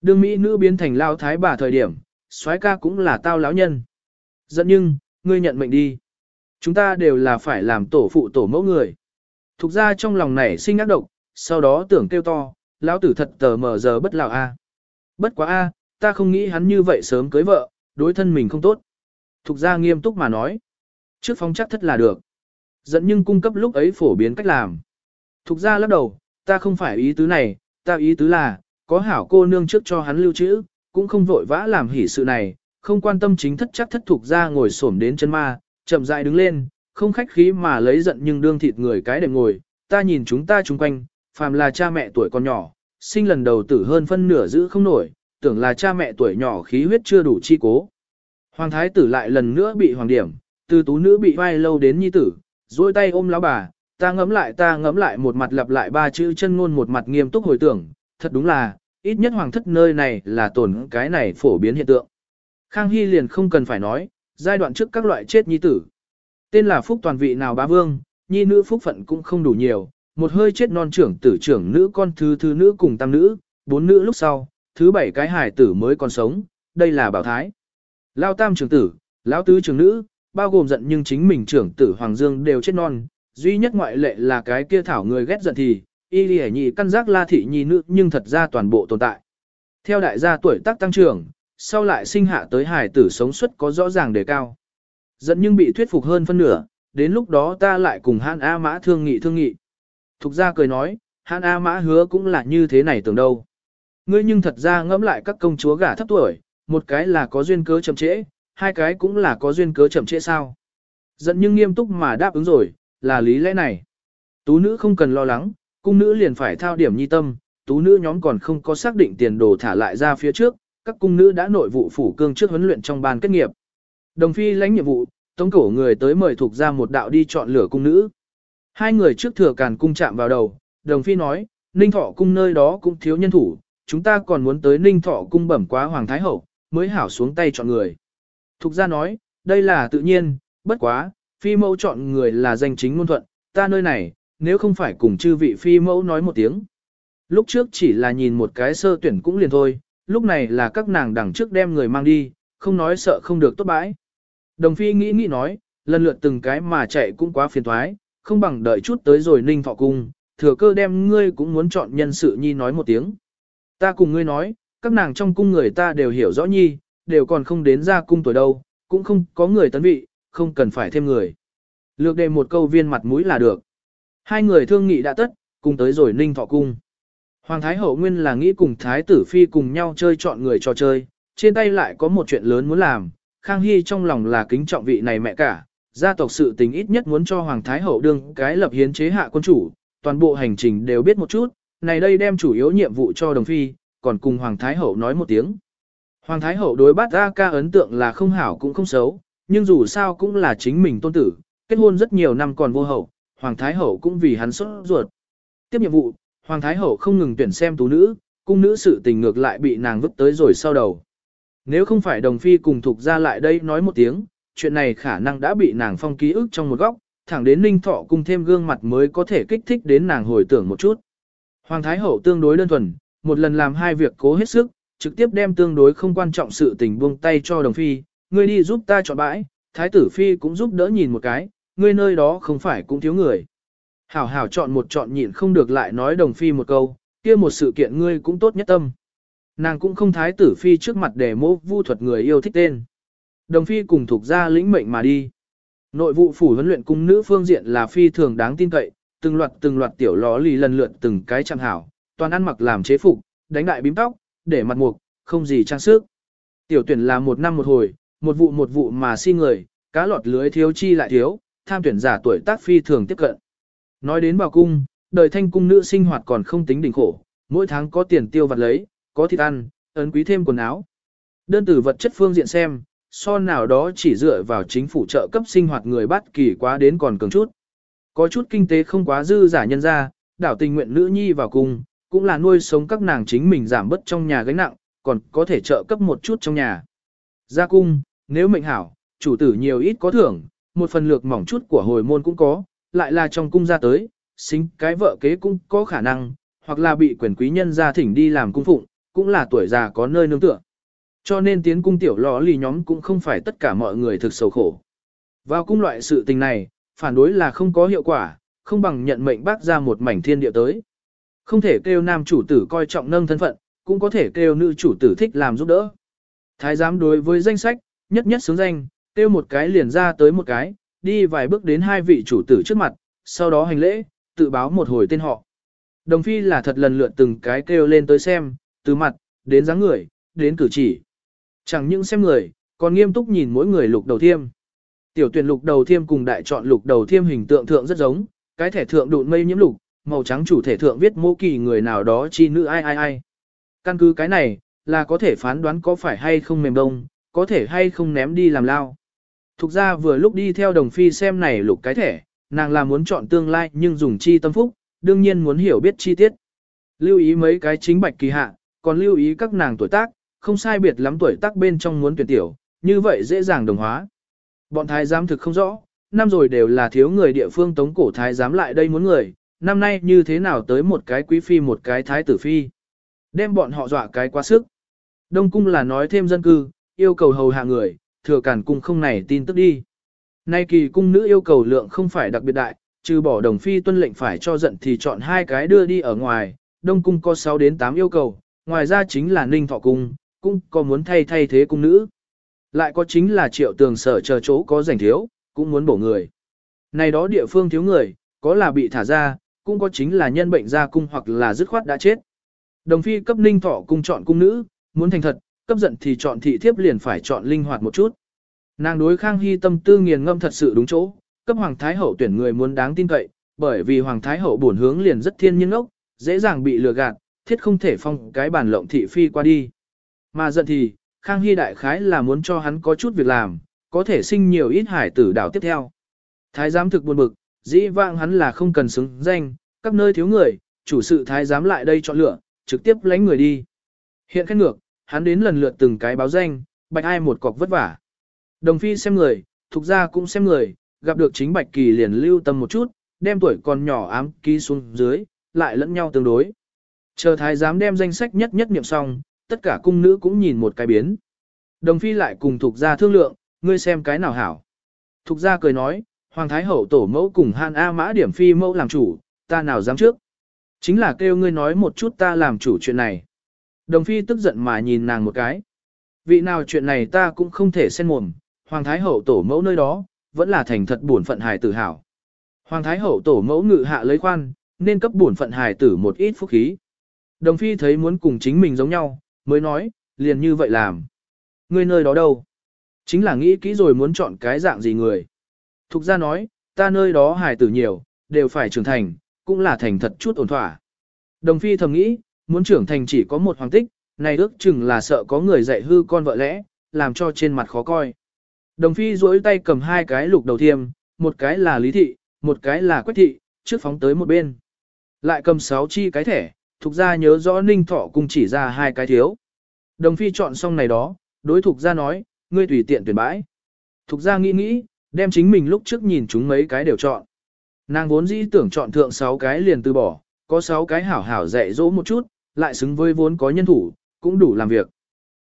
Đương Mỹ nữ biến thành lao thái bà thời điểm, soái ca cũng là tao lão nhân. Dẫn nhưng, ngươi nhận mệnh đi. Chúng ta đều là phải làm tổ phụ tổ mẫu người. Thục ra trong lòng này sinh ác độc, sau đó tưởng kêu to, lão tử thật tờ mờ giờ bất lão a. Bất quá a, ta không nghĩ hắn như vậy sớm cưới vợ, đối thân mình không tốt. Thục ra nghiêm túc mà nói. Trước phong chắc thất là được. Dẫn nhưng cung cấp lúc ấy phổ biến cách làm. Thục ra lắc đầu, ta không phải ý tứ này, ta ý tứ là, có hảo cô nương trước cho hắn lưu trữ, cũng không vội vã làm hỉ sự này, không quan tâm chính thất chắc thất thục ra ngồi xổm đến chân ma, chậm rãi đứng lên, không khách khí mà lấy giận nhưng đương thịt người cái đệm ngồi, ta nhìn chúng ta chung quanh, phàm là cha mẹ tuổi còn nhỏ, sinh lần đầu tử hơn phân nửa giữ không nổi, tưởng là cha mẹ tuổi nhỏ khí huyết chưa đủ chi cố. Hoàng thái tử lại lần nữa bị hoàng điểm, từ tú nữ bị vai lâu đến nhi tử, duỗi tay ôm lão bà, ta ngấm lại ta ngấm lại một mặt lặp lại ba chữ chân ngôn một mặt nghiêm túc hồi tưởng, thật đúng là, ít nhất hoàng thất nơi này là tổn cái này phổ biến hiện tượng. Khang Hy liền không cần phải nói, giai đoạn trước các loại chết nhi tử. Tên là phúc toàn vị nào bá vương, nhi nữ phúc phận cũng không đủ nhiều, một hơi chết non trưởng tử trưởng nữ con thứ thứ nữ cùng tam nữ, bốn nữ lúc sau, thứ bảy cái hài tử mới còn sống, đây là bảo thái. Lao tam trưởng tử, lão tứ trưởng nữ, bao gồm giận nhưng chính mình trưởng tử Hoàng Dương đều chết non, duy nhất ngoại lệ là cái kia thảo người ghét giận thì, y lì nhị căn giác la thị nhi nữ nhưng thật ra toàn bộ tồn tại. Theo đại gia tuổi tác tăng trưởng, sau lại sinh hạ tới hài tử sống suất có rõ ràng đề cao. Giận nhưng bị thuyết phục hơn phân nửa, đến lúc đó ta lại cùng Hàn A Mã thương nghị thương nghị. Thục ra cười nói, Hàn A Mã hứa cũng là như thế này tưởng đâu. Ngươi nhưng thật ra ngẫm lại các công chúa gả thấp tuổi, một cái là có duyên cớ chậm trễ, hai cái cũng là có duyên cớ chậm trễ sao. Giận nhưng nghiêm túc mà đáp ứng rồi, là lý lẽ này. Tú nữ không cần lo lắng, cung nữ liền phải thao điểm nhi tâm, tú nữ nhóm còn không có xác định tiền đồ thả lại ra phía trước, các cung nữ đã nội vụ phủ cương trước huấn luyện trong ban kết nghiệp. Đồng phi lãnh nhiệm vụ, tống cổ người tới mời thuộc ra một đạo đi chọn lửa cung nữ. Hai người trước thừa càn cung chạm vào đầu, đồng phi nói, ninh thọ cung nơi đó cũng thiếu nhân thủ, chúng ta còn muốn tới ninh thọ cung bẩm quá hoàng thái hậu, mới hảo xuống tay chọn người. Thục ra nói, đây là tự nhiên, bất quá, phi mẫu chọn người là danh chính ngôn thuận, ta nơi này, nếu không phải cùng chư vị phi mẫu nói một tiếng. Lúc trước chỉ là nhìn một cái sơ tuyển cũng liền thôi, lúc này là các nàng đằng trước đem người mang đi, không nói sợ không được tốt bãi. Đồng phi nghĩ nghĩ nói, lần lượt từng cái mà chạy cũng quá phiền thoái, không bằng đợi chút tới rồi ninh thọ cung, thừa cơ đem ngươi cũng muốn chọn nhân sự nhi nói một tiếng. Ta cùng ngươi nói, các nàng trong cung người ta đều hiểu rõ nhi, đều còn không đến ra cung tuổi đâu, cũng không có người tấn vị, không cần phải thêm người. Lược đề một câu viên mặt mũi là được. Hai người thương nghị đã tất, cùng tới rồi ninh thọ cung. Hoàng Thái Hậu nguyên là nghĩ cùng Thái tử Phi cùng nhau chơi chọn người trò chơi, trên tay lại có một chuyện lớn muốn làm, Khang Hy trong lòng là kính trọng vị này mẹ cả, gia tộc sự tình ít nhất muốn cho Hoàng Thái Hậu đương cái lập hiến chế hạ quân chủ, toàn bộ hành trình đều biết một chút, này đây đem chủ yếu nhiệm vụ cho Đồng Phi, còn cùng Hoàng Thái Hậu nói một tiếng. Hoàng Thái Hậu đối bát A ca ấn tượng là không hảo cũng không xấu, nhưng dù sao cũng là chính mình tôn tử, kết hôn rất nhiều năm còn vô hậu, Hoàng Thái Hậu cũng vì hắn xuất ruột. Tiếp nhiệm vụ, Hoàng Thái Hậu không ngừng tuyển xem tú nữ, cung nữ sự tình ngược lại bị nàng vứt tới rồi sau đầu. Nếu không phải đồng phi cùng thuộc ra lại đây nói một tiếng, chuyện này khả năng đã bị nàng phong ký ức trong một góc, thẳng đến ninh thọ cùng thêm gương mặt mới có thể kích thích đến nàng hồi tưởng một chút. Hoàng Thái Hậu tương đối đơn thuần, một lần làm hai việc cố hết sức, trực tiếp đem tương đối không quan trọng sự tình buông tay cho đồng phi, ngươi đi giúp ta chọn bãi, Thái tử Phi cũng giúp đỡ nhìn một cái, ngươi nơi đó không phải cũng thiếu người. Hảo hảo chọn một chọn nhịn không được lại nói đồng phi một câu, kia một sự kiện ngươi cũng tốt nhất tâm. Nàng cũng không thái tử phi trước mặt để mô vu thuật người yêu thích tên. Đồng phi cùng thuộc ra lĩnh mệnh mà đi. Nội vụ phủ huấn luyện cung nữ phương diện là phi thường đáng tin cậy, từng loạt từng loạt tiểu ló lì lần lượt từng cái trang hảo, toàn ăn mặc làm chế phục, đánh đại bím tóc, để mặt mục, không gì trang sức. Tiểu tuyển là một năm một hồi, một vụ một vụ mà si người, cá lọt lưới thiếu chi lại thiếu, tham tuyển giả tuổi tác phi thường tiếp cận. Nói đến bảo cung, đời thanh cung nữ sinh hoạt còn không tính đỉnh khổ, mỗi tháng có tiền tiêu vặt lấy, có thịt ăn, ấn quý thêm quần áo. Đơn từ vật chất phương diện xem, so nào đó chỉ dựa vào chính phủ trợ cấp sinh hoạt người bắt kỳ quá đến còn cường chút. Có chút kinh tế không quá dư giả nhân ra, đảo tình nguyện nữ nhi vào cung, cũng là nuôi sống các nàng chính mình giảm bớt trong nhà gánh nặng, còn có thể trợ cấp một chút trong nhà. Ra cung, nếu mệnh hảo, chủ tử nhiều ít có thưởng, một phần lược mỏng chút của hồi môn cũng có, lại là trong cung ra tới, xính cái vợ kế cũng có khả năng, hoặc là bị quyền quý nhân gia thỉnh đi làm cung phụng, cũng là tuổi già có nơi nương tựa. Cho nên tiến cung tiểu lò lì nhóm cũng không phải tất cả mọi người thực sầu khổ. Vào cung loại sự tình này, phản đối là không có hiệu quả, không bằng nhận mệnh bác ra một mảnh thiên địa tới. Không thể kêu nam chủ tử coi trọng nâng thân phận, cũng có thể kêu nữ chủ tử thích làm giúp đỡ. Thái giám đối với danh sách, nhất nhất xứng danh, kêu một cái liền ra tới một cái, đi vài bước đến hai vị chủ tử trước mặt, sau đó hành lễ, tự báo một hồi tên họ. Đồng phi là thật lần lượt từng cái kêu lên tới xem, từ mặt, đến dáng người, đến cử chỉ. Chẳng những xem người, còn nghiêm túc nhìn mỗi người lục đầu thiêm. Tiểu tuyển lục đầu thiêm cùng đại chọn lục đầu thiêm hình tượng thượng rất giống, cái thẻ thượng đụn mây nhiễm lục, màu trắng chủ thể thượng viết mô kỳ người nào đó chi nữ ai ai ai. Căn cứ cái này, là có thể phán đoán có phải hay không mềm đông, có thể hay không ném đi làm lao. Thục ra vừa lúc đi theo đồng phi xem này lục cái thẻ, nàng là muốn chọn tương lai nhưng dùng chi tâm phúc, đương nhiên muốn hiểu biết chi tiết. Lưu ý mấy cái chính bạch kỳ hạ, còn lưu ý các nàng tuổi tác, không sai biệt lắm tuổi tác bên trong muốn tuyển tiểu, như vậy dễ dàng đồng hóa. Bọn thái giám thực không rõ, năm rồi đều là thiếu người địa phương tống cổ thái giám lại đây muốn người, năm nay như thế nào tới một cái quý phi một cái thái tử phi. Đem bọn họ dọa cái quá sức. Đông cung là nói thêm dân cư, yêu cầu hầu hạ người, thừa cản cung không này tin tức đi. Nay kỳ cung nữ yêu cầu lượng không phải đặc biệt đại, trừ bỏ đồng phi tuân lệnh phải cho giận thì chọn hai cái đưa đi ở ngoài, đông cung có 6 đến 8 yêu cầu, ngoài ra chính là ninh thọ cung, cũng có muốn thay thay thế cung nữ. Lại có chính là triệu tường sở chờ chỗ có rảnh thiếu, cũng muốn bổ người. Này đó địa phương thiếu người, có là bị thả ra, cũng có chính là nhân bệnh ra cung hoặc là dứt khoát đã chết. Đồng phi cấp ninh thọ cung chọn cung nữ, muốn thành thật, cấp giận thì chọn thị thiếp liền phải chọn linh hoạt một chút. Nàng đối Khang Hy tâm tư nghiền ngâm thật sự đúng chỗ, cấp Hoàng Thái Hậu tuyển người muốn đáng tin cậy, bởi vì Hoàng Thái Hậu bổn hướng liền rất thiên nhiên ốc, dễ dàng bị lừa gạt, thiết không thể phong cái bản lộng thị phi qua đi. Mà giận thì, Khang Hy đại khái là muốn cho hắn có chút việc làm, có thể sinh nhiều ít hải tử đảo tiếp theo. Thái giám thực buồn bực, dĩ vãng hắn là không cần xứng danh, các nơi thiếu người, chủ sự thái giám lại đây chọn lựa, trực tiếp lánh người đi. Hiện khách ngược, hắn đến lần lượt từng cái báo danh, bạch ai một cọc vất vả. Đồng phi xem người, thuộc ra cũng xem người, gặp được chính bạch kỳ liền lưu tâm một chút, đem tuổi còn nhỏ ám ký xuống dưới, lại lẫn nhau tương đối. Chờ thái giám đem danh sách nhất nhất niệm xong, tất cả cung nữ cũng nhìn một cái biến. Đồng phi lại cùng thuộc ra thương lượng, ngươi xem cái nào hảo. Thục ra cười nói, Hoàng Thái Hậu tổ mẫu cùng Han A Mã điểm phi mẫu làm chủ, ta nào dám trước. Chính là kêu ngươi nói một chút ta làm chủ chuyện này. Đồng phi tức giận mà nhìn nàng một cái. Vị nào chuyện này ta cũng không thể xen mồm, Hoàng Thái Hậu tổ mẫu nơi đó, vẫn là thành thật buồn phận hài tử hảo. Hoàng Thái Hậu tổ mẫu ngự hạ lấy khoan, nên cấp buồn phận hài tử một ít phúc khí. Đồng phi thấy muốn cùng chính mình giống nhau, mới nói, liền như vậy làm. Ngươi nơi đó đâu? Chính là nghĩ kỹ rồi muốn chọn cái dạng gì người. Thục ra nói, ta nơi đó hài tử nhiều, đều phải trưởng thành, cũng là thành thật chút ổn thỏa. Đồng phi thầm nghĩ, muốn trưởng thành chỉ có một hoàng tích, này ước chừng là sợ có người dạy hư con vợ lẽ, làm cho trên mặt khó coi. Đồng phi duỗi tay cầm hai cái lục đầu thiêm, một cái là lý thị, một cái là quách thị, trước phóng tới một bên. Lại cầm sáu chi cái thẻ, thuộc gia nhớ rõ ninh thọ cùng chỉ ra hai cái thiếu. Đồng phi chọn xong này đó, đối thuộc gia nói, ngươi tùy tiện tuyển bãi. Thuộc gia nghĩ nghĩ, đem chính mình lúc trước nhìn chúng mấy cái đều chọn. Nàng vốn dĩ tưởng chọn thượng sáu cái liền từ bỏ, có sáu cái hảo hảo dạy dỗ một chút, lại xứng với vốn có nhân thủ, cũng đủ làm việc.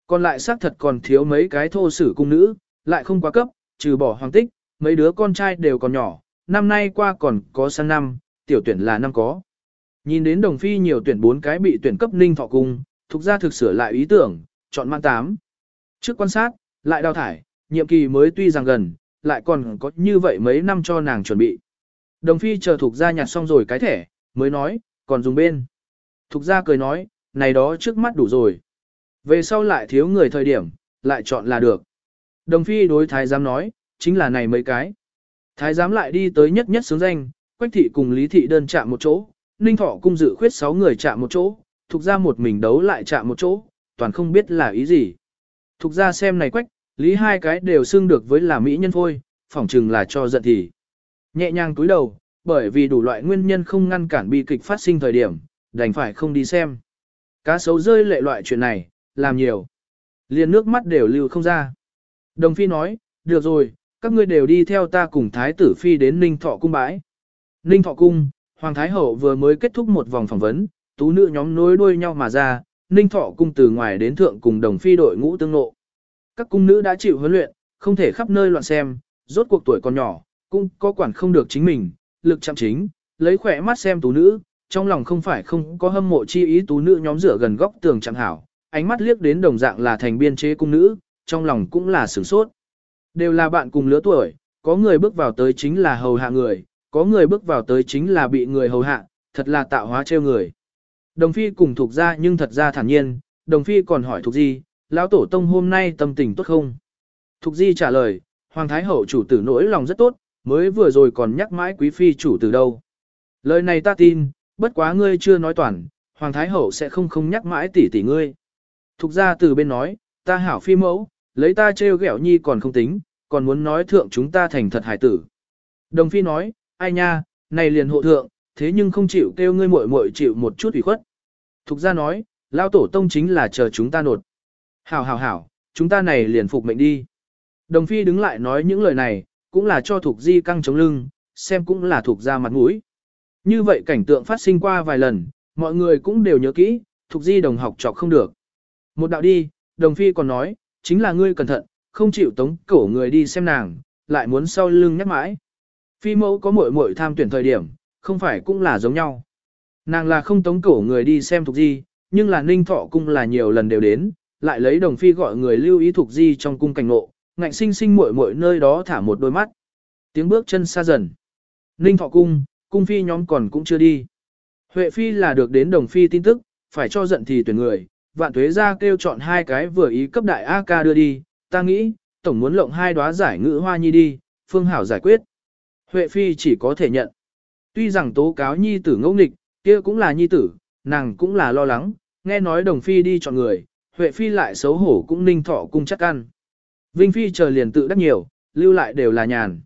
Còn lại xác thật còn thiếu mấy cái thô sử cung nữ, lại không quá cấp, trừ bỏ hoàng tích, mấy đứa con trai đều còn nhỏ, năm nay qua còn có sang năm, tiểu tuyển là năm có. Nhìn đến đồng phi nhiều tuyển bốn cái bị tuyển cấp ninh thọ cung, thuộc ra thực sửa lại ý tưởng, chọn mạng tám. Trước quan sát, lại đào thải, nhiệm kỳ mới tuy rằng gần, lại còn có như vậy mấy năm cho nàng chuẩn bị. Đồng phi chờ thuộc ra nhặt xong rồi cái thẻ, mới nói, còn dùng bên. Thục ra cười nói, này đó trước mắt đủ rồi. Về sau lại thiếu người thời điểm, lại chọn là được. Đồng phi đối thái giám nói, chính là này mấy cái. Thái giám lại đi tới nhất nhất sướng danh, quách thị cùng lý thị đơn chạm một chỗ, ninh thọ cung dự khuyết 6 người chạm một chỗ, thục ra một mình đấu lại chạm một chỗ, toàn không biết là ý gì. Thục ra xem này quách, lý hai cái đều xưng được với là mỹ nhân phôi, phỏng chừng là cho giận thì. Nhẹ nhàng túi đầu, bởi vì đủ loại nguyên nhân không ngăn cản bi kịch phát sinh thời điểm, đành phải không đi xem. Cá sấu rơi lệ loại chuyện này, làm nhiều. Liền nước mắt đều lưu không ra. Đồng Phi nói, được rồi, các ngươi đều đi theo ta cùng Thái tử Phi đến Ninh Thọ Cung bãi. Ninh Thọ Cung, Hoàng Thái Hậu vừa mới kết thúc một vòng phỏng vấn, tú nữ nhóm nối đuôi nhau mà ra, Ninh Thọ Cung từ ngoài đến thượng cùng Đồng Phi đội ngũ tương nộ. Các cung nữ đã chịu huấn luyện, không thể khắp nơi loạn xem, rốt cuộc tuổi còn nhỏ, cũng có quản không được chính mình, lực chạm chính, lấy khỏe mắt xem tú nữ, trong lòng không phải không có hâm mộ chi ý tú nữ nhóm rửa gần góc tường chẳng hảo, ánh mắt liếc đến đồng dạng là thành biên chế cung nữ, trong lòng cũng là sửng sốt. Đều là bạn cùng lứa tuổi, có người bước vào tới chính là hầu hạ người, có người bước vào tới chính là bị người hầu hạ, thật là tạo hóa trêu người. Đồng phi cùng thuộc ra nhưng thật ra thản nhiên, đồng phi còn hỏi thuộc gì lão tổ tông hôm nay tâm tình tốt không? Thục di trả lời, Hoàng Thái Hậu chủ tử nỗi lòng rất tốt, mới vừa rồi còn nhắc mãi quý phi chủ tử đâu. Lời này ta tin, bất quá ngươi chưa nói toàn, Hoàng Thái Hậu sẽ không không nhắc mãi tỷ tỷ ngươi. Thục ra từ bên nói, ta hảo phi mẫu, lấy ta trêu ghẹo nhi còn không tính, còn muốn nói thượng chúng ta thành thật hải tử. Đồng phi nói, ai nha, này liền hộ thượng, thế nhưng không chịu kêu ngươi muội muội chịu một chút ủy khuất. Thục ra nói, lao tổ tông chính là chờ chúng ta nột. Hảo hảo hảo, chúng ta này liền phục mệnh đi. Đồng phi đứng lại nói những lời này, cũng là cho thuộc di căng chống lưng, xem cũng là thuộc ra mặt mũi. Như vậy cảnh tượng phát sinh qua vài lần, mọi người cũng đều nhớ kỹ, thuộc di đồng học chọc không được. Một đạo đi, đồng phi còn nói, chính là ngươi cẩn thận, không chịu tống cổ người đi xem nàng, lại muốn sau lưng nhắc mãi. Phi mẫu có muội muội tham tuyển thời điểm, không phải cũng là giống nhau. Nàng là không tống cổ người đi xem thuộc di, nhưng là ninh thọ cung là nhiều lần đều đến, lại lấy đồng phi gọi người lưu ý thuộc di trong cung cảnh ngộ, ngạnh sinh sinh muội muội nơi đó thả một đôi mắt. Tiếng bước chân xa dần. Ninh thọ cung, cung phi nhóm còn cũng chưa đi. Huệ phi là được đến đồng phi tin tức, phải cho giận thì tuyển người, vạn tuế ra kêu chọn hai cái vừa ý cấp đại A ca đưa đi, ta nghĩ, tổng muốn lộng hai đóa giải ngữ hoa nhi đi, phương hảo giải quyết. Huệ phi chỉ có thể nhận. Tuy rằng tố cáo nhi tử ngẫu nghịch, kia cũng là nhi tử, nàng cũng là lo lắng, nghe nói đồng phi đi chọn người, Huệ phi lại xấu hổ cũng ninh thọ cung chắc ăn. Vinh phi chờ liền tự đắc nhiều, lưu lại đều là nhàn.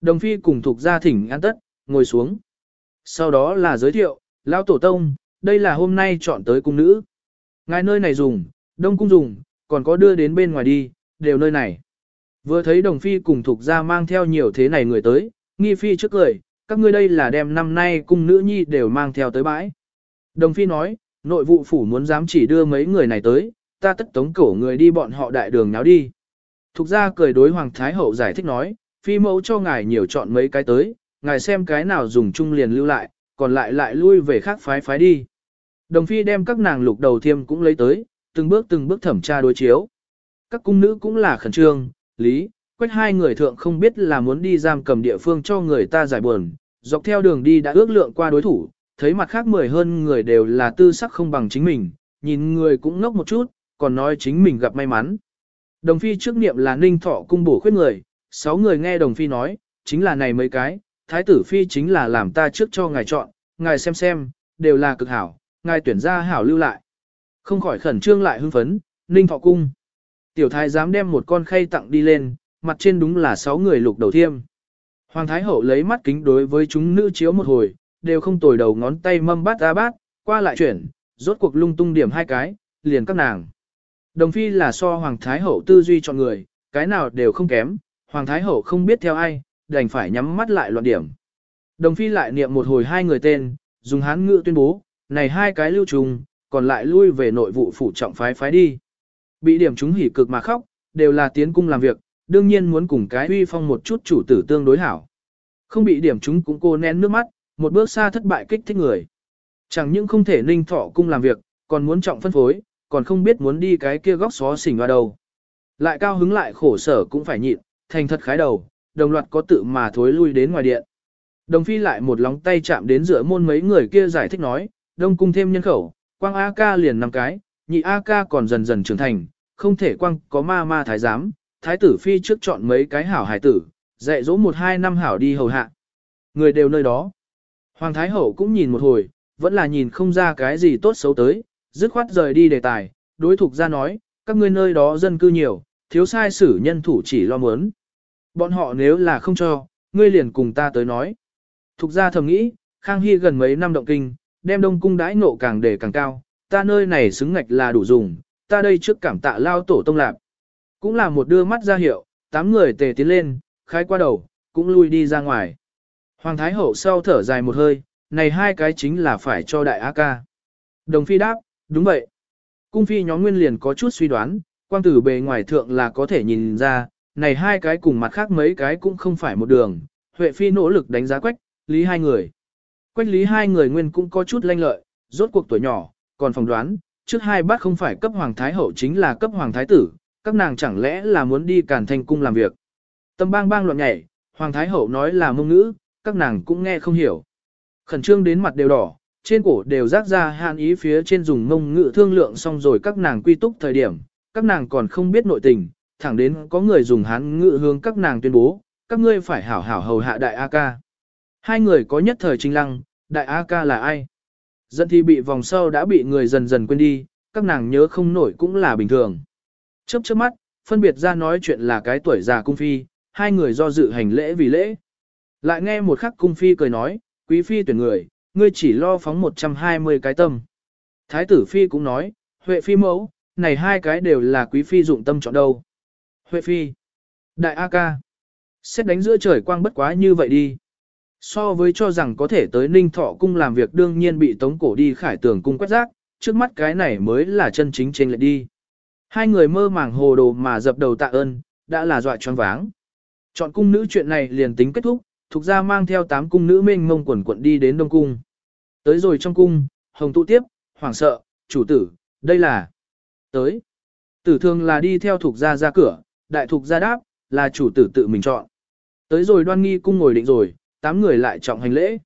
Đồng phi cùng thuộc gia thỉnh an tất, ngồi xuống. Sau đó là giới thiệu, lão tổ tông, đây là hôm nay chọn tới cung nữ. Ngài nơi này dùng, đông cung dùng, còn có đưa đến bên ngoài đi, đều nơi này. Vừa thấy đồng phi cùng thuộc gia mang theo nhiều thế này người tới, nghi phi trước cười, các ngươi đây là đem năm nay cung nữ nhi đều mang theo tới bãi. Đồng phi nói, nội vụ phủ muốn dám chỉ đưa mấy người này tới, ta tất tống cổ người đi bọn họ đại đường náo đi. Thục ra cười đối Hoàng Thái Hậu giải thích nói, phi mẫu cho ngài nhiều chọn mấy cái tới, ngài xem cái nào dùng chung liền lưu lại, còn lại lại lui về khác phái phái đi. Đồng phi đem các nàng lục đầu thiêm cũng lấy tới, từng bước từng bước thẩm tra đối chiếu. Các cung nữ cũng là khẩn trương, lý, quách hai người thượng không biết là muốn đi giam cầm địa phương cho người ta giải buồn, dọc theo đường đi đã ước lượng qua đối thủ, thấy mặt khác mười hơn người đều là tư sắc không bằng chính mình, nhìn người cũng ngốc một chút, còn nói chính mình gặp may mắn. Đồng phi trước niệm là ninh thọ cung bổ khuyết người, sáu người nghe đồng phi nói, chính là này mấy cái, thái tử phi chính là làm ta trước cho ngài chọn, ngài xem xem, đều là cực hảo, ngài tuyển ra hảo lưu lại. Không khỏi khẩn trương lại hưng phấn, ninh thọ cung. Tiểu thái dám đem một con khay tặng đi lên, mặt trên đúng là sáu người lục đầu thiêm. Hoàng thái hậu lấy mắt kính đối với chúng nữ chiếu một hồi, đều không tồi đầu ngón tay mâm bát ra bát, qua lại chuyển, rốt cuộc lung tung điểm hai cái, liền các nàng. Đồng phi là so Hoàng Thái Hậu tư duy chọn người, cái nào đều không kém, Hoàng Thái Hậu không biết theo ai, đành phải nhắm mắt lại loạn điểm. Đồng phi lại niệm một hồi hai người tên, dùng hán ngữ tuyên bố, này hai cái lưu trùng, còn lại lui về nội vụ phủ trọng phái phái đi. Bị điểm chúng hỉ cực mà khóc, đều là tiến cung làm việc, đương nhiên muốn cùng cái uy phong một chút chủ tử tương đối hảo. Không bị điểm chúng cũng cô nén nước mắt, một bước xa thất bại kích thích người. Chẳng những không thể ninh thọ cung làm việc, còn muốn trọng phân phối, còn không biết muốn đi cái kia góc xó xỉnh vào đầu. Lại cao hứng lại khổ sở cũng phải nhịn, thành thật khái đầu, đồng loạt có tự mà thối lui đến ngoài điện. Đồng phi lại một lóng tay chạm đến giữa môn mấy người kia giải thích nói, đông cung thêm nhân khẩu, quang A ca liền năm cái, nhị A ca còn dần dần trưởng thành, không thể quang có ma ma thái giám, thái tử phi trước chọn mấy cái hảo hải tử, dạy dỗ một hai năm hảo đi hầu hạ. Người đều nơi đó. Hoàng thái hậu cũng nhìn một hồi, vẫn là nhìn không ra cái gì tốt xấu tới, dứt khoát rời đi đề tài, đối thuộc ra nói, các ngươi nơi đó dân cư nhiều, thiếu sai sử nhân thủ chỉ lo muốn. Bọn họ nếu là không cho, ngươi liền cùng ta tới nói. Thục ra thầm nghĩ, Khang Hy gần mấy năm động kinh, đem đông cung đãi nộ càng để càng cao, ta nơi này xứng ngạch là đủ dùng, ta đây trước cảm tạ lao tổ tông lạp. Cũng là một đưa mắt ra hiệu, tám người tề tiến lên, khai qua đầu, cũng lui đi ra ngoài. Hoàng Thái Hậu sau thở dài một hơi, này hai cái chính là phải cho đại A ca. Đồng phi đáp, đúng vậy. Cung phi nhóm nguyên liền có chút suy đoán, quang tử bề ngoài thượng là có thể nhìn ra, này hai cái cùng mặt khác mấy cái cũng không phải một đường. Huệ phi nỗ lực đánh giá quách, lý hai người. Quách lý hai người nguyên cũng có chút lanh lợi, rốt cuộc tuổi nhỏ, còn phỏng đoán, trước hai bác không phải cấp hoàng thái hậu chính là cấp hoàng thái tử, các nàng chẳng lẽ là muốn đi cản thành cung làm việc. Tâm bang bang loạn nhảy, hoàng thái hậu nói là mông ngữ, các nàng cũng nghe không hiểu. Khẩn trương đến mặt đều đỏ, trên cổ đều rác ra hạn ý phía trên dùng mông ngữ thương lượng xong rồi các nàng quy túc thời điểm, các nàng còn không biết nội tình, thẳng đến có người dùng hán ngữ hướng các nàng tuyên bố, các ngươi phải hảo hảo hầu hạ đại A ca. Hai người có nhất thời trinh lăng, đại A ca là ai? dân thì bị vòng sau đã bị người dần dần quên đi, các nàng nhớ không nổi cũng là bình thường. Chớp chớp mắt, phân biệt ra nói chuyện là cái tuổi già cung phi, hai người do dự hành lễ vì lễ. Lại nghe một khắc cung phi cười nói, quý phi tuyển người, ngươi chỉ lo phóng 120 cái tâm. Thái tử phi cũng nói, Huệ phi mẫu, này hai cái đều là quý phi dụng tâm chọn đâu. Huệ phi, đại A ca, xét đánh giữa trời quang bất quá như vậy đi. So với cho rằng có thể tới Ninh Thọ cung làm việc đương nhiên bị tống cổ đi khải tường cung quét rác, trước mắt cái này mới là chân chính trên lệ đi. Hai người mơ màng hồ đồ mà dập đầu tạ ơn, đã là dọa choáng váng. Chọn cung nữ chuyện này liền tính kết thúc, thuộc ra mang theo tám cung nữ mênh mông quần quận đi đến Đông Cung. Tới rồi trong cung, hồng tụ tiếp, hoảng sợ, chủ tử, đây là... Tới. Tử thường là đi theo thuộc gia ra cửa, đại thuộc gia đáp, là chủ tử tự mình chọn. Tới rồi đoan nghi cung ngồi định rồi, tám người lại trọng hành lễ.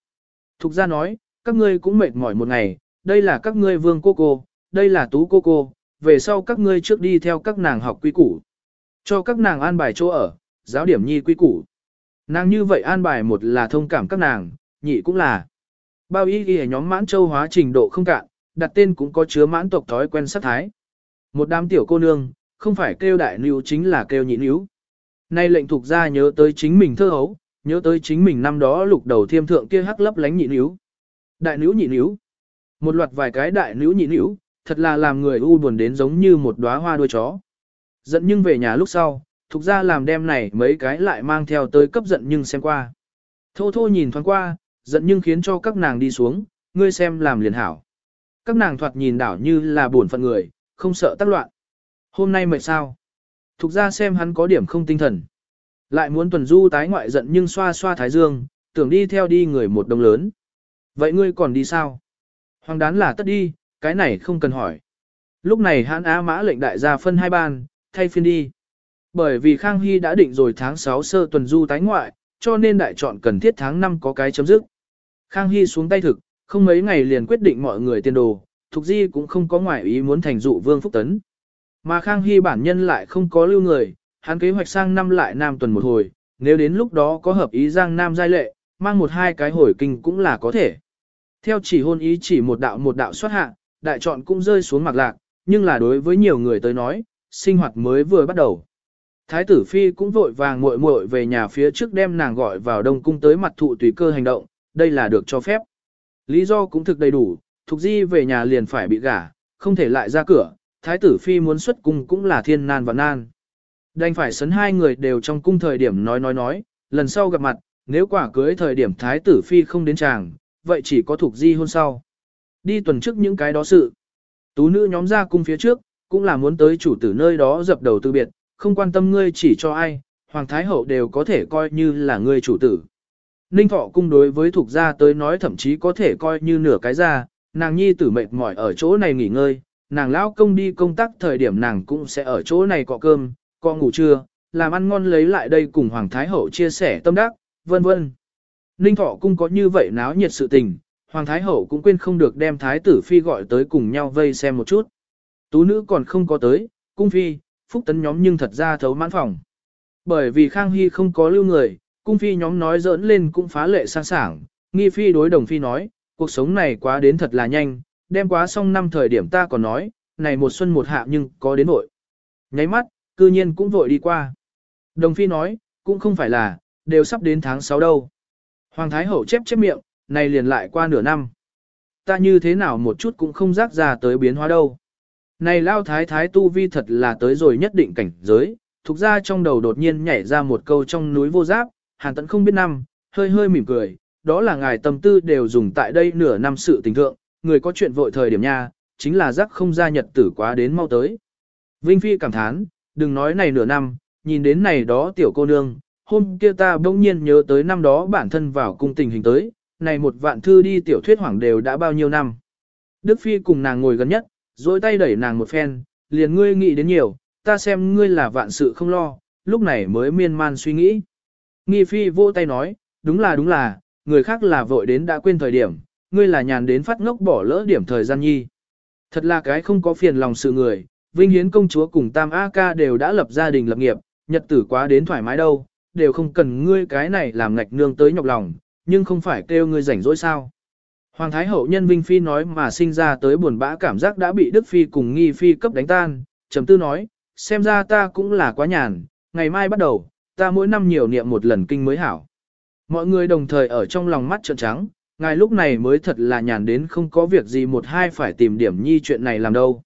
Thục gia nói, các ngươi cũng mệt mỏi một ngày, đây là các ngươi vương cô cô, đây là tú cô cô, về sau các ngươi trước đi theo các nàng học quy củ. Cho các nàng an bài chỗ ở, giáo điểm nhi quy củ. Nàng như vậy an bài một là thông cảm các nàng, nhị cũng là. Bao ý ghi nhóm mãn châu hóa trình độ không cạn, đặt tên cũng có chứa mãn tộc thói quen sát thái. Một đám tiểu cô nương, không phải kêu đại níu chính là kêu nhị níu. Nay lệnh thuộc gia nhớ tới chính mình thơ hấu, nhớ tới chính mình năm đó lục đầu thiêm thượng kia hắc lấp lánh nhị níu. Đại níu nhị níu. Một loạt vài cái đại níu nhị níu, thật là làm người u buồn đến giống như một đóa hoa đuôi chó. Giận nhưng về nhà lúc sau, thuộc ra làm đem này mấy cái lại mang theo tới cấp giận nhưng xem qua. Thô thô nhìn thoáng qua, giận nhưng khiến cho các nàng đi xuống, ngươi xem làm liền hảo. Các nàng thoạt nhìn đảo như là buồn phận người, không sợ tác loạn. Hôm nay mệt sao? Thục ra xem hắn có điểm không tinh thần. Lại muốn tuần du tái ngoại giận nhưng xoa xoa thái dương, tưởng đi theo đi người một đồng lớn. Vậy ngươi còn đi sao? Hoàng đán là tất đi, cái này không cần hỏi. Lúc này hãn á mã lệnh đại gia phân hai ban, thay phiên đi. Bởi vì Khang Hy đã định rồi tháng 6 sơ tuần du tái ngoại, cho nên đại chọn cần thiết tháng 5 có cái chấm dứt. Khang Hy xuống tay thực, không mấy ngày liền quyết định mọi người tiền đồ, Thục Di cũng không có ngoại ý muốn thành dụ Vương Phúc Tấn. Mà Khang Hy bản nhân lại không có lưu người, hắn kế hoạch sang năm lại nam tuần một hồi, nếu đến lúc đó có hợp ý giang nam giai lệ, mang một hai cái hồi kinh cũng là có thể. Theo chỉ hôn ý chỉ một đạo một đạo xuất hạ, đại chọn cũng rơi xuống mặt lạc, nhưng là đối với nhiều người tới nói, sinh hoạt mới vừa bắt đầu. Thái tử Phi cũng vội vàng muội muội về nhà phía trước đem nàng gọi vào đông cung tới mặt thụ tùy cơ hành động, đây là được cho phép. Lý do cũng thực đầy đủ, Thục Di về nhà liền phải bị gả, không thể lại ra cửa, thái tử phi muốn xuất cung cũng là thiên nan và nan. Đành phải sấn hai người đều trong cung thời điểm nói nói nói, lần sau gặp mặt, nếu quả cưới thời điểm thái tử phi không đến chàng, vậy chỉ có thuộc Di hôn sau. Đi tuần trước những cái đó sự. Tú nữ nhóm ra cung phía trước, cũng là muốn tới chủ tử nơi đó dập đầu từ biệt, không quan tâm ngươi chỉ cho ai, Hoàng Thái Hậu đều có thể coi như là ngươi chủ tử. Ninh Thọ cung đối với thuộc gia tới nói thậm chí có thể coi như nửa cái gia, nàng nhi tử mệt mỏi ở chỗ này nghỉ ngơi, nàng lão công đi công tác thời điểm nàng cũng sẽ ở chỗ này cọ cơm, cọ ngủ trưa, làm ăn ngon lấy lại đây cùng Hoàng Thái Hậu chia sẻ tâm đắc, vân vân. Ninh Thọ cung có như vậy náo nhiệt sự tình, Hoàng Thái Hậu cũng quên không được đem Thái tử Phi gọi tới cùng nhau vây xem một chút. Tú nữ còn không có tới, cung Phi, Phúc Tấn nhóm nhưng thật ra thấu mãn phòng. Bởi vì Khang Hy không có lưu người, cung Phi nhóm nói giỡn lên cũng phá lệ sang sảng, nghi Phi đối đồng Phi nói, cuộc sống này quá đến thật là nhanh, đem quá xong năm thời điểm ta còn nói, này một xuân một hạ nhưng có đến vội. Nháy mắt, cư nhiên cũng vội đi qua. Đồng Phi nói, cũng không phải là, đều sắp đến tháng 6 đâu. Hoàng Thái Hậu chép chép miệng, này liền lại qua nửa năm. Ta như thế nào một chút cũng không rác ra tới biến hóa đâu. Này lao thái thái tu vi thật là tới rồi nhất định cảnh giới, thuộc ra trong đầu đột nhiên nhảy ra một câu trong núi vô giáp, hàn tận không biết năm, hơi hơi mỉm cười, đó là ngài tâm tư đều dùng tại đây nửa năm sự tình thượng, người có chuyện vội thời điểm nha, chính là rắc không ra nhật tử quá đến mau tới. Vinh Phi cảm thán, đừng nói này nửa năm, nhìn đến này đó tiểu cô nương, hôm kia ta bỗng nhiên nhớ tới năm đó bản thân vào cung tình hình tới, này một vạn thư đi tiểu thuyết hoảng đều đã bao nhiêu năm. Đức Phi cùng nàng ngồi gần nhất, dối tay đẩy nàng một phen, liền ngươi nghĩ đến nhiều, ta xem ngươi là vạn sự không lo, lúc này mới miên man suy nghĩ. Nghi Phi vô tay nói, đúng là đúng là, người khác là vội đến đã quên thời điểm, ngươi là nhàn đến phát ngốc bỏ lỡ điểm thời gian nhi. Thật là cái không có phiền lòng sự người, Vinh Hiến công chúa cùng Tam A Ca đều đã lập gia đình lập nghiệp, nhật tử quá đến thoải mái đâu, đều không cần ngươi cái này làm ngạch nương tới nhọc lòng, nhưng không phải kêu ngươi rảnh rỗi sao. Hoàng Thái Hậu nhân Vinh Phi nói mà sinh ra tới buồn bã cảm giác đã bị Đức Phi cùng Nghi Phi cấp đánh tan, trầm tư nói, xem ra ta cũng là quá nhàn, ngày mai bắt đầu, ta mỗi năm nhiều niệm một lần kinh mới hảo. Mọi người đồng thời ở trong lòng mắt trợn trắng, ngài lúc này mới thật là nhàn đến không có việc gì một hai phải tìm điểm nhi chuyện này làm đâu.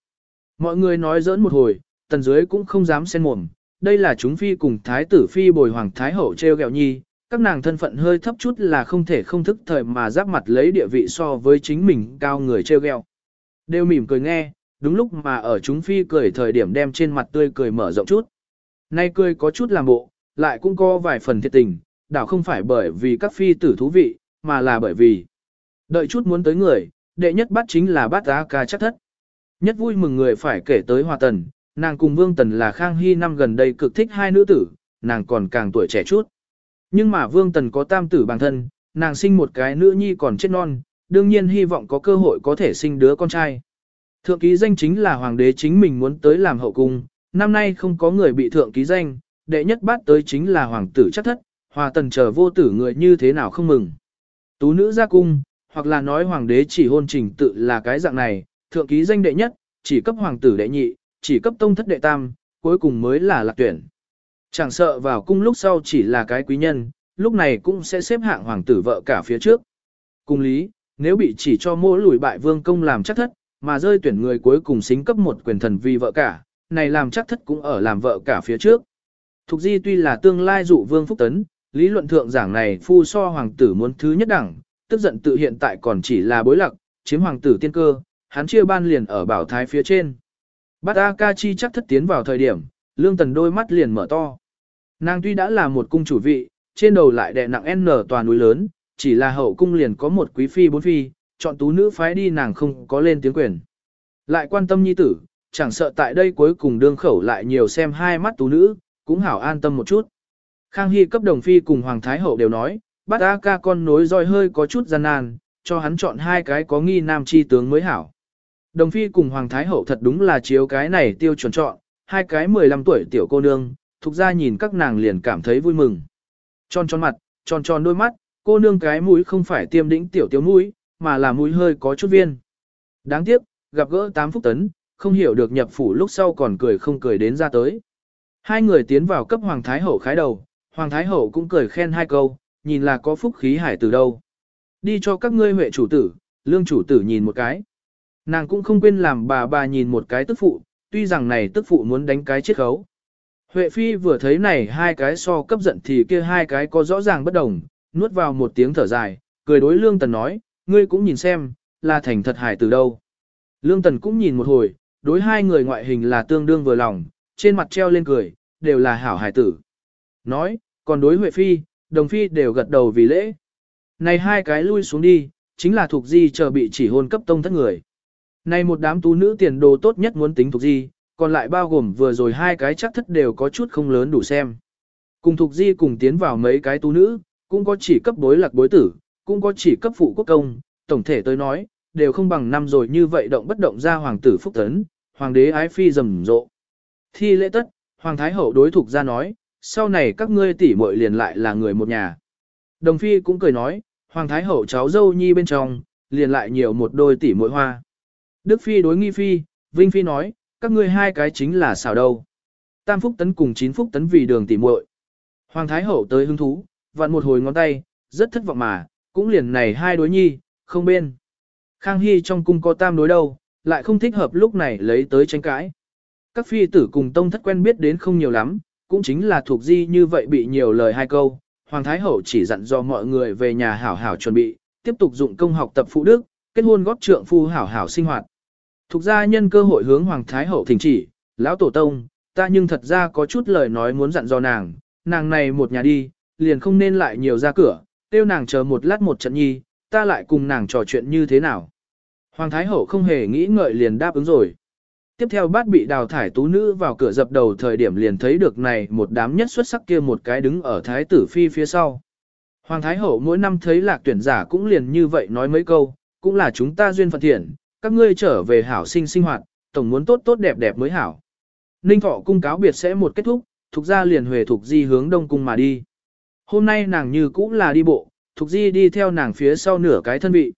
Mọi người nói giỡn một hồi, tần dưới cũng không dám xen mồm, đây là chúng phi cùng thái tử phi bồi hoàng thái hậu treo gẹo nhi, các nàng thân phận hơi thấp chút là không thể không thức thời mà giáp mặt lấy địa vị so với chính mình cao người treo gẹo. Đều mỉm cười nghe, đúng lúc mà ở chúng phi cười thời điểm đem trên mặt tươi cười mở rộng chút. Nay cười có chút làm bộ, lại cũng có vài phần thiệt tình, đảo không phải bởi vì các phi tử thú vị, mà là bởi vì đợi chút muốn tới người, đệ nhất bắt chính là bát giá ca chắc thất. Nhất vui mừng người phải kể tới Hòa Tần, nàng cùng Vương Tần là Khang Hy năm gần đây cực thích hai nữ tử, nàng còn càng tuổi trẻ chút. Nhưng mà Vương Tần có tam tử bằng thân, nàng sinh một cái nữ nhi còn chết non, đương nhiên hy vọng có cơ hội có thể sinh đứa con trai. Thượng ký danh chính là hoàng đế chính mình muốn tới làm hậu cung, năm nay không có người bị thượng ký danh, đệ nhất bát tới chính là hoàng tử chắc thất, hòa tần chờ vô tử người như thế nào không mừng. Tú nữ ra cung, hoặc là nói hoàng đế chỉ hôn trình tự là cái dạng này, thượng ký danh đệ nhất, chỉ cấp hoàng tử đệ nhị, chỉ cấp tông thất đệ tam, cuối cùng mới là lạc tuyển. Chẳng sợ vào cung lúc sau chỉ là cái quý nhân, lúc này cũng sẽ xếp hạng hoàng tử vợ cả phía trước. Cùng lý, nếu bị chỉ cho mỗi lùi bại vương công làm chắc thất, mà rơi tuyển người cuối cùng xính cấp một quyền thần vì vợ cả, này làm chắc thất cũng ở làm vợ cả phía trước. Thục di tuy là tương lai dụ vương phúc tấn, lý luận thượng giảng này phu so hoàng tử muốn thứ nhất đẳng, tức giận tự hiện tại còn chỉ là bối lạc, chiếm hoàng tử tiên cơ, hắn chia ban liền ở bảo thái phía trên. Bát A Ca Chi chắc thất tiến vào thời điểm, lương tần đôi mắt liền mở to. Nàng tuy đã là một cung chủ vị, trên đầu lại đè nặng N toàn núi lớn, chỉ là hậu cung liền có một quý phi bốn phi, chọn tú nữ phái đi nàng không có lên tiếng quyền. Lại quan tâm nhi tử, chẳng sợ tại đây cuối cùng đương khẩu lại nhiều xem hai mắt tú nữ, cũng hảo an tâm một chút. Khang Hy cấp đồng phi cùng Hoàng Thái Hậu đều nói, bắt A ca con nối roi hơi có chút gian nan, cho hắn chọn hai cái có nghi nam chi tướng mới hảo. Đồng phi cùng Hoàng Thái Hậu thật đúng là chiếu cái này tiêu chuẩn chọn, hai cái 15 tuổi tiểu cô nương, thuộc ra nhìn các nàng liền cảm thấy vui mừng. Tròn tròn mặt, tròn tròn đôi mắt, cô nương cái mũi không phải tiêm đĩnh tiểu tiểu mũi, mà là mũi hơi có chút viên. Đáng tiếc, gặp gỡ tám phúc tấn, không hiểu được nhập phủ lúc sau còn cười không cười đến ra tới. Hai người tiến vào cấp Hoàng Thái Hậu khái đầu, Hoàng Thái Hậu cũng cười khen hai câu, nhìn là có phúc khí hải từ đâu. Đi cho các ngươi huệ chủ tử, lương chủ tử nhìn một cái, Nàng cũng không quên làm bà bà nhìn một cái tức phụ, tuy rằng này tức phụ muốn đánh cái chết khấu. Huệ Phi vừa thấy này hai cái so cấp giận thì kia hai cái có rõ ràng bất đồng, nuốt vào một tiếng thở dài, cười đối Lương Tần nói, ngươi cũng nhìn xem, là thành thật hải từ đâu. Lương Tần cũng nhìn một hồi, đối hai người ngoại hình là tương đương vừa lòng, trên mặt treo lên cười, đều là hảo hải tử. Nói, còn đối Huệ Phi, Đồng Phi đều gật đầu vì lễ. Này hai cái lui xuống đi, chính là thuộc di chờ bị chỉ hôn cấp tông thất người. Này một đám tú nữ tiền đồ tốt nhất muốn tính thuộc di, còn lại bao gồm vừa rồi hai cái chắc thất đều có chút không lớn đủ xem. Cùng thuộc di cùng tiến vào mấy cái tú nữ, cũng có chỉ cấp bối lạc bối tử, cũng có chỉ cấp phụ quốc công, tổng thể tới nói, đều không bằng năm rồi như vậy động bất động ra hoàng tử phúc tấn, hoàng đế ái phi rầm rộ. Thi lễ tất, hoàng thái hậu đối thuộc ra nói, sau này các ngươi tỷ muội liền lại là người một nhà. Đồng phi cũng cười nói, hoàng thái hậu cháu dâu nhi bên trong, liền lại nhiều một đôi tỷ muội hoa. Đức phi đối nghi phi, vinh phi nói, các ngươi hai cái chính là xào đâu. Tam phúc tấn cùng chín phúc tấn vì đường tỷ muội. Hoàng thái hậu tới hứng thú, vặn một hồi ngón tay, rất thất vọng mà, cũng liền này hai đối nhi, không bên. Khang Hy trong cung có tam đối đâu, lại không thích hợp lúc này lấy tới tranh cãi. Các phi tử cùng tông thất quen biết đến không nhiều lắm, cũng chính là thuộc di như vậy bị nhiều lời hai câu. Hoàng Thái Hậu chỉ dặn do mọi người về nhà hảo hảo chuẩn bị, tiếp tục dụng công học tập phụ đức, kết hôn góp trượng phu hảo hảo sinh hoạt. Thục gia nhân cơ hội hướng Hoàng Thái Hậu thỉnh chỉ, lão tổ tông, ta nhưng thật ra có chút lời nói muốn dặn dò nàng, nàng này một nhà đi, liền không nên lại nhiều ra cửa, tiêu nàng chờ một lát một trận nhi, ta lại cùng nàng trò chuyện như thế nào. Hoàng Thái Hậu không hề nghĩ ngợi liền đáp ứng rồi. Tiếp theo bát bị đào thải tú nữ vào cửa dập đầu thời điểm liền thấy được này một đám nhất xuất sắc kia một cái đứng ở Thái tử Phi phía sau. Hoàng Thái Hậu mỗi năm thấy lạc tuyển giả cũng liền như vậy nói mấy câu, cũng là chúng ta duyên phận thiện, các ngươi trở về hảo sinh sinh hoạt, tổng muốn tốt tốt đẹp đẹp mới hảo. Ninh Thọ cung cáo biệt sẽ một kết thúc, thuộc ra liền huề thuộc di hướng đông cung mà đi. Hôm nay nàng như cũng là đi bộ, thuộc di đi theo nàng phía sau nửa cái thân vị.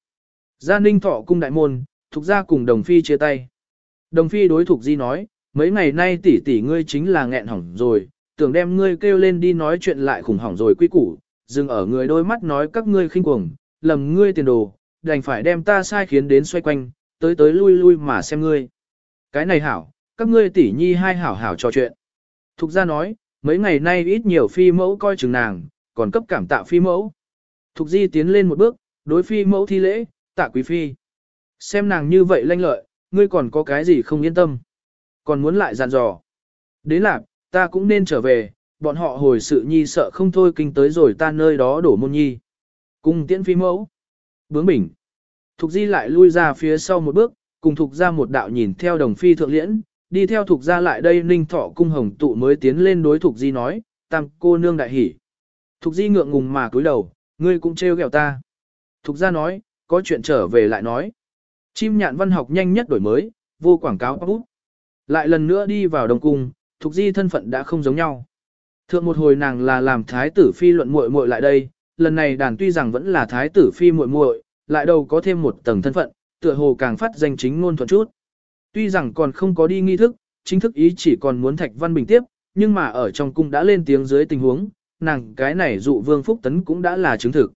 Gia Ninh Thọ cung đại môn, thuộc ra cùng đồng phi chia tay. Đồng phi đối thục di nói, mấy ngày nay tỷ tỷ ngươi chính là nghẹn hỏng rồi, tưởng đem ngươi kêu lên đi nói chuyện lại khủng hỏng rồi quy củ, dừng ở người đôi mắt nói các ngươi khinh cuồng, lầm ngươi tiền đồ, đành phải đem ta sai khiến đến xoay quanh, tới tới lui lui mà xem ngươi. Cái này hảo, các ngươi tỷ nhi hai hảo hảo trò chuyện. Thục ra nói, mấy ngày nay ít nhiều phi mẫu coi chừng nàng, còn cấp cảm tạ phi mẫu. Thục di tiến lên một bước, đối phi mẫu thi lễ, tạ quý phi. Xem nàng như vậy lanh lợi, ngươi còn có cái gì không yên tâm. Còn muốn lại dặn dò. Đến lạc, ta cũng nên trở về, bọn họ hồi sự nhi sợ không thôi kinh tới rồi ta nơi đó đổ môn nhi. Cung tiễn phi mẫu. Bướng bỉnh. Thục di lại lui ra phía sau một bước, cùng thục ra một đạo nhìn theo đồng phi thượng liễn, đi theo thục ra lại đây ninh thọ cung hồng tụ mới tiến lên đối thục di nói, tam cô nương đại hỉ. Thục di ngượng ngùng mà cúi đầu, ngươi cũng trêu ghẹo ta. Thục ra nói, có chuyện trở về lại nói. Chim nhạn văn học nhanh nhất đổi mới, vô quảng cáo bút. Lại lần nữa đi vào đồng cung, Thục Di thân phận đã không giống nhau. Thượng một hồi nàng là làm thái tử phi luận muội muội lại đây, lần này đàn tuy rằng vẫn là thái tử phi muội muội, lại đầu có thêm một tầng thân phận, tựa hồ càng phát danh chính ngôn thuận chút. Tuy rằng còn không có đi nghi thức, chính thức ý chỉ còn muốn Thạch Văn Bình tiếp, nhưng mà ở trong cung đã lên tiếng dưới tình huống, nàng cái này dụ vương phúc tấn cũng đã là chứng thực.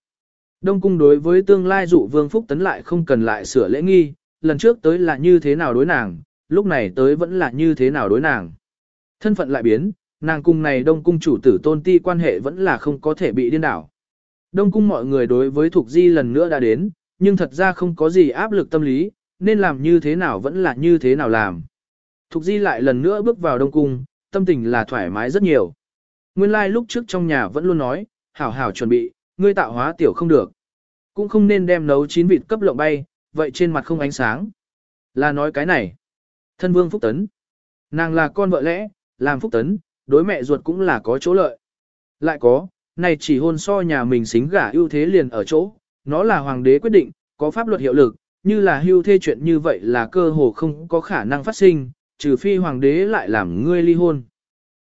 Đông cung đối với tương lai dụ vương phúc tấn lại không cần lại sửa lễ nghi, lần trước tới là như thế nào đối nàng, lúc này tới vẫn là như thế nào đối nàng. Thân phận lại biến, nàng cung này đông cung chủ tử tôn ti quan hệ vẫn là không có thể bị điên đảo. Đông cung mọi người đối với thuộc Di lần nữa đã đến, nhưng thật ra không có gì áp lực tâm lý, nên làm như thế nào vẫn là như thế nào làm. Thục Di lại lần nữa bước vào đông cung, tâm tình là thoải mái rất nhiều. Nguyên lai like lúc trước trong nhà vẫn luôn nói, hảo hảo chuẩn bị, ngươi tạo hóa tiểu không được. Cũng không nên đem nấu chín vịt cấp lộng bay, vậy trên mặt không ánh sáng. Là nói cái này. Thân vương Phúc Tấn. Nàng là con vợ lẽ, làm Phúc Tấn, đối mẹ ruột cũng là có chỗ lợi. Lại có, này chỉ hôn so nhà mình xính gả ưu thế liền ở chỗ, nó là hoàng đế quyết định, có pháp luật hiệu lực, như là hưu thê chuyện như vậy là cơ hồ không có khả năng phát sinh, trừ phi hoàng đế lại làm ngươi ly hôn.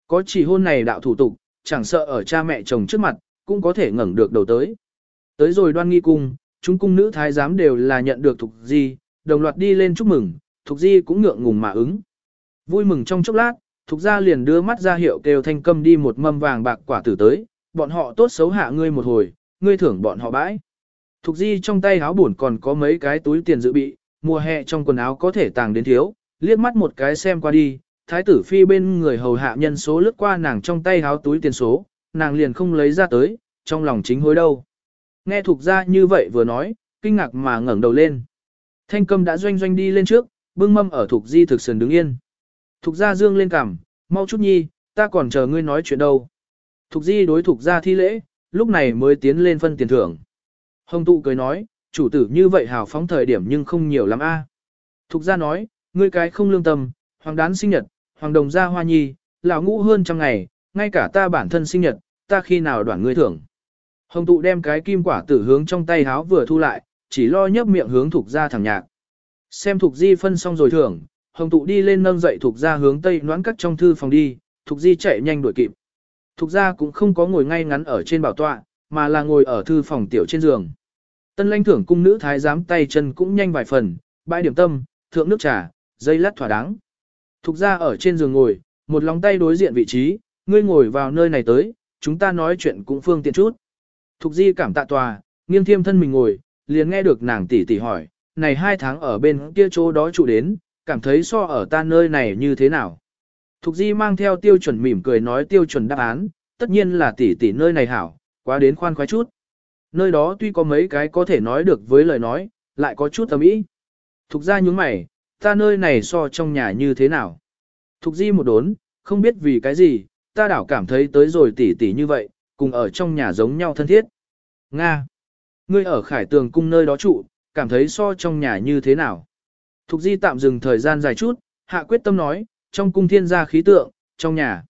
Có chỉ hôn này đạo thủ tục, chẳng sợ ở cha mẹ chồng trước mặt, cũng có thể ngẩng được đầu tới. Tới rồi đoan nghi cung, chúng cung nữ thái giám đều là nhận được Thục Di, đồng loạt đi lên chúc mừng, Thục Di cũng ngượng ngùng mà ứng. Vui mừng trong chốc lát, Thục gia liền đưa mắt ra hiệu kêu thanh câm đi một mâm vàng bạc quả tử tới, bọn họ tốt xấu hạ ngươi một hồi, ngươi thưởng bọn họ bãi. Thục Di trong tay áo buồn còn có mấy cái túi tiền dự bị, mùa hè trong quần áo có thể tàng đến thiếu, liếc mắt một cái xem qua đi, thái tử phi bên người hầu hạ nhân số lướt qua nàng trong tay háo túi tiền số, nàng liền không lấy ra tới, trong lòng chính hối đâu. Nghe thuộc ra như vậy vừa nói, kinh ngạc mà ngẩng đầu lên. Thanh cầm đã doanh doanh đi lên trước, bưng mâm ở thuộc di thực sườn đứng yên. Thục gia dương lên cằm, mau chút nhi, ta còn chờ ngươi nói chuyện đâu. Thục di đối thục gia thi lễ, lúc này mới tiến lên phân tiền thưởng. Hồng tụ cười nói, chủ tử như vậy hào phóng thời điểm nhưng không nhiều lắm a. Thục gia nói, ngươi cái không lương tâm, hoàng đán sinh nhật, hoàng đồng gia hoa nhi, lão ngũ hơn trăm ngày, ngay cả ta bản thân sinh nhật, ta khi nào đoản ngươi thưởng. Hồng tụ đem cái kim quả tử hướng trong tay háo vừa thu lại, chỉ lo nhấp miệng hướng thuộc gia thẳng nhạc. Xem thuộc di phân xong rồi thưởng, hồng tụ đi lên nâng dậy thuộc gia hướng tây noãn cắt trong thư phòng đi, Thuộc di chạy nhanh đuổi kịp. Thuộc gia cũng không có ngồi ngay ngắn ở trên bảo tọa, mà là ngồi ở thư phòng tiểu trên giường. Tân lãnh thưởng cung nữ thái giám tay chân cũng nhanh vài phần, bãi điểm tâm, thượng nước trà, dây lát thỏa đáng. Thục gia ở trên giường ngồi, một lòng tay đối diện vị trí, ngươi ngồi vào nơi này tới, chúng ta nói chuyện cũng phương tiện chút. Thục di cảm tạ tòa, nghiêng thiêm thân mình ngồi, liền nghe được nàng tỷ tỷ hỏi, này hai tháng ở bên kia chỗ đó trụ đến, cảm thấy so ở ta nơi này như thế nào. Thục di mang theo tiêu chuẩn mỉm cười nói tiêu chuẩn đáp án, tất nhiên là tỷ tỷ nơi này hảo, quá đến khoan khoái chút. Nơi đó tuy có mấy cái có thể nói được với lời nói, lại có chút tâm ý. Thục ra nhúng mày, ta nơi này so trong nhà như thế nào. Thục di một đốn, không biết vì cái gì, ta đảo cảm thấy tới rồi tỷ tỷ như vậy, cùng ở trong nhà giống nhau thân thiết. Nga. Ngươi ở khải tường cung nơi đó trụ, cảm thấy so trong nhà như thế nào. Thục di tạm dừng thời gian dài chút, hạ quyết tâm nói, trong cung thiên gia khí tượng, trong nhà.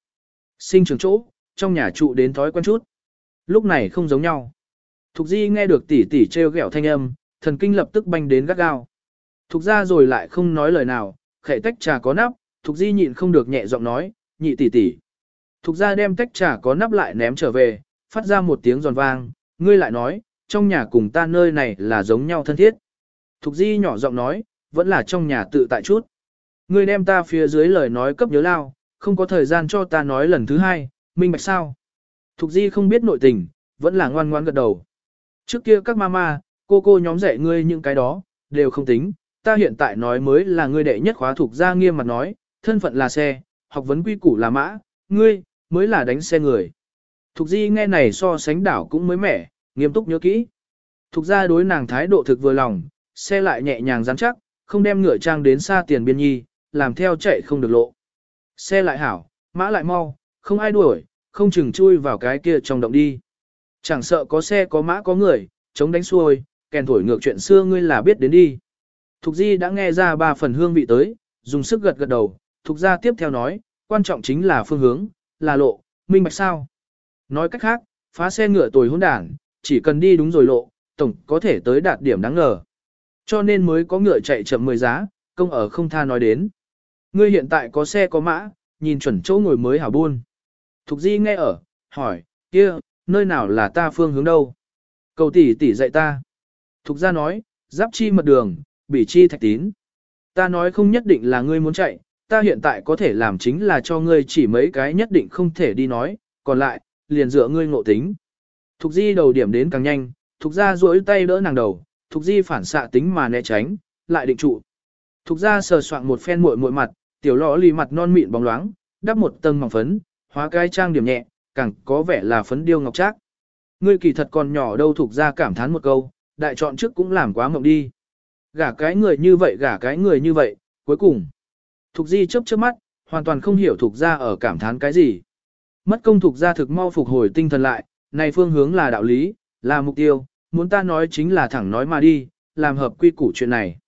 Sinh trưởng chỗ, trong nhà trụ đến thói quen chút. Lúc này không giống nhau. Thục di nghe được tỷ tỷ treo gẹo thanh âm, thần kinh lập tức banh đến gắt gao. Thục ra rồi lại không nói lời nào, khệ tách trà có nắp, thục di nhịn không được nhẹ giọng nói, nhị tỷ tỷ. Thục ra đem tách trà có nắp lại ném trở về, phát ra một tiếng giòn vang, ngươi lại nói, trong nhà cùng ta nơi này là giống nhau thân thiết. Thục di nhỏ giọng nói, vẫn là trong nhà tự tại chút. Ngươi đem ta phía dưới lời nói cấp nhớ lao, không có thời gian cho ta nói lần thứ hai, minh bạch sao. Thục di không biết nội tình, vẫn là ngoan ngoan gật đầu. Trước kia các mama, cô cô nhóm dạy ngươi những cái đó, đều không tính, ta hiện tại nói mới là ngươi đệ nhất khóa thuộc gia nghiêm mặt nói, thân phận là xe, học vấn quy củ là mã, ngươi, mới là đánh xe người. Thục di nghe này so sánh đảo cũng mới mẻ, nghiêm túc nhớ kỹ. Thục gia đối nàng thái độ thực vừa lòng, xe lại nhẹ nhàng rắn chắc, không đem ngựa trang đến xa tiền biên nhi, làm theo chạy không được lộ. Xe lại hảo, mã lại mau, không ai đuổi, không chừng chui vào cái kia trong động đi. Chẳng sợ có xe có mã có người, chống đánh xuôi, kèn thổi ngược chuyện xưa ngươi là biết đến đi. Thục Di đã nghe ra ba phần hương vị tới, dùng sức gật gật đầu, Thục Gia tiếp theo nói, quan trọng chính là phương hướng, là lộ, minh bạch sao. Nói cách khác, phá xe ngựa tồi hỗn đản, chỉ cần đi đúng rồi lộ, tổng có thể tới đạt điểm đáng ngờ. Cho nên mới có ngựa chạy chậm 10 giá, công ở không tha nói đến. Ngươi hiện tại có xe có mã, nhìn chuẩn chỗ ngồi mới hảo buôn. Thục Di nghe ở, hỏi, kia, nơi nào là ta phương hướng đâu? Cầu tỷ tỷ dạy ta. Thục Gia nói, giáp chi mật đường, bỉ chi thạch tín. Ta nói không nhất định là ngươi muốn chạy, ta hiện tại có thể làm chính là cho ngươi chỉ mấy cái nhất định không thể đi nói, còn lại, liền dựa ngươi ngộ tính. Thục Di đầu điểm đến càng nhanh, Thục Gia duỗi tay đỡ nàng đầu, Thục Di phản xạ tính mà né tránh, lại định trụ. Thục Gia sờ soạn một phen muội muội mặt, tiểu lọ lì mặt non mịn bóng loáng, đắp một tầng mỏng phấn, hóa cái trang điểm nhẹ, càng có vẻ là phấn điêu ngọc trác. Ngươi kỳ thật còn nhỏ đâu Thục Gia cảm thán một câu, đại chọn trước cũng làm quá mộng đi. Gả cái người như vậy gả cái người như vậy, cuối cùng. Thục Di chớp chớp mắt, hoàn toàn không hiểu Thục Gia ở cảm thán cái gì. Mất công Thục Gia thực mau phục hồi tinh thần lại, này phương hướng là đạo lý, là mục tiêu, muốn ta nói chính là thẳng nói mà đi, làm hợp quy củ chuyện này.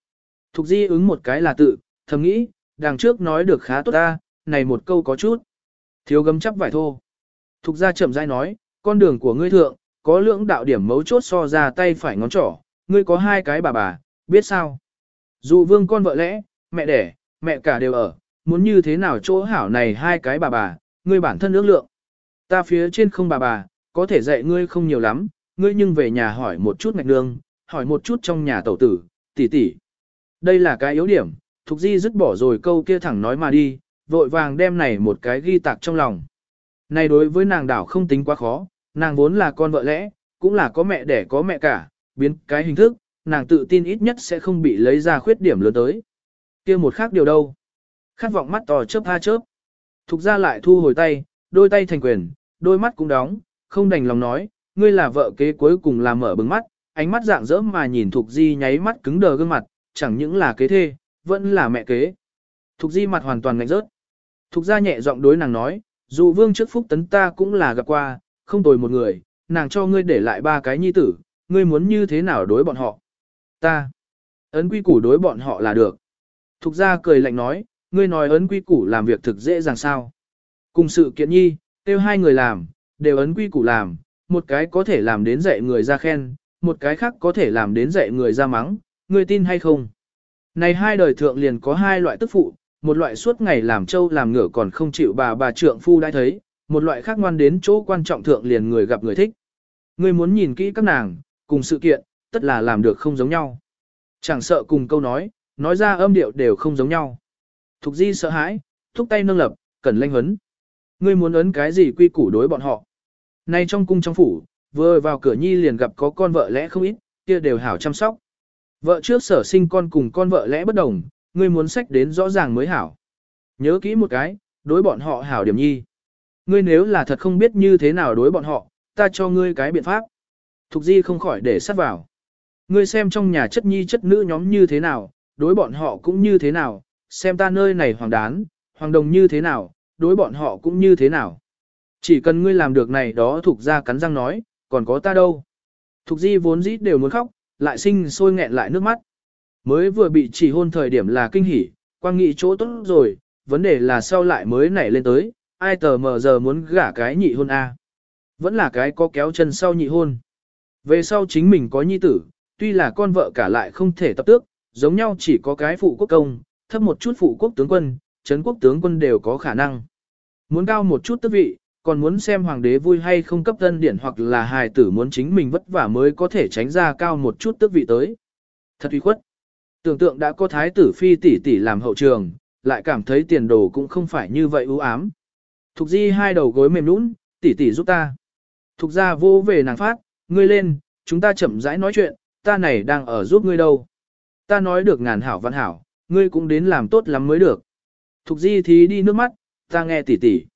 Thục Di ứng một cái là tự, thầm nghĩ, đằng trước nói được khá tốt ta, này một câu có chút. Thiếu gấm chắp vải thô. Thục Gia chậm rãi nói, con đường của ngươi thượng, có lưỡng đạo điểm mấu chốt so ra tay phải ngón trỏ, ngươi có hai cái bà bà, biết sao? Dù vương con vợ lẽ, mẹ đẻ, mẹ cả đều ở, muốn như thế nào chỗ hảo này hai cái bà bà, ngươi bản thân ước lượng. Ta phía trên không bà bà, có thể dạy ngươi không nhiều lắm, ngươi nhưng về nhà hỏi một chút ngạch nương, hỏi một chút trong nhà tẩu tử, tỷ tỷ. Đây là cái yếu điểm, Thục Di dứt bỏ rồi câu kia thẳng nói mà đi, vội vàng đem này một cái ghi tạc trong lòng. Này đối với nàng đảo không tính quá khó, nàng vốn là con vợ lẽ, cũng là có mẹ đẻ có mẹ cả, biến cái hình thức, nàng tự tin ít nhất sẽ không bị lấy ra khuyết điểm lớn tới kia một khác điều đâu. Khát vọng mắt to chớp tha chớp. Thục ra lại thu hồi tay, đôi tay thành quyền, đôi mắt cũng đóng, không đành lòng nói, ngươi là vợ kế cuối cùng là mở bừng mắt, ánh mắt dạng dỡ mà nhìn Thục Di nháy mắt cứng đờ gương mặt, chẳng những là kế thê, vẫn là mẹ kế. Thục Di mặt hoàn toàn ngạnh rớt. Thục ra nhẹ giọng đối nàng nói, dù vương trước phúc tấn ta cũng là gặp qua, không tồi một người, nàng cho ngươi để lại ba cái nhi tử, ngươi muốn như thế nào đối bọn họ. Ta, ấn quy củ đối bọn họ là được. Thục ra cười lạnh nói, ngươi nói ấn quy củ làm việc thực dễ dàng sao. Cùng sự kiện nhi, tiêu hai người làm, đều ấn quy củ làm, một cái có thể làm đến dạy người ra khen, một cái khác có thể làm đến dạy người ra mắng, ngươi tin hay không? Này hai đời thượng liền có hai loại tức phụ, một loại suốt ngày làm trâu làm ngựa còn không chịu bà bà trượng phu đã thấy, một loại khác ngoan đến chỗ quan trọng thượng liền người gặp người thích. Ngươi muốn nhìn kỹ các nàng, cùng sự kiện, tất là làm được không giống nhau. Chẳng sợ cùng câu nói, nói ra âm điệu đều không giống nhau. Thục di sợ hãi, thúc tay nâng lập, cần lanh huấn. Ngươi muốn ấn cái gì quy củ đối bọn họ. Nay trong cung trong phủ, vừa vào cửa nhi liền gặp có con vợ lẽ không ít, kia đều hảo chăm sóc. Vợ trước sở sinh con cùng con vợ lẽ bất đồng, ngươi muốn sách đến rõ ràng mới hảo. Nhớ kỹ một cái, đối bọn họ hảo điểm nhi. Ngươi nếu là thật không biết như thế nào đối bọn họ, ta cho ngươi cái biện pháp. Thục di không khỏi để sát vào. Ngươi xem trong nhà chất nhi chất nữ nhóm như thế nào, đối bọn họ cũng như thế nào, xem ta nơi này hoàng đán, hoàng đồng như thế nào, đối bọn họ cũng như thế nào. Chỉ cần ngươi làm được này đó thuộc ra cắn răng nói, còn có ta đâu. Thục di vốn dĩ đều muốn khóc, lại sinh sôi nghẹn lại nước mắt. Mới vừa bị chỉ hôn thời điểm là kinh hỉ, quang nghị chỗ tốt rồi, vấn đề là sau lại mới nảy lên tới, ai tờ mờ giờ muốn gả cái nhị hôn A. Vẫn là cái có kéo chân sau nhị hôn. Về sau chính mình có nhi tử, tuy là con vợ cả lại không thể tập tước, giống nhau chỉ có cái phụ quốc công, thấp một chút phụ quốc tướng quân, chấn quốc tướng quân đều có khả năng. Muốn cao một chút tước vị, còn muốn xem hoàng đế vui hay không cấp tân điển hoặc là hài tử muốn chính mình vất vả mới có thể tránh ra cao một chút tước vị tới. Thật uy khuất. Tưởng tượng đã có thái tử phi tỷ tỷ làm hậu trường, lại cảm thấy tiền đồ cũng không phải như vậy ưu ám. Thục di hai đầu gối mềm nũng, tỷ tỷ giúp ta. Thục ra vô về nàng phát, ngươi lên, chúng ta chậm rãi nói chuyện, ta này đang ở giúp ngươi đâu. Ta nói được ngàn hảo văn hảo, ngươi cũng đến làm tốt lắm mới được. Thục di thì đi nước mắt, ta nghe tỉ tỉ.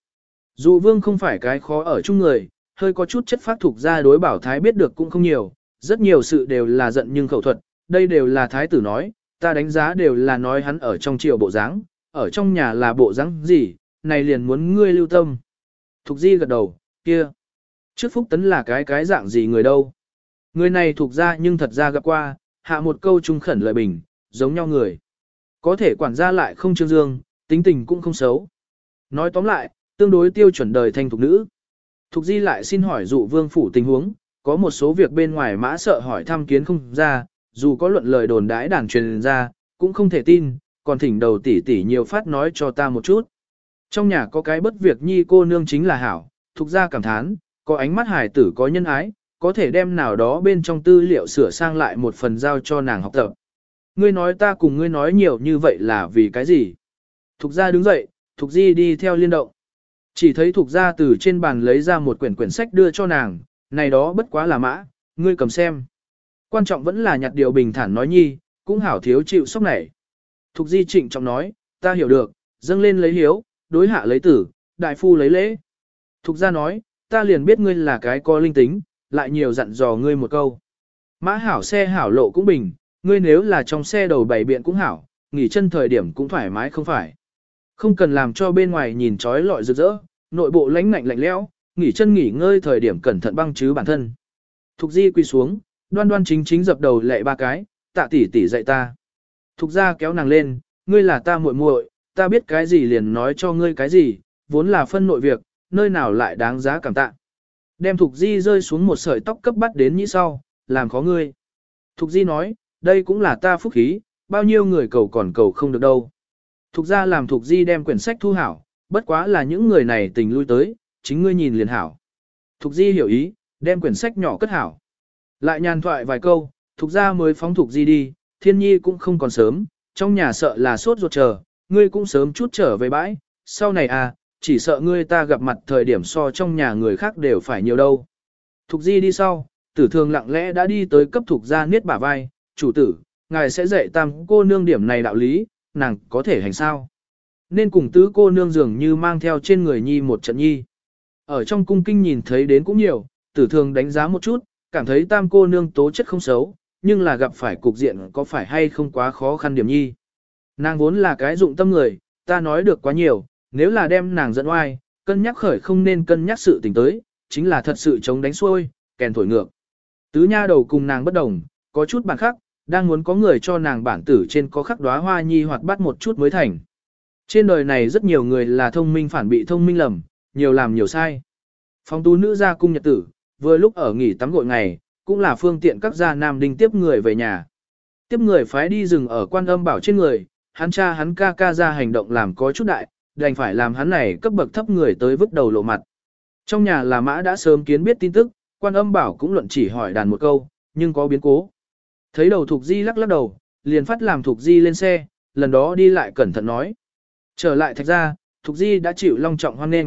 Dù vương không phải cái khó ở chung người, hơi có chút chất phát thuộc ra đối bảo thái biết được cũng không nhiều, rất nhiều sự đều là giận nhưng khẩu thuật, đây đều là thái tử nói, ta đánh giá đều là nói hắn ở trong triều bộ dáng, ở trong nhà là bộ dáng gì, này liền muốn ngươi lưu tâm. Thục di gật đầu, kia. Trước phúc tấn là cái cái dạng gì người đâu. Người này thuộc ra nhưng thật ra gặp qua, hạ một câu trung khẩn lợi bình, giống nhau người. Có thể quản gia lại không trương dương, tính tình cũng không xấu. Nói tóm lại, tương đối tiêu chuẩn đời thanh thục nữ. Thục di lại xin hỏi dụ vương phủ tình huống, có một số việc bên ngoài mã sợ hỏi thăm kiến không ra, dù có luận lời đồn đãi đàn truyền ra, cũng không thể tin, còn thỉnh đầu tỷ tỷ nhiều phát nói cho ta một chút. Trong nhà có cái bất việc nhi cô nương chính là hảo, thục ra cảm thán, có ánh mắt hài tử có nhân ái, có thể đem nào đó bên trong tư liệu sửa sang lại một phần giao cho nàng học tập. Ngươi nói ta cùng ngươi nói nhiều như vậy là vì cái gì? Thục gia đứng dậy, Thục Di đi theo liên động. Chỉ thấy Thục gia từ trên bàn lấy ra một quyển quyển sách đưa cho nàng, này đó bất quá là mã, ngươi cầm xem. Quan trọng vẫn là nhặt điều bình thản nói nhi, cũng hảo thiếu chịu sốc này. Thục Di trịnh trọng nói, ta hiểu được, dâng lên lấy hiếu, đối hạ lấy tử, đại phu lấy lễ. Thục gia nói, ta liền biết ngươi là cái có linh tính, lại nhiều dặn dò ngươi một câu. Mã hảo xe hảo lộ cũng bình, ngươi nếu là trong xe đầu bảy biện cũng hảo, nghỉ chân thời điểm cũng thoải mái không phải. Không cần làm cho bên ngoài nhìn trói lọi rực rỡ, nội bộ lánh lạnh lạnh lẽo, nghỉ chân nghỉ ngơi thời điểm cẩn thận băng chứ bản thân. Thục di quỳ xuống, đoan đoan chính chính dập đầu lệ ba cái, tạ tỷ tỷ dạy ta. Thục gia kéo nàng lên, ngươi là ta muội muội, ta biết cái gì liền nói cho ngươi cái gì, vốn là phân nội việc, nơi nào lại đáng giá cảm tạ. Đem Thục Di rơi xuống một sợi tóc cấp bắt đến như sau, làm khó ngươi. Thục Di nói, đây cũng là ta phúc khí, bao nhiêu người cầu còn cầu không được đâu. Thục ra làm Thục Di đem quyển sách thu hảo, bất quá là những người này tình lui tới, chính ngươi nhìn liền hảo. Thục Di hiểu ý, đem quyển sách nhỏ cất hảo. Lại nhàn thoại vài câu, Thục ra mới phóng Thục Di đi, thiên nhi cũng không còn sớm, trong nhà sợ là sốt ruột chờ, ngươi cũng sớm chút trở về bãi, sau này à, chỉ sợ ngươi ta gặp mặt thời điểm so trong nhà người khác đều phải nhiều đâu. Thục di đi sau, tử thường lặng lẽ đã đi tới cấp thục gia niết bả vai, chủ tử, ngài sẽ dạy tam cô nương điểm này đạo lý, nàng có thể hành sao. Nên cùng tứ cô nương dường như mang theo trên người nhi một trận nhi. Ở trong cung kinh nhìn thấy đến cũng nhiều, tử thường đánh giá một chút, cảm thấy tam cô nương tố chất không xấu, nhưng là gặp phải cục diện có phải hay không quá khó khăn điểm nhi. Nàng vốn là cái dụng tâm người, ta nói được quá nhiều, nếu là đem nàng dẫn oai, cân nhắc khởi không nên cân nhắc sự tình tới, chính là thật sự chống đánh xuôi, kèn thổi ngược. Tứ nha đầu cùng nàng bất đồng, có chút bản khác, đang muốn có người cho nàng bản tử trên có khắc đóa hoa nhi hoặc bắt một chút mới thành. Trên đời này rất nhiều người là thông minh phản bị thông minh lầm, nhiều làm nhiều sai. Phong tú nữ ra cung nhật tử, vừa lúc ở nghỉ tắm gội ngày, cũng là phương tiện các gia nam đinh tiếp người về nhà. Tiếp người phái đi rừng ở quan âm bảo trên người, hắn cha hắn ca ca ra hành động làm có chút đại, đành phải làm hắn này cấp bậc thấp người tới vứt đầu lộ mặt. Trong nhà là mã đã sớm kiến biết tin tức, quan âm bảo cũng luận chỉ hỏi đàn một câu, nhưng có biến cố. Thấy đầu Thục Di lắc lắc đầu, liền phát làm Thục Di lên xe, lần đó đi lại cẩn thận nói. Trở lại thạch ra, Thục Di đã chịu long trọng hoan nghênh.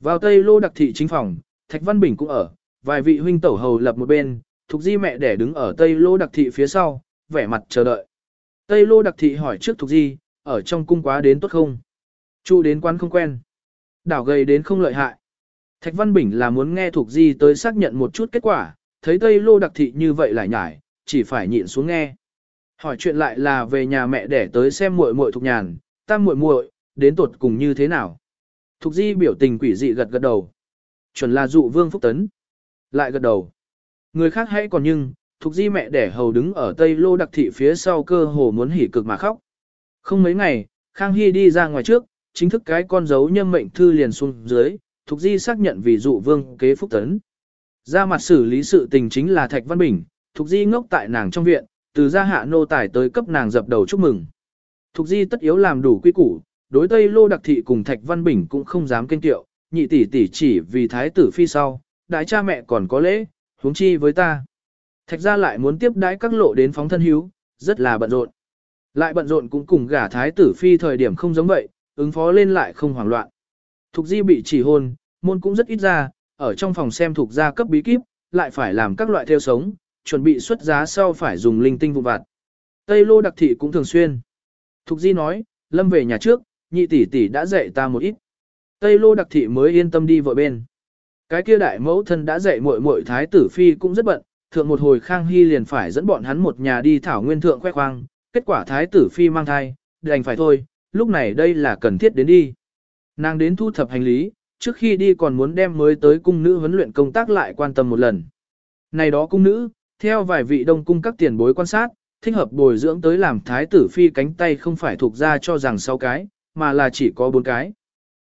Vào Tây Lô đặc thị chính phòng, Thạch Văn Bình cũng ở, vài vị huynh tẩu hầu lập một bên, Thục Di mẹ đẻ đứng ở Tây Lô đặc thị phía sau, vẻ mặt chờ đợi. Tây Lô đặc thị hỏi trước Thục Di, ở trong cung quá đến tốt không? Chu đến quán không quen. Đảo gầy đến không lợi hại. Thạch Văn Bình là muốn nghe Thục Di tới xác nhận một chút kết quả, thấy Tây Lô đặc thị như vậy lại nhải, chỉ phải nhịn xuống nghe. Hỏi chuyện lại là về nhà mẹ để tới xem muội muội thuộc Nhàn, tam muội muội, đến tột cùng như thế nào. Thục Di biểu tình quỷ dị gật gật đầu. Chuẩn là dụ Vương Phúc Tấn. Lại gật đầu. Người khác hãy còn nhưng, Thục Di mẹ đẻ hầu đứng ở Tây Lô đặc thị phía sau cơ hồ muốn hỉ cực mà khóc. Không mấy ngày, Khang Hy đi ra ngoài trước, chính thức cái con dấu nhâm mệnh thư liền xuống dưới, thuộc Di xác nhận vì dụ vương kế phúc tấn. Ra mặt xử lý sự tình chính là Thạch Văn Bình, thuộc Di ngốc tại nàng trong viện, từ gia hạ nô tải tới cấp nàng dập đầu chúc mừng. Thục Di tất yếu làm đủ quy củ, đối Tây Lô Đặc Thị cùng Thạch Văn Bình cũng không dám kênh tiệu, nhị tỷ tỷ chỉ vì thái tử phi sau, đại cha mẹ còn có lễ, huống chi với ta. Thạch gia lại muốn tiếp đãi các lộ đến phóng thân hiếu, rất là bận rộn. Lại bận rộn cũng cùng gả thái tử phi thời điểm không giống vậy, ứng phó lên lại không hoảng loạn. Thục Di bị chỉ hôn, môn cũng rất ít ra, ở trong phòng xem thuộc gia cấp bí kíp, lại phải làm các loại theo sống, chuẩn bị xuất giá sau phải dùng linh tinh vụ vặt. Tây lô đặc thị cũng thường xuyên. Thục Di nói, lâm về nhà trước, nhị tỷ tỷ đã dạy ta một ít. Tây lô đặc thị mới yên tâm đi vợ bên. Cái kia đại mẫu thân đã dạy muội muội thái tử phi cũng rất bận, thượng một hồi Khang Hy liền phải dẫn bọn hắn một nhà đi thảo nguyên thượng khoe khoang, kết quả thái tử phi mang thai, đành phải thôi, lúc này đây là cần thiết đến đi. Nàng đến thu thập hành lý, trước khi đi còn muốn đem mới tới cung nữ huấn luyện công tác lại quan tâm một lần. Này đó cung nữ, theo vài vị đông cung các tiền bối quan sát, thích hợp bồi dưỡng tới làm thái tử phi cánh tay không phải thuộc ra cho rằng 6 cái, mà là chỉ có 4 cái.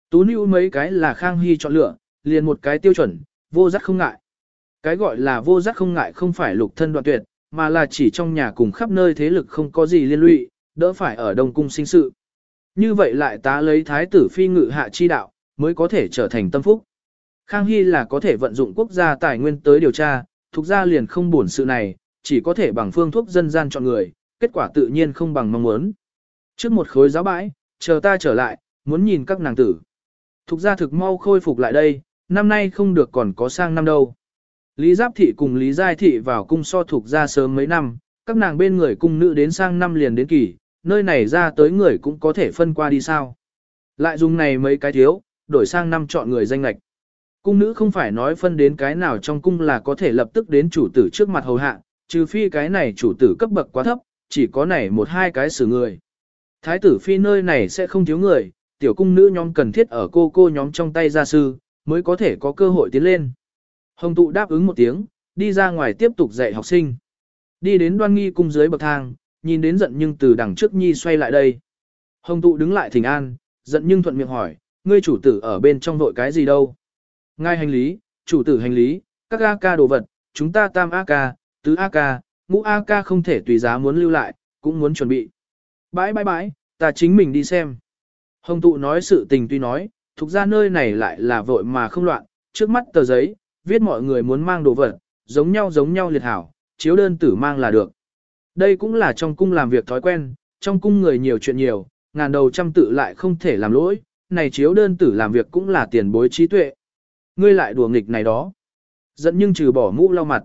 Tú nữ mấy cái là Khang Hy chọn lựa, liền một cái tiêu chuẩn, vô giác không ngại. Cái gọi là vô giác không ngại không phải lục thân đoạn tuyệt, mà là chỉ trong nhà cùng khắp nơi thế lực không có gì liên lụy, đỡ phải ở đông cung sinh sự. Như vậy lại tá lấy thái tử phi ngự hạ chi đạo, mới có thể trở thành tâm phúc. Khang Hy là có thể vận dụng quốc gia tài nguyên tới điều tra, thuộc gia liền không buồn sự này, chỉ có thể bằng phương thuốc dân gian chọn người, kết quả tự nhiên không bằng mong muốn. Trước một khối giáo bãi, chờ ta trở lại, muốn nhìn các nàng tử. Thục gia thực mau khôi phục lại đây, năm nay không được còn có sang năm đâu. Lý Giáp Thị cùng Lý Giai Thị vào cung so thuộc gia sớm mấy năm, các nàng bên người cung nữ đến sang năm liền đến kỳ, nơi này ra tới người cũng có thể phân qua đi sao. Lại dùng này mấy cái thiếu, đổi sang năm chọn người danh lạch. Cung nữ không phải nói phân đến cái nào trong cung là có thể lập tức đến chủ tử trước mặt hầu hạ, trừ phi cái này chủ tử cấp bậc quá thấp, chỉ có này một hai cái xử người. Thái tử phi nơi này sẽ không thiếu người, tiểu cung nữ nhóm cần thiết ở cô cô nhóm trong tay gia sư, mới có thể có cơ hội tiến lên. Hồng tụ đáp ứng một tiếng, đi ra ngoài tiếp tục dạy học sinh. Đi đến đoan nghi cung dưới bậc thang, nhìn đến giận nhưng từ đằng trước nhi xoay lại đây. Hồng tụ đứng lại thỉnh an, giận nhưng thuận miệng hỏi, ngươi chủ tử ở bên trong vội cái gì đâu? Ngay hành lý, chủ tử hành lý, các A ca đồ vật, chúng ta tam A ca, tứ A ca, ngũ A ca không thể tùy giá muốn lưu lại, cũng muốn chuẩn bị. Bãi bãi bãi, ta chính mình đi xem. Hồng tụ nói sự tình tuy nói, thuộc ra nơi này lại là vội mà không loạn, trước mắt tờ giấy, viết mọi người muốn mang đồ vật, giống nhau giống nhau liệt hảo, chiếu đơn tử mang là được. Đây cũng là trong cung làm việc thói quen, trong cung người nhiều chuyện nhiều, ngàn đầu trăm tự lại không thể làm lỗi, này chiếu đơn tử làm việc cũng là tiền bối trí tuệ. Ngươi lại đùa nghịch này đó. Giận nhưng trừ bỏ mũ lau mặt.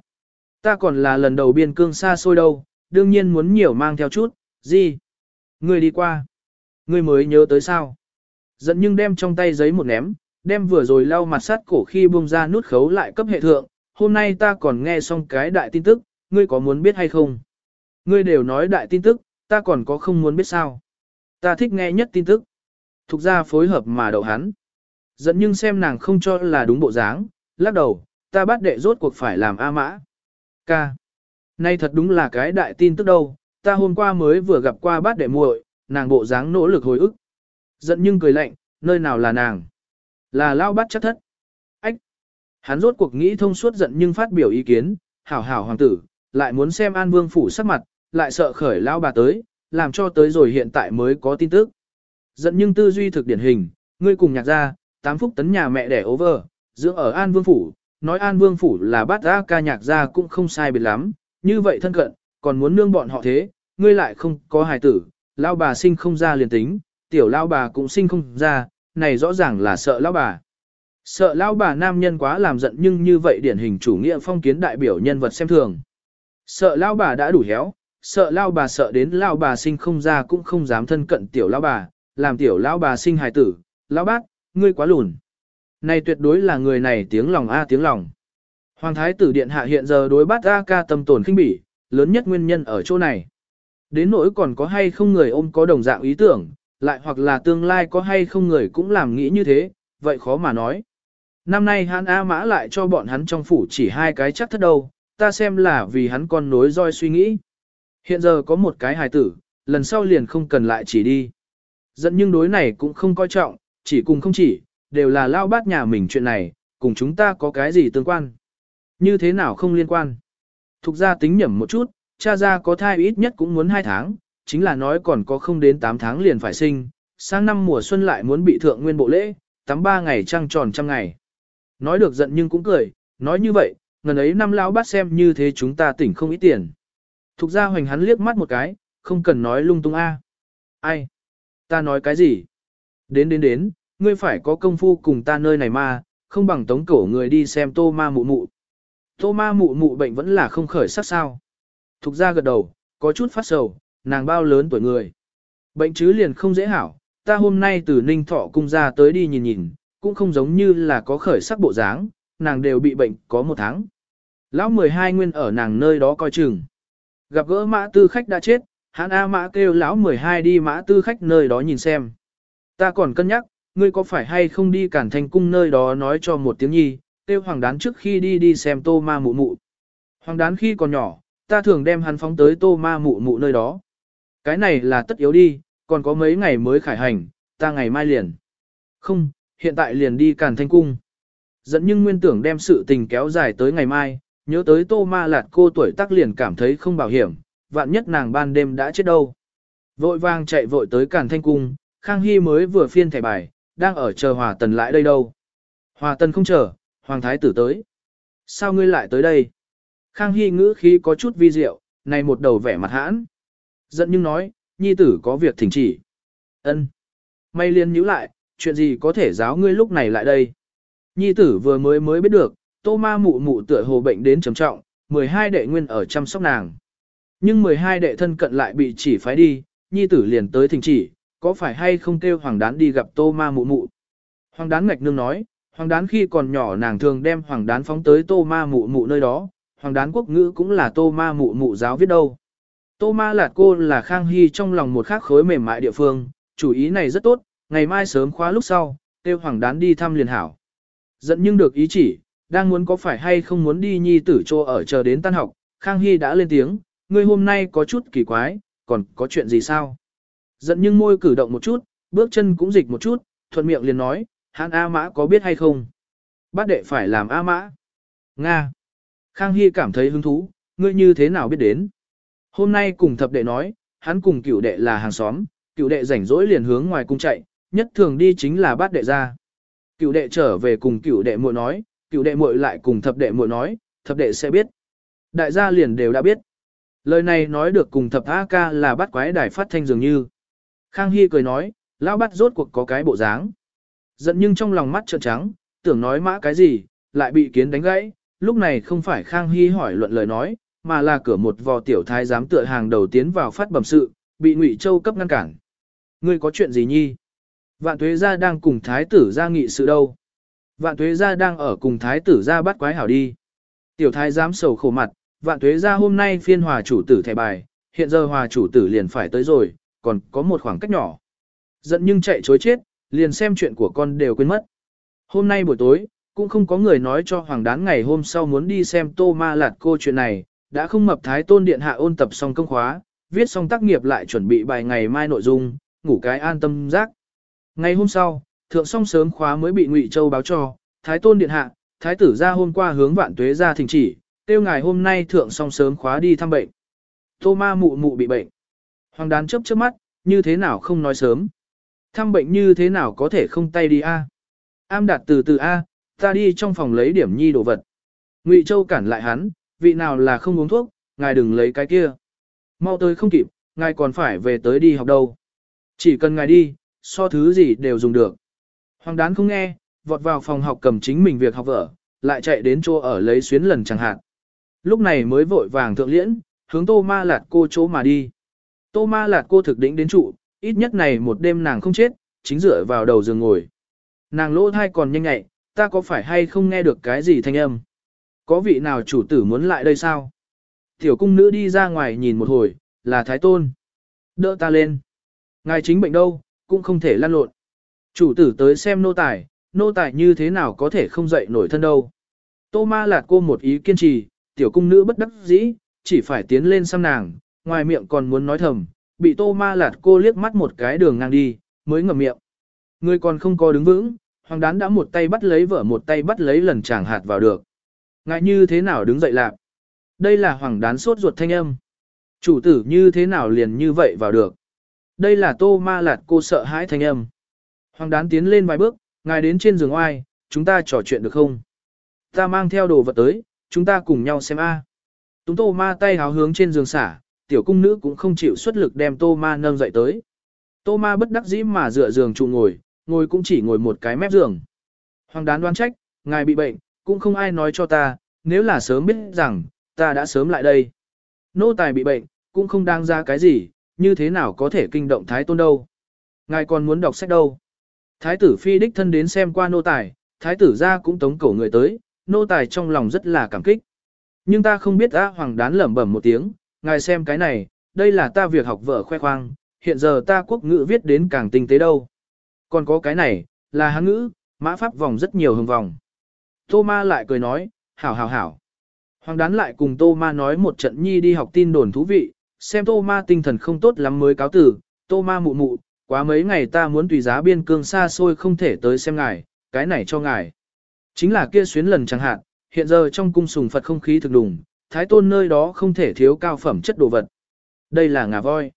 Ta còn là lần đầu biên cương xa xôi đâu, đương nhiên muốn nhiều mang theo chút, gì? Ngươi đi qua. Ngươi mới nhớ tới sao? Giận nhưng đem trong tay giấy một ném, đem vừa rồi lau mặt sắt cổ khi buông ra nút khấu lại cấp hệ thượng, hôm nay ta còn nghe xong cái đại tin tức, ngươi có muốn biết hay không? Ngươi đều nói đại tin tức, ta còn có không muốn biết sao? Ta thích nghe nhất tin tức. Thục ra phối hợp mà đậu hắn. Giận nhưng xem nàng không cho là đúng bộ dáng, lắc đầu, ta bắt đệ rốt cuộc phải làm A mã. Ca. Nay thật đúng là cái đại tin tức đâu, ta hôm qua mới vừa gặp qua bát đệ muội, nàng bộ dáng nỗ lực hồi ức. Giận nhưng cười lạnh, nơi nào là nàng? Là lao bắt chắc thất. Ách! Hắn rốt cuộc nghĩ thông suốt giận nhưng phát biểu ý kiến, hảo hảo hoàng tử, lại muốn xem an vương phủ sắc mặt, lại sợ khởi lao bà tới, làm cho tới rồi hiện tại mới có tin tức. Giận nhưng tư duy thực điển hình, ngươi cùng nhạc ra, tám phúc tấn nhà mẹ đẻ over, dưỡng ở an vương phủ, nói an vương phủ là bát ra ca nhạc ra cũng không sai biệt lắm, như vậy thân cận, còn muốn nương bọn họ thế, ngươi lại không có hài tử, lao bà sinh không ra liền tính, tiểu lao bà cũng sinh không ra, này rõ ràng là sợ lao bà. Sợ lao bà nam nhân quá làm giận nhưng như vậy điển hình chủ nghĩa phong kiến đại biểu nhân vật xem thường. Sợ lao bà đã đủ héo, sợ lao bà sợ đến lao bà sinh không ra cũng không dám thân cận tiểu lao bà, làm tiểu lao bà sinh hài tử, lao bác, ngươi quá lùn. Này tuyệt đối là người này tiếng lòng a tiếng lòng. Hoàng thái tử điện hạ hiện giờ đối bát A ca tâm tổn khinh bỉ, lớn nhất nguyên nhân ở chỗ này. Đến nỗi còn có hay không người ôm có đồng dạng ý tưởng, lại hoặc là tương lai có hay không người cũng làm nghĩ như thế, vậy khó mà nói. Năm nay hắn A mã lại cho bọn hắn trong phủ chỉ hai cái chắc thất đâu, ta xem là vì hắn con nối roi suy nghĩ. Hiện giờ có một cái hài tử, lần sau liền không cần lại chỉ đi. Dẫn nhưng đối này cũng không coi trọng, chỉ cùng không chỉ, đều là lao bát nhà mình chuyện này, cùng chúng ta có cái gì tương quan. Như thế nào không liên quan. Thục ra tính nhẩm một chút, cha ra có thai ít nhất cũng muốn 2 tháng, chính là nói còn có không đến 8 tháng liền phải sinh, sang năm mùa xuân lại muốn bị thượng nguyên bộ lễ, tắm 3 ngày trăng tròn trăm ngày. Nói được giận nhưng cũng cười, nói như vậy, ngần ấy năm lão bát xem như thế chúng ta tỉnh không ít tiền. Thục ra hoành hắn liếc mắt một cái, không cần nói lung tung a. Ai? Ta nói cái gì? Đến đến đến, ngươi phải có công phu cùng ta nơi này mà, không bằng tống cổ người đi xem tô ma mụ mụ. Tô ma mụ mụ bệnh vẫn là không khởi sắc sao. Thục ra gật đầu, có chút phát sầu, nàng bao lớn tuổi người. Bệnh chứ liền không dễ hảo, ta hôm nay từ ninh thọ cung ra tới đi nhìn nhìn, cũng không giống như là có khởi sắc bộ dáng, nàng đều bị bệnh có một tháng. Lão 12 nguyên ở nàng nơi đó coi chừng. Gặp gỡ mã tư khách đã chết, hắn A mã kêu lão 12 đi mã tư khách nơi đó nhìn xem. Ta còn cân nhắc, ngươi có phải hay không đi cản thành cung nơi đó nói cho một tiếng nhi, kêu hoàng đán trước khi đi đi xem tô ma mụ mụ. Hoàng đán khi còn nhỏ, ta thường đem hắn phóng tới tô ma mụ mụ nơi đó. Cái này là tất yếu đi, còn có mấy ngày mới khải hành, ta ngày mai liền. Không, hiện tại liền đi càn thanh cung. Dẫn nhưng nguyên tưởng đem sự tình kéo dài tới ngày mai, nhớ tới tô ma lạt cô tuổi tác liền cảm thấy không bảo hiểm, vạn nhất nàng ban đêm đã chết đâu. Vội vàng chạy vội tới càn thanh cung, Khang Hy mới vừa phiên thẻ bài, đang ở chờ Hòa Tần lại đây đâu. Hòa Tần không chờ, Hoàng Thái tử tới. Sao ngươi lại tới đây? Khang Hy ngữ khí có chút vi diệu, này một đầu vẻ mặt hãn. Giận nhưng nói, nhi tử có việc thỉnh chỉ. ân May liên nhíu lại, chuyện gì có thể giáo ngươi lúc này lại đây? Nhi tử vừa mới mới biết được, tô ma mụ mụ tựa hồ bệnh đến trầm trọng, 12 đệ nguyên ở chăm sóc nàng. Nhưng 12 đệ thân cận lại bị chỉ phái đi, nhi tử liền tới thỉnh chỉ, có phải hay không kêu hoàng đán đi gặp tô ma mụ mụ? Hoàng đán ngạch nương nói, hoàng đán khi còn nhỏ nàng thường đem hoàng đán phóng tới tô ma mụ mụ nơi đó, hoàng đán quốc ngữ cũng là tô ma mụ mụ giáo viết đâu. Tô ma lạt cô là khang hy trong lòng một khắc khối mềm mại địa phương, chủ ý này rất tốt, ngày mai sớm khóa lúc sau, kêu hoàng đán đi thăm liền hảo. Giận nhưng được ý chỉ, đang muốn có phải hay không muốn đi nhi tử chỗ ở chờ đến tan học, khang hy đã lên tiếng, ngươi hôm nay có chút kỳ quái, còn có chuyện gì sao? Giận nhưng môi cử động một chút, bước chân cũng dịch một chút, thuận miệng liền nói, hắn A Mã có biết hay không? Bát đệ phải làm A Mã. Nga. Khang Hy cảm thấy hứng thú, ngươi như thế nào biết đến? Hôm nay cùng thập đệ nói, hắn cùng cửu đệ là hàng xóm, cửu đệ rảnh rỗi liền hướng ngoài cung chạy, nhất thường đi chính là bát đệ ra. Cửu đệ trở về cùng cửu đệ muội nói, cựu đệ muội lại cùng thập đệ muội nói, thập đệ sẽ biết. Đại gia liền đều đã biết. Lời này nói được cùng thập A ca là bắt quái đài phát thanh dường như. Khang Hy cười nói, lão bắt rốt cuộc có cái bộ dáng. Giận nhưng trong lòng mắt trợn trắng, tưởng nói mã cái gì, lại bị kiến đánh gãy, lúc này không phải Khang Hy hỏi luận lời nói, mà là cửa một vò tiểu thái giám tựa hàng đầu tiến vào phát bẩm sự, bị Ngụy Châu cấp ngăn cản. Ngươi có chuyện gì nhi? Vạn Tuế gia đang cùng thái tử ra nghị sự đâu? Vạn Tuế gia đang ở cùng thái tử gia bắt quái hảo đi. Tiểu thái giám sầu khổ mặt, Vạn Tuế gia hôm nay phiên hòa chủ tử thẻ bài, hiện giờ hòa chủ tử liền phải tới rồi, còn có một khoảng cách nhỏ. Giận nhưng chạy chối chết, liền xem chuyện của con đều quên mất. Hôm nay buổi tối, cũng không có người nói cho Hoàng Đán ngày hôm sau muốn đi xem Tô Ma Lạt cô chuyện này, đã không mập thái tôn điện hạ ôn tập xong công khóa, viết xong tác nghiệp lại chuẩn bị bài ngày mai nội dung, ngủ cái an tâm giác. Ngày hôm sau, thượng song sớm khóa mới bị Ngụy Châu báo cho, thái tôn điện hạ, thái tử ra hôm qua hướng vạn tuế ra thỉnh chỉ, tiêu ngài hôm nay thượng song sớm khóa đi thăm bệnh. Tô ma mụ mụ bị bệnh. Hoàng đán chớp chớp mắt, như thế nào không nói sớm. Thăm bệnh như thế nào có thể không tay đi a? Am đạt từ từ a, ta đi trong phòng lấy điểm nhi đồ vật. Ngụy Châu cản lại hắn, vị nào là không uống thuốc, ngài đừng lấy cái kia. Mau tới không kịp, ngài còn phải về tới đi học đâu. Chỉ cần ngài đi, so thứ gì đều dùng được. Hoàng đán không nghe, vọt vào phòng học cầm chính mình việc học vở, lại chạy đến chỗ ở lấy xuyến lần chẳng hạn. Lúc này mới vội vàng thượng liễn, hướng tô ma lạt cô chỗ mà đi. Tô ma lạt cô thực đỉnh đến trụ, ít nhất này một đêm nàng không chết, chính dựa vào đầu giường ngồi. Nàng lỗ thai còn nhanh nhạy, ta có phải hay không nghe được cái gì thanh âm? Có vị nào chủ tử muốn lại đây sao? Tiểu cung nữ đi ra ngoài nhìn một hồi, là Thái Tôn. Đỡ ta lên. Ngài chính bệnh đâu, cũng không thể lăn lộn. Chủ tử tới xem nô tài, nô tài như thế nào có thể không dậy nổi thân đâu. Tô ma lạt cô một ý kiên trì, tiểu cung nữ bất đắc dĩ, chỉ phải tiến lên xăm nàng, ngoài miệng còn muốn nói thầm, bị tô ma lạt cô liếc mắt một cái đường ngang đi, mới ngậm miệng. Người còn không có đứng vững, hoàng đán đã một tay bắt lấy vợ một tay bắt lấy lần chàng hạt vào được. Ngại như thế nào đứng dậy lạc? Đây là hoàng đán sốt ruột thanh âm. Chủ tử như thế nào liền như vậy vào được? Đây là tô ma lạt cô sợ hãi thanh âm. Hoàng đán tiến lên vài bước, ngài đến trên giường oai, chúng ta trò chuyện được không? Ta mang theo đồ vật tới, chúng ta cùng nhau xem a. À. Túng tô ma tay háo hướng trên giường xả, tiểu cung nữ cũng không chịu xuất lực đem tô ma nâng dậy tới. Tô ma bất đắc dĩ mà dựa giường trụ ngồi, ngồi cũng chỉ ngồi một cái mép giường. Hoàng đán đoán trách, ngài bị bệnh, cũng không ai nói cho ta, nếu là sớm biết rằng, ta đã sớm lại đây. Nô tài bị bệnh, cũng không đang ra cái gì, như thế nào có thể kinh động thái tôn đâu. Ngài còn muốn đọc sách đâu. Thái tử phi đích thân đến xem qua nô tài, thái tử ra cũng tống cổ người tới, nô tài trong lòng rất là cảm kích. Nhưng ta không biết A hoàng đán lẩm bẩm một tiếng, ngài xem cái này, đây là ta việc học vợ khoe khoang, hiện giờ ta quốc ngữ viết đến càng tinh tế đâu. Còn có cái này, là hán ngữ, mã pháp vòng rất nhiều hương vòng. Tô ma lại cười nói, hảo hảo hảo. Hoàng đán lại cùng Tô ma nói một trận nhi đi học tin đồn thú vị, xem Tô ma tinh thần không tốt lắm mới cáo tử, Tô ma mụ mụ, quá mấy ngày ta muốn tùy giá biên cương xa xôi không thể tới xem ngài, cái này cho ngài. Chính là kia xuyến lần chẳng hạn, hiện giờ trong cung sùng Phật không khí thực đùng, thái tôn nơi đó không thể thiếu cao phẩm chất đồ vật. Đây là ngà voi.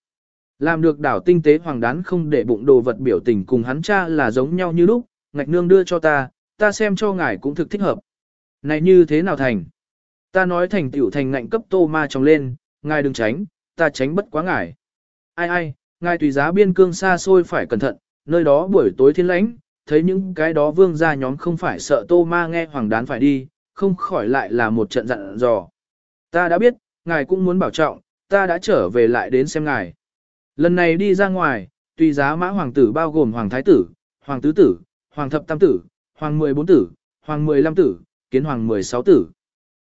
Làm được đảo tinh tế hoàng đán không để bụng đồ vật biểu tình cùng hắn cha là giống nhau như lúc, ngạch nương đưa cho ta, ta xem cho ngài cũng thực thích hợp. Này như thế nào thành? Ta nói thành tiểu thành ngạnh cấp tô ma trong lên, ngài đừng tránh, ta tránh bất quá ngài. Ai ai, ngài tùy giá biên cương xa xôi phải cẩn thận, nơi đó buổi tối thiên lãnh, thấy những cái đó vương gia nhóm không phải sợ tô ma nghe hoàng đán phải đi, không khỏi lại là một trận dặn dò. Ta đã biết, ngài cũng muốn bảo trọng, ta đã trở về lại đến xem ngài. Lần này đi ra ngoài, tùy giá mã hoàng tử bao gồm hoàng thái tử, hoàng tứ tử, hoàng thập tam tử, hoàng mười bốn tử, hoàng mười lăm tử, kiến hoàng mười sáu tử.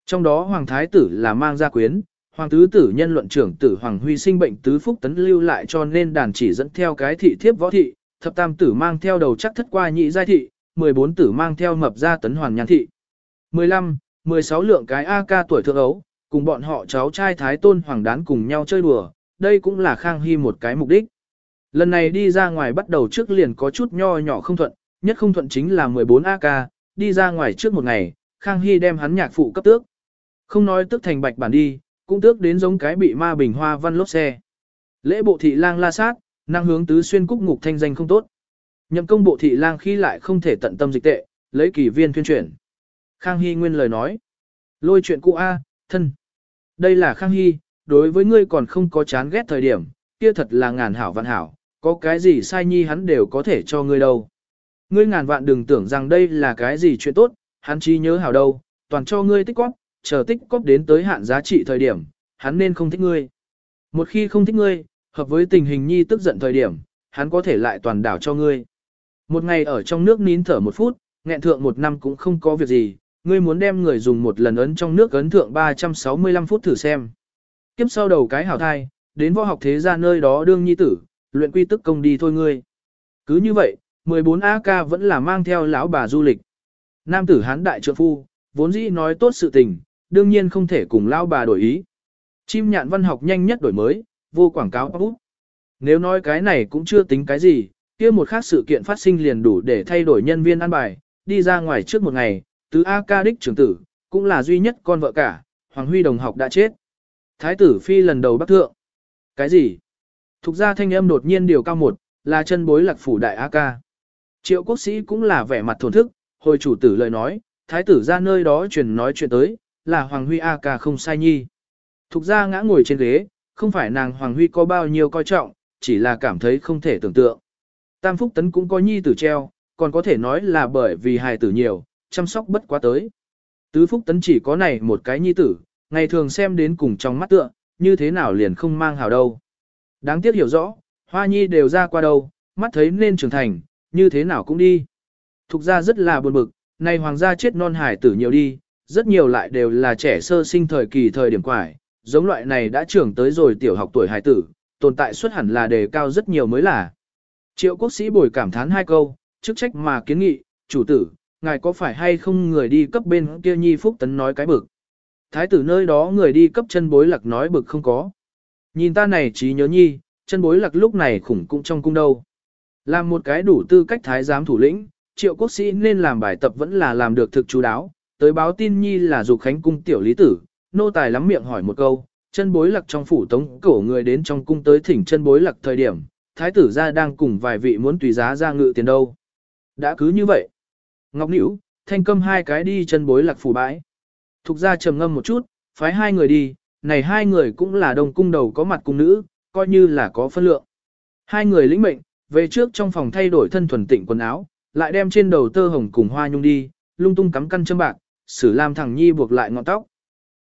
Trong đó hoàng thái tử là mang gia quyến, hoàng tứ tử nhân luận trưởng tử hoàng huy sinh bệnh tứ phúc tấn lưu lại cho nên đàn chỉ dẫn theo cái thị thiếp võ thị, thập tam tử mang theo đầu chắc thất qua nhị giai thị, mười bốn tử mang theo mập gia tấn hoàn nhàn thị. mười lăm, mười sáu lượng cái AK tuổi thượng ấu, cùng bọn họ cháu trai thái tôn hoàng đán cùng nhau chơi đùa, đây cũng là Khang Hy một cái mục đích. Lần này đi ra ngoài bắt đầu trước liền có chút nho nhỏ không thuận, nhất không thuận chính là 14 AK, đi ra ngoài trước một ngày, Khang Hy đem hắn nhạc phụ cấp tước. Không nói tức thành bạch bản đi, cũng tước đến giống cái bị ma bình hoa văn lốp xe. Lễ bộ thị lang la sát, năng hướng tứ xuyên cúc ngục thanh danh không tốt. Nhậm công bộ thị lang khi lại không thể tận tâm dịch tệ, lấy kỳ viên tuyên truyền. Khang Hy nguyên lời nói. Lôi chuyện cụ A, thân. Đây là Khang Hy, đối với ngươi còn không có chán ghét thời điểm, kia thật là ngàn hảo vạn hảo, có cái gì sai nhi hắn đều có thể cho ngươi đâu. Ngươi ngàn vạn đừng tưởng rằng đây là cái gì chuyện tốt, hắn chỉ nhớ hảo đâu, toàn cho ngươi tích quát, chờ tích cóp đến tới hạn giá trị thời điểm, hắn nên không thích ngươi. Một khi không thích ngươi, hợp với tình hình nhi tức giận thời điểm, hắn có thể lại toàn đảo cho ngươi. Một ngày ở trong nước nín thở một phút, nghẹn thượng một năm cũng không có việc gì, ngươi muốn đem người dùng một lần ấn trong nước ấn thượng 365 phút thử xem. Kiếp sau đầu cái hảo thai, đến võ học thế gia nơi đó đương nhi tử, luyện quy tức công đi thôi ngươi. Cứ như vậy, 14 AK vẫn là mang theo lão bà du lịch. Nam tử hán đại trượng phu, vốn dĩ nói tốt sự tình, đương nhiên không thể cùng lão bà đổi ý. Chim nhạn văn học nhanh nhất đổi mới, vô quảng cáo úp. Nếu nói cái này cũng chưa tính cái gì, kia một khác sự kiện phát sinh liền đủ để thay đổi nhân viên ăn bài, đi ra ngoài trước một ngày, tứ A ca đích trưởng tử, cũng là duy nhất con vợ cả, Hoàng Huy đồng học đã chết. Thái tử phi lần đầu bắt thượng. Cái gì? Thục ra thanh âm đột nhiên điều cao một, là chân bối lạc phủ đại A ca. Triệu quốc sĩ cũng là vẻ mặt thổn thức, hồi chủ tử lời nói, thái tử ra nơi đó truyền nói chuyện tới, là Hoàng Huy A ca không sai nhi. Thục ra ngã ngồi trên ghế, không phải nàng Hoàng Huy có bao nhiêu coi trọng, chỉ là cảm thấy không thể tưởng tượng. Tam Phúc Tấn cũng có nhi tử treo, còn có thể nói là bởi vì hài tử nhiều, chăm sóc bất quá tới. Tứ Phúc Tấn chỉ có này một cái nhi tử, ngày thường xem đến cùng trong mắt tựa, như thế nào liền không mang hào đâu. Đáng tiếc hiểu rõ, hoa nhi đều ra qua đâu, mắt thấy nên trưởng thành, như thế nào cũng đi. Thục ra rất là buồn bực, này hoàng gia chết non hải tử nhiều đi, rất nhiều lại đều là trẻ sơ sinh thời kỳ thời điểm quải, giống loại này đã trưởng tới rồi tiểu học tuổi hải tử, tồn tại xuất hẳn là đề cao rất nhiều mới là. Triệu quốc sĩ bồi cảm thán hai câu, chức trách mà kiến nghị, chủ tử, ngài có phải hay không người đi cấp bên kia nhi phúc tấn nói cái bực. Thái tử nơi đó người đi cấp chân bối lạc nói bực không có. Nhìn ta này trí nhớ nhi, chân bối lạc lúc này khủng cũng trong cung đâu. Làm một cái đủ tư cách thái giám thủ lĩnh, triệu quốc sĩ nên làm bài tập vẫn là làm được thực chú đáo. Tới báo tin nhi là dục khánh cung tiểu lý tử, nô tài lắm miệng hỏi một câu, chân bối lạc trong phủ tống cổ người đến trong cung tới thỉnh chân bối lạc thời điểm, thái tử ra đang cùng vài vị muốn tùy giá ra ngự tiền đâu. Đã cứ như vậy. Ngọc Nữu, thanh câm hai cái đi chân bối lạc phủ bãi. Thục ra trầm ngâm một chút, phái hai người đi, này hai người cũng là đồng cung đầu có mặt cung nữ, coi như là có phân lượng. Hai người lĩnh mệnh, về trước trong phòng thay đổi thân thuần tịnh quần áo, lại đem trên đầu tơ hồng cùng hoa nhung đi, lung tung cắm căn châm bạc, sử làm thằng nhi buộc lại ngọn tóc.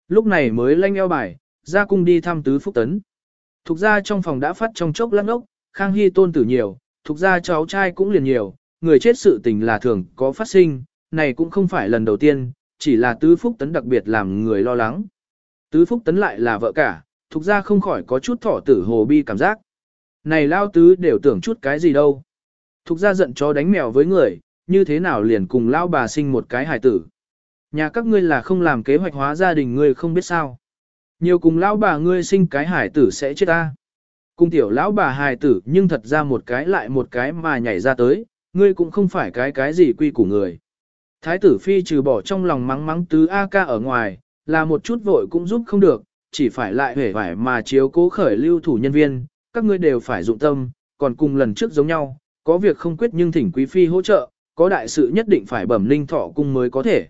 Lúc này mới lanh eo bài, ra cung đi thăm tứ phúc tấn. Thục ra trong phòng đã phát trong chốc lăn ốc, Khang Hy tôn tử nhiều, thục ra cháu trai cũng liền nhiều, người chết sự tình là thường có phát sinh, này cũng không phải lần đầu tiên, chỉ là tứ phúc tấn đặc biệt làm người lo lắng. Tứ phúc tấn lại là vợ cả, thục ra không khỏi có chút thỏ tử hồ bi cảm giác. Này lao tứ đều tưởng chút cái gì đâu. Thục ra giận cho đánh mèo với người, như thế nào liền cùng lao bà sinh một cái hài tử. Nhà các ngươi là không làm kế hoạch hóa gia đình ngươi không biết sao. Nhiều cùng lão bà ngươi sinh cái hải tử sẽ chết ta. Cùng tiểu lão bà hài tử nhưng thật ra một cái lại một cái mà nhảy ra tới, ngươi cũng không phải cái cái gì quy của người. Thái tử phi trừ bỏ trong lòng mắng mắng tứ A ca ở ngoài, là một chút vội cũng giúp không được, chỉ phải lại hể vải mà chiếu cố khởi lưu thủ nhân viên, các ngươi đều phải dụng tâm, còn cùng lần trước giống nhau, có việc không quyết nhưng thỉnh quý phi hỗ trợ, có đại sự nhất định phải bẩm linh thọ cung mới có thể.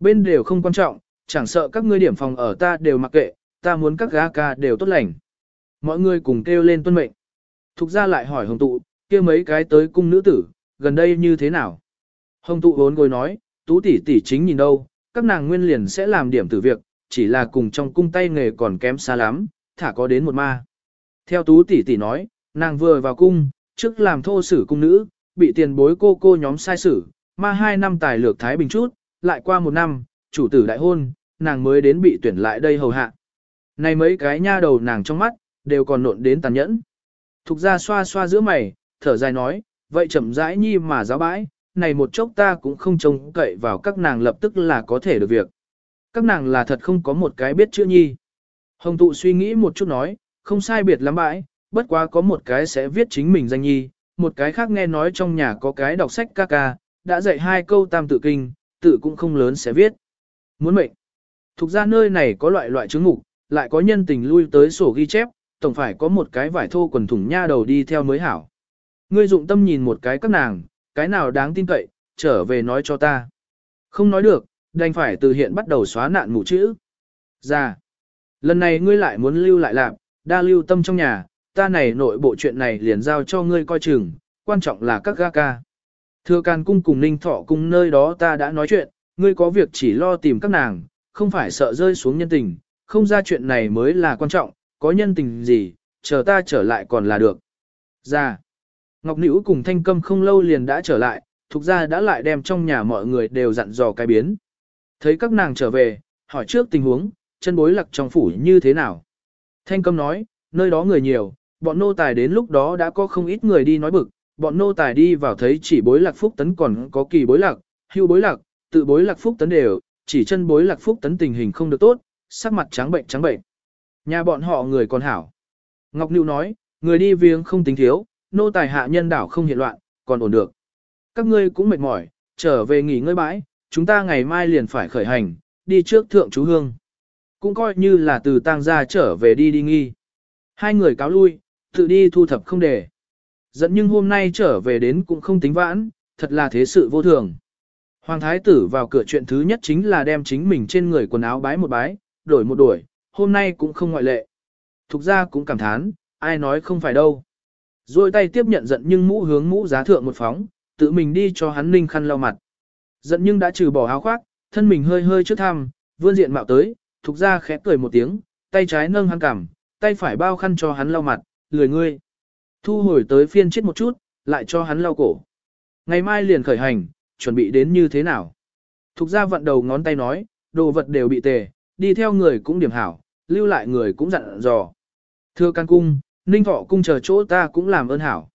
Bên đều không quan trọng, chẳng sợ các ngươi điểm phòng ở ta đều mặc kệ, ta muốn các gã ca đều tốt lành. Mọi người cùng kêu lên tuân mệnh. Thục ra lại hỏi hồng tụ, kia mấy cái tới cung nữ tử, gần đây như thế nào? Hồng tụ vốn ngồi nói, tú tỷ tỷ chính nhìn đâu, các nàng nguyên liền sẽ làm điểm tử việc, chỉ là cùng trong cung tay nghề còn kém xa lắm, thả có đến một ma. Theo tú tỷ tỷ nói, nàng vừa vào cung, trước làm thô sử cung nữ, bị tiền bối cô cô nhóm sai sử, ma hai năm tài lược Thái Bình chút, lại qua một năm, chủ tử đại hôn, nàng mới đến bị tuyển lại đây hầu hạ. Này mấy cái nha đầu nàng trong mắt, đều còn nộn đến tàn nhẫn. Thục ra xoa xoa giữa mày, thở dài nói, vậy chậm rãi nhi mà giáo bãi, này một chốc ta cũng không trông cậy vào các nàng lập tức là có thể được việc. Các nàng là thật không có một cái biết chữ nhi. Hồng tụ suy nghĩ một chút nói, không sai biệt lắm bãi, bất quá có một cái sẽ viết chính mình danh nhi, một cái khác nghe nói trong nhà có cái đọc sách ca ca, đã dạy hai câu tam tự kinh, tự cũng không lớn sẽ viết. Muốn mệnh. Thục ra nơi này có loại loại chứng ngục, lại có nhân tình lui tới sổ ghi chép, tổng phải có một cái vải thô quần thủng nha đầu đi theo mới hảo. Ngươi dụng tâm nhìn một cái các nàng, cái nào đáng tin cậy, trở về nói cho ta. Không nói được, đành phải từ hiện bắt đầu xóa nạn ngủ chữ. Ra. Lần này ngươi lại muốn lưu lại làm, đa lưu tâm trong nhà, ta này nội bộ chuyện này liền giao cho ngươi coi chừng, quan trọng là các ga ca. Thừa Càn cung cùng Ninh Thọ cung nơi đó ta đã nói chuyện, ngươi có việc chỉ lo tìm các nàng, không phải sợ rơi xuống nhân tình, không ra chuyện này mới là quan trọng, có nhân tình gì, chờ ta trở lại còn là được. Ra, Ngọc Nữ cùng Thanh Câm không lâu liền đã trở lại, thuộc ra đã lại đem trong nhà mọi người đều dặn dò cái biến. Thấy các nàng trở về, hỏi trước tình huống, chân bối lặc trong phủ như thế nào. Thanh Câm nói, nơi đó người nhiều, bọn nô tài đến lúc đó đã có không ít người đi nói bực, bọn nô tài đi vào thấy chỉ bối lạc phúc tấn còn có kỳ bối lạc, hưu bối lạc, tự bối lạc phúc tấn đều, chỉ chân bối lạc phúc tấn tình hình không được tốt, sắc mặt trắng bệnh trắng bệnh. Nhà bọn họ người còn hảo. Ngọc Nưu nói, người đi viếng không tính thiếu, nô tài hạ nhân đảo không hiện loạn, còn ổn được. Các ngươi cũng mệt mỏi, trở về nghỉ ngơi bãi, chúng ta ngày mai liền phải khởi hành, đi trước thượng chú hương. Cũng coi như là từ tang gia trở về đi đi nghi. Hai người cáo lui, tự đi thu thập không để. Dẫn nhưng hôm nay trở về đến cũng không tính vãn, thật là thế sự vô thường. Hoàng thái tử vào cửa chuyện thứ nhất chính là đem chính mình trên người quần áo bái một bái, đổi một đổi, hôm nay cũng không ngoại lệ. Thục ra cũng cảm thán, ai nói không phải đâu. Rồi tay tiếp nhận giận nhưng mũ hướng mũ giá thượng một phóng, tự mình đi cho hắn ninh khăn lau mặt. Giận nhưng đã trừ bỏ áo khoác, thân mình hơi hơi trước thăm, vươn diện mạo tới, thục ra khẽ cười một tiếng, tay trái nâng hắn cằm, tay phải bao khăn cho hắn lau mặt, lười ngươi. Thu hồi tới phiên chết một chút, lại cho hắn lau cổ. Ngày mai liền khởi hành, chuẩn bị đến như thế nào? Thục ra vận đầu ngón tay nói, đồ vật đều bị tề, đi theo người cũng điểm hảo, lưu lại người cũng dặn dò. Thưa can cung, ninh thọ cung chờ chỗ ta cũng làm ơn hảo.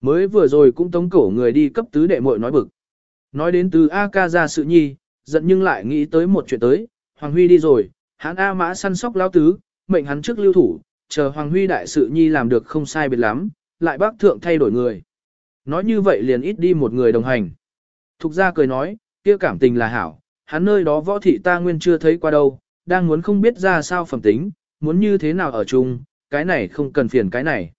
Mới vừa rồi cũng tống cổ người đi cấp tứ đệ muội nói bực. Nói đến từ A ca ra sự nhi, giận nhưng lại nghĩ tới một chuyện tới, Hoàng Huy đi rồi, hắn A mã săn sóc lao tứ, mệnh hắn trước lưu thủ, chờ Hoàng Huy đại sự nhi làm được không sai biệt lắm, lại bác thượng thay đổi người. Nói như vậy liền ít đi một người đồng hành. Thục ra cười nói, kia cảm tình là hảo, hắn nơi đó võ thị ta nguyên chưa thấy qua đâu, đang muốn không biết ra sao phẩm tính, muốn như thế nào ở chung, cái này không cần phiền cái này.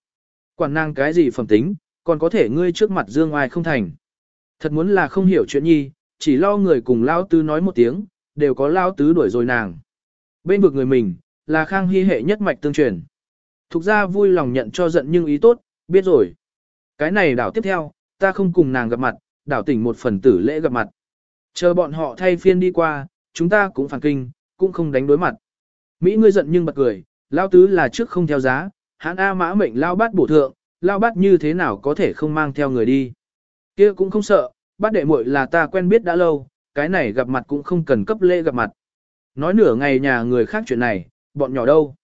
Quản năng cái gì phẩm tính, còn có thể ngươi trước mặt dương ai không thành. Thật muốn là không hiểu chuyện nhi, chỉ lo người cùng lao tứ nói một tiếng, đều có lao tứ đuổi rồi nàng. Bên vực người mình, là khang hy hệ nhất mạch tương truyền. Thục ra vui lòng nhận cho giận nhưng ý tốt, biết rồi. Cái này đảo tiếp theo, ta không cùng nàng gặp mặt, đảo tỉnh một phần tử lễ gặp mặt. Chờ bọn họ thay phiên đi qua, chúng ta cũng phản kinh, cũng không đánh đối mặt. Mỹ ngươi giận nhưng bật cười, lao tứ là trước không theo giá, hãn A mã mệnh lao bát bổ thượng, lao bát như thế nào có thể không mang theo người đi. kia cũng không sợ, bát đệ muội là ta quen biết đã lâu, cái này gặp mặt cũng không cần cấp lễ gặp mặt. Nói nửa ngày nhà người khác chuyện này, bọn nhỏ đâu.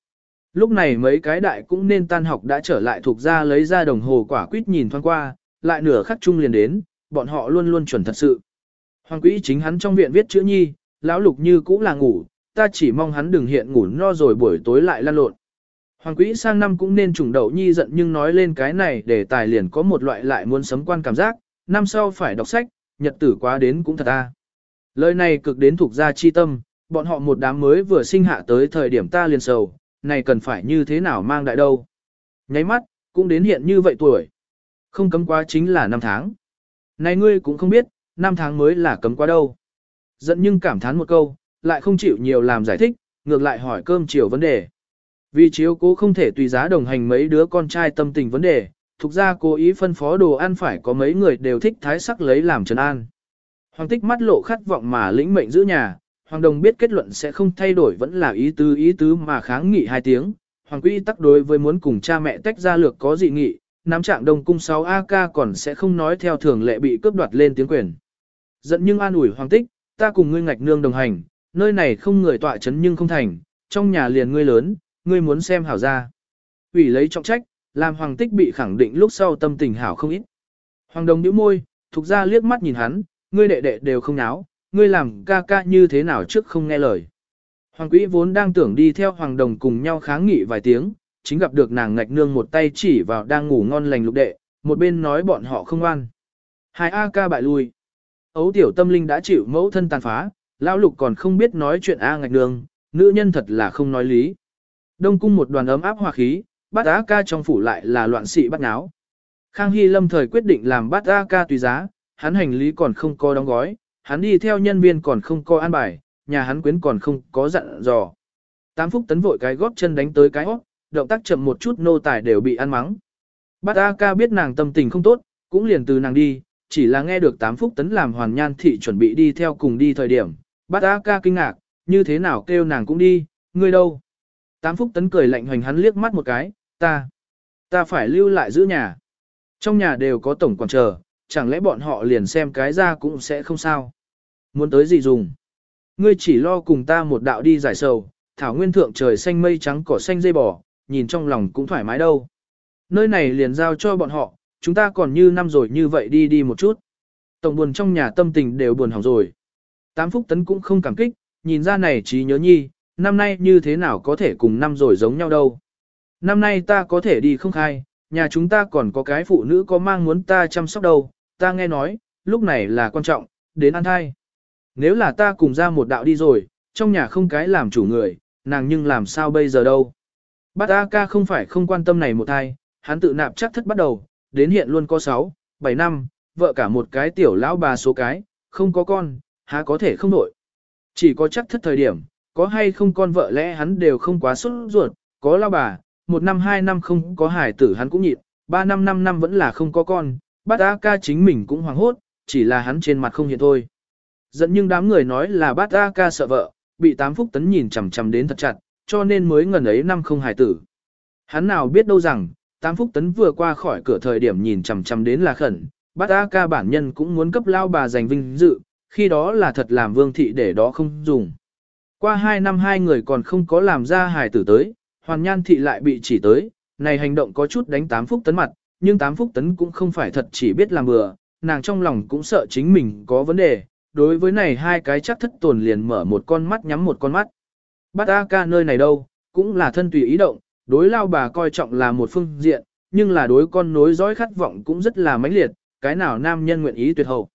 Lúc này mấy cái đại cũng nên tan học đã trở lại thuộc ra lấy ra đồng hồ quả quýt nhìn thoáng qua, lại nửa khắc chung liền đến, bọn họ luôn luôn chuẩn thật sự. Hoàng quỹ chính hắn trong viện viết chữ nhi, lão lục như cũ là ngủ, ta chỉ mong hắn đừng hiện ngủ no rồi buổi tối lại lăn lộn. Hoàng quỹ sang năm cũng nên trùng đậu nhi giận nhưng nói lên cái này để tài liền có một loại lại muốn sấm quan cảm giác, năm sau phải đọc sách, nhật tử quá đến cũng thật ta. Lời này cực đến thuộc gia chi tâm, bọn họ một đám mới vừa sinh hạ tới thời điểm ta liền sầu, này cần phải như thế nào mang đại đâu. Nháy mắt, cũng đến hiện như vậy tuổi. Không cấm quá chính là năm tháng. Này ngươi cũng không biết, năm tháng mới là cấm quá đâu. Giận nhưng cảm thán một câu, lại không chịu nhiều làm giải thích, ngược lại hỏi cơm chiều vấn đề. Vì chiếu cố không thể tùy giá đồng hành mấy đứa con trai tâm tình vấn đề, thuộc ra cố ý phân phó đồ ăn phải có mấy người đều thích thái sắc lấy làm trấn an. Hoàng tích mắt lộ khát vọng mà lĩnh mệnh giữ nhà, Hoàng đồng biết kết luận sẽ không thay đổi vẫn là ý tứ ý tứ mà kháng nghị hai tiếng. Hoàng quỹ tắc đối với muốn cùng cha mẹ tách ra lược có dị nghị, nắm trạng đông cung 6 AK còn sẽ không nói theo thường lệ bị cướp đoạt lên tiếng quyền. Giận nhưng an ủi hoàng tích, ta cùng ngươi ngạch nương đồng hành, nơi này không người tọa chấn nhưng không thành, trong nhà liền ngươi lớn, ngươi muốn xem hảo ra. ủy lấy trọng trách, làm hoàng tích bị khẳng định lúc sau tâm tình hảo không ít. Hoàng đồng nhíu môi, thuộc ra liếc mắt nhìn hắn, ngươi đệ đệ đều không náo, ngươi làm ca ca như thế nào trước không nghe lời. Hoàng quỹ vốn đang tưởng đi theo hoàng đồng cùng nhau kháng nghị vài tiếng, chính gặp được nàng ngạch nương một tay chỉ vào đang ngủ ngon lành lục đệ, một bên nói bọn họ không ăn. Hai A ca bại lui. Ấu tiểu tâm linh đã chịu mẫu thân tàn phá, lão lục còn không biết nói chuyện A ngạch nương, nữ nhân thật là không nói lý. Đông cung một đoàn ấm áp hòa khí, bát A ca trong phủ lại là loạn sĩ bắt náo. Khang Hy lâm thời quyết định làm bát A ca tùy giá, hắn hành lý còn không có đóng gói, hắn đi theo nhân viên còn không có an bài, nhà hắn quyến còn không có dặn dò. Tám phúc tấn vội cái góp chân đánh tới cái hót, động tác chậm một chút nô tài đều bị ăn mắng. Bát A ca biết nàng tâm tình không tốt, cũng liền từ nàng đi, chỉ là nghe được tám phúc tấn làm hoàn nhan thị chuẩn bị đi theo cùng đi thời điểm. Bát A ca kinh ngạc, như thế nào kêu nàng cũng đi, ngươi đâu? Tám Phúc Tấn cười lạnh hoành hắn liếc mắt một cái, ta, ta phải lưu lại giữ nhà. Trong nhà đều có tổng quản chờ, chẳng lẽ bọn họ liền xem cái ra cũng sẽ không sao. Muốn tới gì dùng? Ngươi chỉ lo cùng ta một đạo đi giải sầu, thảo nguyên thượng trời xanh mây trắng cỏ xanh dây bò, nhìn trong lòng cũng thoải mái đâu. Nơi này liền giao cho bọn họ, chúng ta còn như năm rồi như vậy đi đi một chút. Tổng buồn trong nhà tâm tình đều buồn hỏng rồi. Tám Phúc Tấn cũng không cảm kích, nhìn ra này trí nhớ nhi, năm nay như thế nào có thể cùng năm rồi giống nhau đâu. Năm nay ta có thể đi không khai, nhà chúng ta còn có cái phụ nữ có mang muốn ta chăm sóc đâu, ta nghe nói, lúc này là quan trọng, đến ăn thai. Nếu là ta cùng ra một đạo đi rồi, trong nhà không cái làm chủ người, nàng nhưng làm sao bây giờ đâu. Bát A ca không phải không quan tâm này một thai, hắn tự nạp chắc thất bắt đầu, đến hiện luôn có 6, 7 năm, vợ cả một cái tiểu lão bà số cái, không có con, há có thể không nổi. Chỉ có chắc thất thời điểm, có hay không con vợ lẽ hắn đều không quá xuất ruột, có lao bà, một năm hai năm không có hài tử hắn cũng nhịn, ba năm năm năm vẫn là không có con, bát A ca chính mình cũng hoảng hốt, chỉ là hắn trên mặt không hiện thôi. Dẫn nhưng đám người nói là bát A ca sợ vợ, bị tám phúc tấn nhìn chằm chằm đến thật chặt, cho nên mới ngần ấy năm không hài tử. Hắn nào biết đâu rằng, tám phúc tấn vừa qua khỏi cửa thời điểm nhìn chằm chằm đến là khẩn, bát A ca bản nhân cũng muốn cấp lao bà giành vinh dự, khi đó là thật làm vương thị để đó không dùng. Qua hai năm hai người còn không có làm ra hài tử tới, hoàn nhan thị lại bị chỉ tới, này hành động có chút đánh tám phúc tấn mặt, nhưng tám phúc tấn cũng không phải thật chỉ biết làm bừa, nàng trong lòng cũng sợ chính mình có vấn đề, đối với này hai cái chắc thất tồn liền mở một con mắt nhắm một con mắt. Bát A ca nơi này đâu, cũng là thân tùy ý động, đối lao bà coi trọng là một phương diện, nhưng là đối con nối dõi khát vọng cũng rất là mãnh liệt, cái nào nam nhân nguyện ý tuyệt hậu.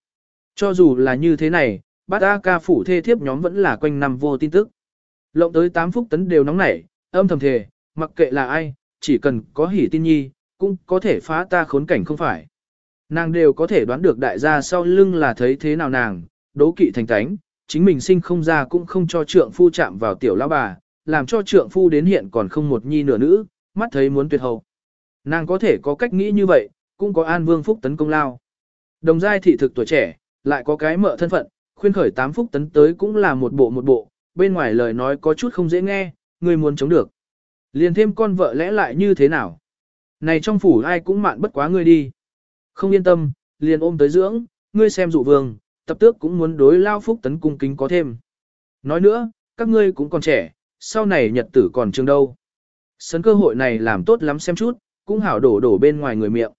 Cho dù là như thế này, bát A ca phủ thê thiếp nhóm vẫn là quanh năm vô tin tức. Lộng tới 8 phút tấn đều nóng nảy, âm thầm thề, mặc kệ là ai, chỉ cần có hỉ tin nhi, cũng có thể phá ta khốn cảnh không phải. Nàng đều có thể đoán được đại gia sau lưng là thấy thế nào nàng, đố kỵ thành tánh, chính mình sinh không ra cũng không cho trượng phu chạm vào tiểu lão bà, làm cho trượng phu đến hiện còn không một nhi nửa nữ, mắt thấy muốn tuyệt hậu. Nàng có thể có cách nghĩ như vậy, cũng có an vương phúc tấn công lao. Đồng giai thị thực tuổi trẻ, lại có cái mợ thân phận, khuyên khởi tám phúc tấn tới cũng là một bộ một bộ, bên ngoài lời nói có chút không dễ nghe, người muốn chống được. Liền thêm con vợ lẽ lại như thế nào? Này trong phủ ai cũng mạn bất quá ngươi đi. Không yên tâm, liền ôm tới dưỡng, ngươi xem dụ vương, tập tước cũng muốn đối lao phúc tấn cung kính có thêm. Nói nữa, các ngươi cũng còn trẻ, sau này nhật tử còn trường đâu. Sấn cơ hội này làm tốt lắm xem chút, cũng hảo đổ đổ bên ngoài người miệng.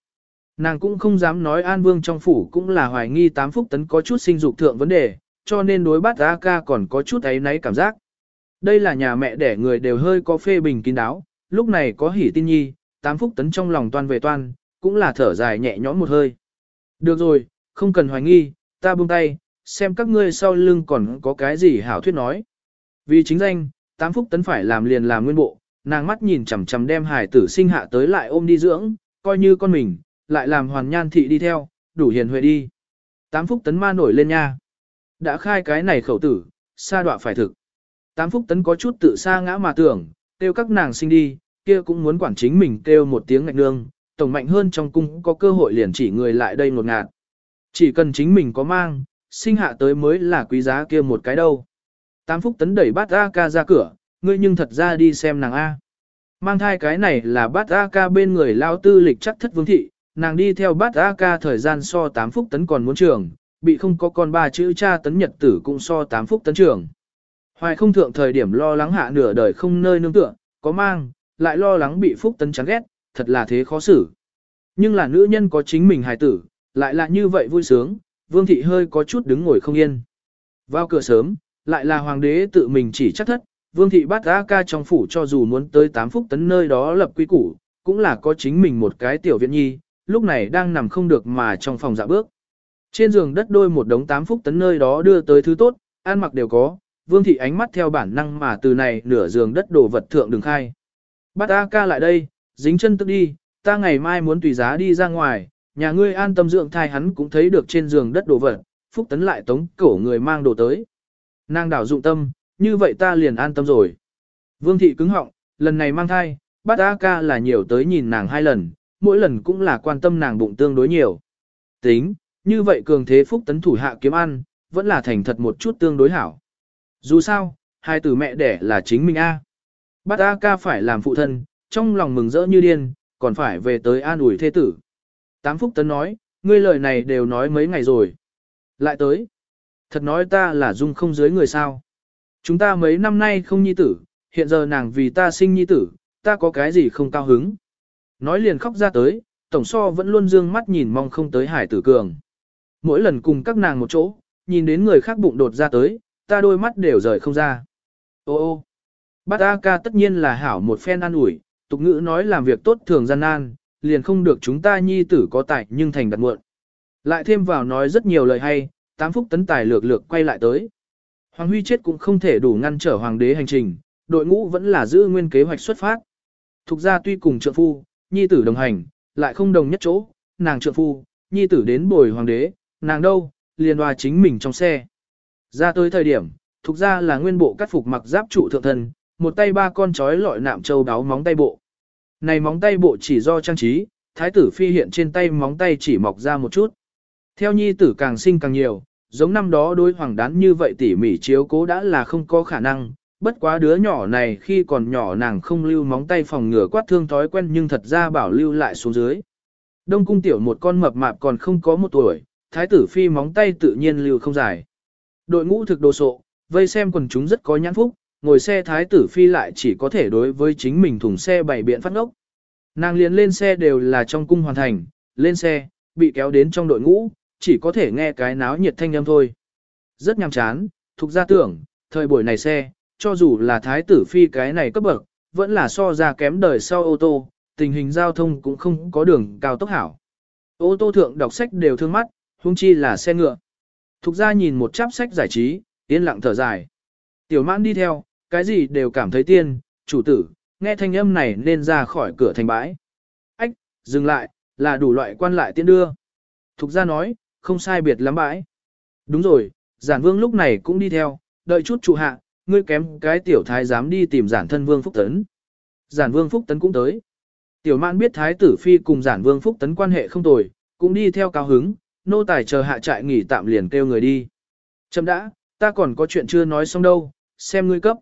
Nàng cũng không dám nói An Vương trong phủ cũng là hoài nghi tám phúc tấn có chút sinh dục thượng vấn đề, cho nên đối bát A ca còn có chút ấy náy cảm giác. Đây là nhà mẹ đẻ người đều hơi có phê bình kín đáo, lúc này có hỉ tin nhi, tám phúc tấn trong lòng toan về toan, cũng là thở dài nhẹ nhõm một hơi. Được rồi, không cần hoài nghi, ta buông tay, xem các ngươi sau lưng còn có cái gì hảo thuyết nói. Vì chính danh, tám phúc tấn phải làm liền làm nguyên bộ, nàng mắt nhìn chằm chằm đem hải tử sinh hạ tới lại ôm đi dưỡng, coi như con mình, lại làm hoàn nhan thị đi theo, đủ hiền huệ đi. Tám phúc tấn ma nổi lên nha. Đã khai cái này khẩu tử, sa đọa phải thực. Tám phúc tấn có chút tự xa ngã mà tưởng, tiêu các nàng sinh đi, kia cũng muốn quản chính mình kêu một tiếng ngạch nương, tổng mạnh hơn trong cung có cơ hội liền chỉ người lại đây ngột ngạt. Chỉ cần chính mình có mang, sinh hạ tới mới là quý giá kia một cái đâu. Tám phúc tấn đẩy bát A ca ra cửa, ngươi nhưng thật ra đi xem nàng A. Mang thai cái này là bát A ca bên người lao tư lịch chắc thất vương thị, nàng đi theo bát A ca thời gian so tám phúc tấn còn muốn trường, bị không có con ba chữ cha tấn nhật tử cũng so tám phúc tấn trường. Hoài không thượng thời điểm lo lắng hạ nửa đời không nơi nương tựa, có mang, lại lo lắng bị phúc tấn chán ghét, thật là thế khó xử. Nhưng là nữ nhân có chính mình hài tử, lại là như vậy vui sướng, vương thị hơi có chút đứng ngồi không yên. Vào cửa sớm, lại là hoàng đế tự mình chỉ chắc thất, vương thị bắt ra ca trong phủ cho dù muốn tới 8 phúc tấn nơi đó lập quy củ, cũng là có chính mình một cái tiểu viện nhi, lúc này đang nằm không được mà trong phòng dạ bước. Trên giường đất đôi một đống 8 phúc tấn nơi đó đưa tới thứ tốt, ăn mặc đều có, vương thị ánh mắt theo bản năng mà từ này nửa giường đất đổ vật thượng đường khai. Bắt A ca lại đây, dính chân tức đi, ta ngày mai muốn tùy giá đi ra ngoài, nhà ngươi an tâm dưỡng thai hắn cũng thấy được trên giường đất đồ vật, phúc tấn lại tống cổ người mang đồ tới. Nàng đảo dụng tâm, như vậy ta liền an tâm rồi. Vương thị cứng họng, lần này mang thai, bắt A ca là nhiều tới nhìn nàng hai lần, mỗi lần cũng là quan tâm nàng bụng tương đối nhiều. Tính, như vậy cường thế phúc tấn thủ hạ kiếm ăn, vẫn là thành thật một chút tương đối hảo. Dù sao, hai từ mẹ đẻ là chính mình A. Bắt A ca phải làm phụ thân, trong lòng mừng rỡ như điên, còn phải về tới an ủi thê tử. Tám Phúc Tấn nói, ngươi lời này đều nói mấy ngày rồi. Lại tới. Thật nói ta là dung không dưới người sao. Chúng ta mấy năm nay không nhi tử, hiện giờ nàng vì ta sinh nhi tử, ta có cái gì không cao hứng. Nói liền khóc ra tới, tổng so vẫn luôn dương mắt nhìn mong không tới hải tử cường. Mỗi lần cùng các nàng một chỗ, nhìn đến người khác bụng đột ra tới, ta đôi mắt đều rời không ra. Ô ô, bát A ca tất nhiên là hảo một phen ăn ủi, tục ngữ nói làm việc tốt thường gian nan, liền không được chúng ta nhi tử có tài nhưng thành đặt muộn. Lại thêm vào nói rất nhiều lời hay, tám phúc tấn tài lược lược quay lại tới. Hoàng Huy chết cũng không thể đủ ngăn trở hoàng đế hành trình, đội ngũ vẫn là giữ nguyên kế hoạch xuất phát. Thục ra tuy cùng trợ phu, nhi tử đồng hành, lại không đồng nhất chỗ, nàng trợ phu, nhi tử đến bồi hoàng đế, nàng đâu, liền hòa chính mình trong xe. Ra tới thời điểm, thục ra là nguyên bộ cắt phục mặc giáp trụ thượng thân, một tay ba con chói lọi nạm châu đáo móng tay bộ. Này móng tay bộ chỉ do trang trí, thái tử phi hiện trên tay móng tay chỉ mọc ra một chút. Theo nhi tử càng sinh càng nhiều, giống năm đó đối hoàng đán như vậy tỉ mỉ chiếu cố đã là không có khả năng, bất quá đứa nhỏ này khi còn nhỏ nàng không lưu móng tay phòng ngừa quát thương thói quen nhưng thật ra bảo lưu lại xuống dưới. Đông cung tiểu một con mập mạp còn không có một tuổi, thái tử phi móng tay tự nhiên lưu không dài. Đội ngũ thực đồ sộ, vây xem quần chúng rất có nhãn phúc, ngồi xe thái tử phi lại chỉ có thể đối với chính mình thùng xe bảy biện phát ngốc. Nàng liền lên xe đều là trong cung hoàn thành, lên xe, bị kéo đến trong đội ngũ, chỉ có thể nghe cái náo nhiệt thanh âm thôi. Rất nhàm chán, thuộc ra tưởng, thời buổi này xe, cho dù là thái tử phi cái này cấp bậc, vẫn là so ra kém đời sau ô tô, tình hình giao thông cũng không có đường cao tốc hảo. Ô tô thượng đọc sách đều thương mắt, huống chi là xe ngựa. Thục ra nhìn một cháp sách giải trí, yên lặng thở dài. Tiểu mãn đi theo, cái gì đều cảm thấy tiên, chủ tử, nghe thanh âm này nên ra khỏi cửa thành bãi. Ách, dừng lại, là đủ loại quan lại tiên đưa. Thục ra nói, không sai biệt lắm bãi. Đúng rồi, giản vương lúc này cũng đi theo, đợi chút trụ hạ, ngươi kém cái tiểu thái dám đi tìm giản thân vương Phúc Tấn. Giản vương Phúc Tấn cũng tới. Tiểu mạn biết thái tử phi cùng giản vương Phúc Tấn quan hệ không tồi, cũng đi theo cao hứng, nô tài chờ hạ trại nghỉ tạm liền kêu người đi. Chấm đã, ta còn có chuyện chưa nói xong đâu, xem ngươi cấp.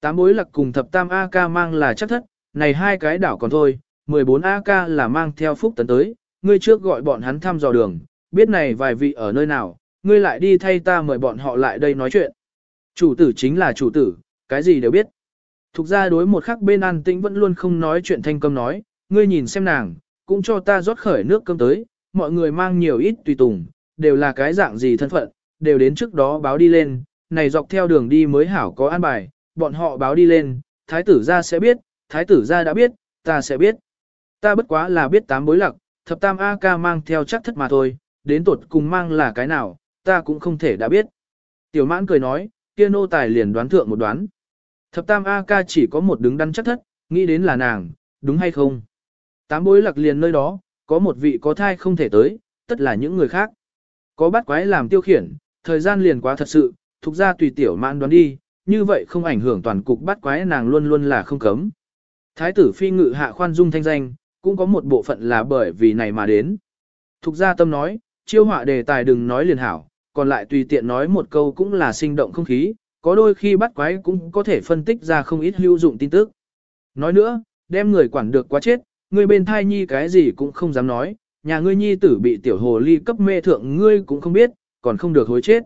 Tám bối lạc cùng thập tam AK mang là chắc thất, này hai cái đảo còn thôi, 14 AK là mang theo Phúc Tấn tới, ngươi trước gọi bọn hắn thăm dò đường, biết này vài vị ở nơi nào, ngươi lại đi thay ta mời bọn họ lại đây nói chuyện. Chủ tử chính là chủ tử, cái gì đều biết. Thục ra đối một khắc bên an tĩnh vẫn luôn không nói chuyện thanh cơm nói, ngươi nhìn xem nàng, cũng cho ta rót khởi nước cơm tới, mọi người mang nhiều ít tùy tùng, đều là cái dạng gì thân phận, đều đến trước đó báo đi lên, này dọc theo đường đi mới hảo có an bài, bọn họ báo đi lên, thái tử ra sẽ biết, thái tử ra đã biết, ta sẽ biết. Ta bất quá là biết tám bối lặc, thập tam A ca mang theo chắc thất mà thôi, đến tuột cùng mang là cái nào, ta cũng không thể đã biết. Tiểu mãn cười nói, kia nô tài liền đoán thượng một đoán. Thập tam A ca chỉ có một đứng đắn chắc thất, nghĩ đến là nàng, đúng hay không? Tám bối lạc liền nơi đó, có một vị có thai không thể tới, tất là những người khác. Có bắt quái làm tiêu khiển, thời gian liền quá thật sự, thuộc ra tùy tiểu mãn đoán đi, như vậy không ảnh hưởng toàn cục bắt quái nàng luôn luôn là không cấm. Thái tử phi ngự hạ khoan dung thanh danh, cũng có một bộ phận là bởi vì này mà đến. Thục gia tâm nói, chiêu họa đề tài đừng nói liền hảo, còn lại tùy tiện nói một câu cũng là sinh động không khí, có đôi khi bắt quái cũng có thể phân tích ra không ít hữu dụng tin tức. Nói nữa, đem người quản được quá chết, người bên thai nhi cái gì cũng không dám nói, nhà ngươi nhi tử bị tiểu hồ ly cấp mê thượng ngươi cũng không biết, còn không được hối chết.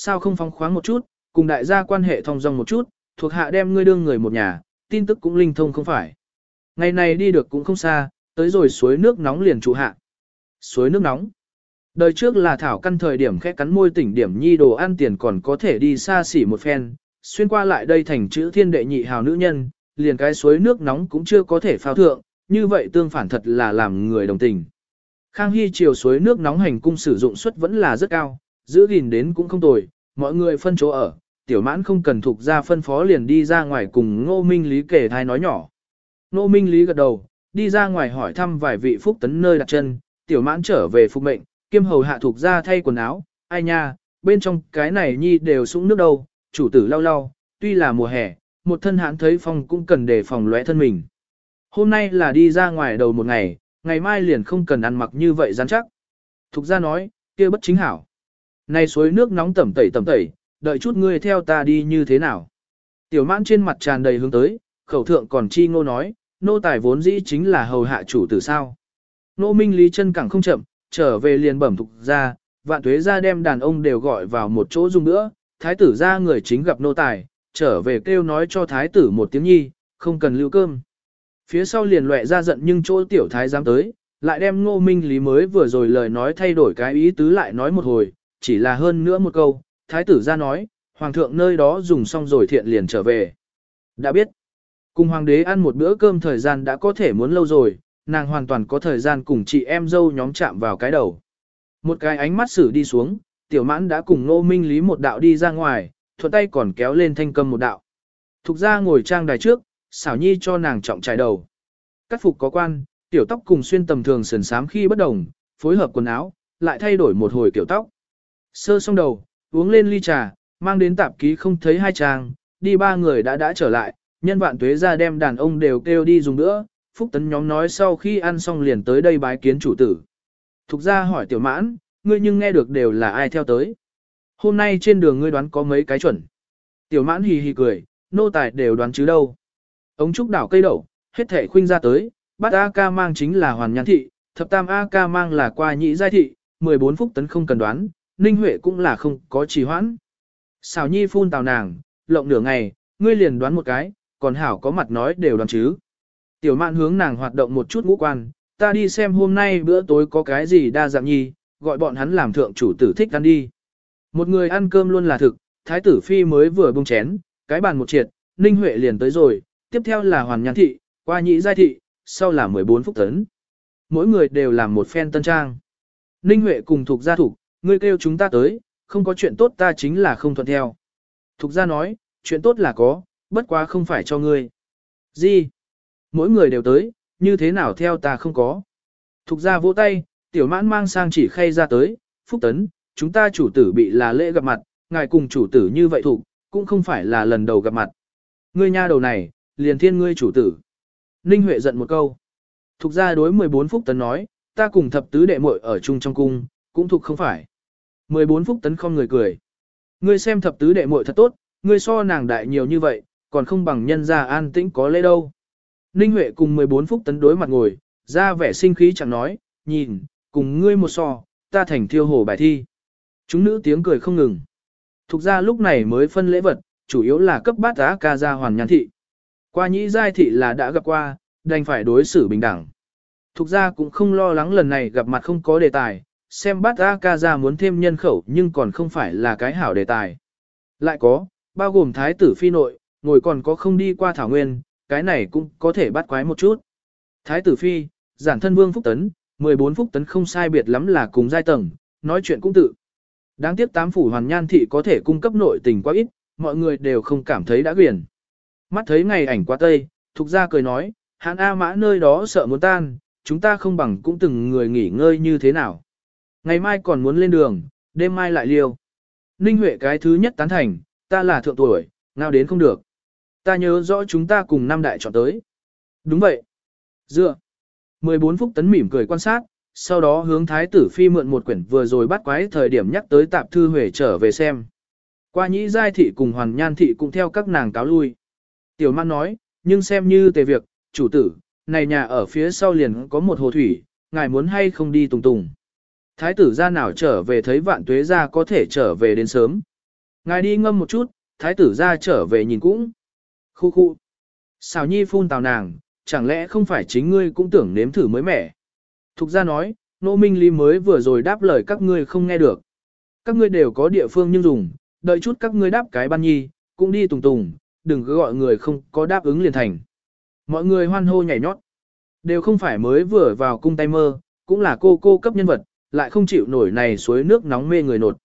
Sao không phóng khoáng một chút, cùng đại gia quan hệ thông dong một chút, thuộc hạ đem ngươi đương người một nhà, tin tức cũng linh thông không phải. Ngày này đi được cũng không xa, tới rồi suối nước nóng liền trụ hạ. Suối nước nóng. Đời trước là thảo căn thời điểm khẽ cắn môi tỉnh điểm nhi đồ ăn tiền còn có thể đi xa xỉ một phen, xuyên qua lại đây thành chữ thiên đệ nhị hào nữ nhân, liền cái suối nước nóng cũng chưa có thể phao thượng, như vậy tương phản thật là làm người đồng tình. Khang Hy chiều suối nước nóng hành cung sử dụng suất vẫn là rất cao, giữ gìn đến cũng không tồi, mọi người phân chỗ ở, tiểu mãn không cần thuộc ra phân phó liền đi ra ngoài cùng ngô minh lý kể thai nói nhỏ. Ngô minh lý gật đầu, đi ra ngoài hỏi thăm vài vị phúc tấn nơi đặt chân, tiểu mãn trở về phục mệnh, kiêm hầu hạ thuộc ra thay quần áo, ai nha, bên trong cái này nhi đều sũng nước đâu, chủ tử lau lau, tuy là mùa hè, một thân hãn thấy phong cũng cần đề phòng lóe thân mình. Hôm nay là đi ra ngoài đầu một ngày, ngày mai liền không cần ăn mặc như vậy rắn chắc. Thục ra nói, kia bất chính hảo. Này suối nước nóng tẩm tẩy tẩm tẩy, đợi chút ngươi theo ta đi như thế nào. Tiểu mãn trên mặt tràn đầy hướng tới, khẩu thượng còn chi ngô nói, nô tài vốn dĩ chính là hầu hạ chủ tử sao. Nô minh lý chân cẳng không chậm, trở về liền bẩm thục ra, vạn tuế ra đem đàn ông đều gọi vào một chỗ dùng nữa, thái tử ra người chính gặp nô tài, trở về kêu nói cho thái tử một tiếng nhi, không cần lưu cơm. Phía sau liền loẹ ra giận nhưng chỗ tiểu thái dám tới, lại đem ngô minh lý mới vừa rồi lời nói thay đổi cái ý tứ lại nói một hồi, chỉ là hơn nữa một câu, thái tử ra nói, hoàng thượng nơi đó dùng xong rồi thiện liền trở về. Đã biết, cùng hoàng đế ăn một bữa cơm thời gian đã có thể muốn lâu rồi, nàng hoàn toàn có thời gian cùng chị em dâu nhóm chạm vào cái đầu. Một cái ánh mắt xử đi xuống, tiểu mãn đã cùng ngô minh lý một đạo đi ra ngoài, thuận tay còn kéo lên thanh cầm một đạo. Thục ra ngồi trang đài trước, xảo nhi cho nàng trọng trải đầu. Cắt phục có quan, tiểu tóc cùng xuyên tầm thường sườn sám khi bất đồng, phối hợp quần áo, lại thay đổi một hồi kiểu tóc. Sơ xong đầu, uống lên ly trà, mang đến tạp ký không thấy hai chàng đi ba người đã đã trở lại, nhân vạn tuế ra đem đàn ông đều kêu đi dùng nữa, phúc tấn nhóm nói sau khi ăn xong liền tới đây bái kiến chủ tử. Thục ra hỏi tiểu mãn, ngươi nhưng nghe được đều là ai theo tới. Hôm nay trên đường ngươi đoán có mấy cái chuẩn. Tiểu mãn hì hì cười, nô tài đều đoán chứ đâu. Ống trúc đảo cây đậu, hết thể khuynh ra tới, bát A ca mang chính là hoàn nhãn thị, thập tam A ca mang là qua nhị giai thị, 14 phúc tấn không cần đoán, ninh huệ cũng là không có trì hoãn. Xào nhi phun tào nàng, lộng nửa ngày, ngươi liền đoán một cái, còn hảo có mặt nói đều đoán chứ. Tiểu mạn hướng nàng hoạt động một chút ngũ quan, ta đi xem hôm nay bữa tối có cái gì đa dạng nhi, gọi bọn hắn làm thượng chủ tử thích ăn đi. Một người ăn cơm luôn là thực, thái tử phi mới vừa bông chén, cái bàn một triệt, ninh huệ liền tới rồi, tiếp theo là hoàn Nhan thị, qua nhị giai thị, sau là 14 phúc tấn. Mỗi người đều làm một phen tân trang. Ninh Huệ cùng thuộc gia thủ, ngươi kêu chúng ta tới, không có chuyện tốt ta chính là không thuận theo. Thục gia nói, chuyện tốt là có, bất quá không phải cho ngươi. Gì? Mỗi người đều tới, như thế nào theo ta không có. Thục gia vỗ tay, tiểu mãn mang sang chỉ khay ra tới, phúc tấn, chúng ta chủ tử bị là lễ gặp mặt, ngài cùng chủ tử như vậy thục, cũng không phải là lần đầu gặp mặt. Ngươi nha đầu này, liền thiên ngươi chủ tử. Ninh Huệ giận một câu. Thục ra đối 14 phúc tấn nói, ta cùng thập tứ đệ muội ở chung trong cung, cũng thuộc không phải. 14 phúc tấn không người cười. Ngươi xem thập tứ đệ muội thật tốt, ngươi so nàng đại nhiều như vậy, còn không bằng nhân gia an tĩnh có lễ đâu. Ninh Huệ cùng 14 phúc tấn đối mặt ngồi, ra vẻ sinh khí chẳng nói, nhìn, cùng ngươi một so, ta thành thiêu hồ bài thi. Chúng nữ tiếng cười không ngừng. Thục ra lúc này mới phân lễ vật, chủ yếu là cấp bát giá ca gia hoàn nhàn thị. Qua nhĩ giai thị là đã gặp qua, đành phải đối xử bình đẳng. Thục ra cũng không lo lắng lần này gặp mặt không có đề tài, xem bát A ca ra muốn thêm nhân khẩu nhưng còn không phải là cái hảo đề tài. Lại có, bao gồm thái tử phi nội, ngồi còn có không đi qua thảo nguyên, cái này cũng có thể bắt quái một chút. Thái tử phi, giản thân vương phúc tấn, 14 phúc tấn không sai biệt lắm là cùng giai tầng, nói chuyện cũng tự. Đáng tiếc tám phủ hoàn nhan thị có thể cung cấp nội tình quá ít, mọi người đều không cảm thấy đã quyền. Mắt thấy ngày ảnh qua tây, Thục gia cười nói, hãn A mã nơi đó sợ muốn tan, chúng ta không bằng cũng từng người nghỉ ngơi như thế nào. Ngày mai còn muốn lên đường, đêm mai lại liêu. Ninh Huệ cái thứ nhất tán thành, ta là thượng tuổi, nào đến không được. Ta nhớ rõ chúng ta cùng năm đại chọn tới. Đúng vậy. Dựa. 14 phút tấn mỉm cười quan sát, sau đó hướng thái tử phi mượn một quyển vừa rồi bắt quái thời điểm nhắc tới tạp thư huệ trở về xem. Qua nhĩ giai thị cùng hoàn nhan thị cũng theo các nàng cáo lui. Tiểu man nói, nhưng xem như tề việc, chủ tử, này nhà ở phía sau liền có một hồ thủy, ngài muốn hay không đi tùng tùng. Thái tử ra nào trở về thấy vạn tuế ra có thể trở về đến sớm. Ngài đi ngâm một chút, thái tử ra trở về nhìn cũng. Khu khu. Xào nhi phun tào nàng, chẳng lẽ không phải chính ngươi cũng tưởng nếm thử mới mẻ. Thục ra nói, nô minh lý mới vừa rồi đáp lời các ngươi không nghe được. Các ngươi đều có địa phương nhưng dùng, đợi chút các ngươi đáp cái ban nhi, cũng đi tùng tùng, đừng cứ gọi người không có đáp ứng liền thành. Mọi người hoan hô nhảy nhót. Đều không phải mới vừa vào cung tay mơ, cũng là cô cô cấp nhân vật, lại không chịu nổi này suối nước nóng mê người nột.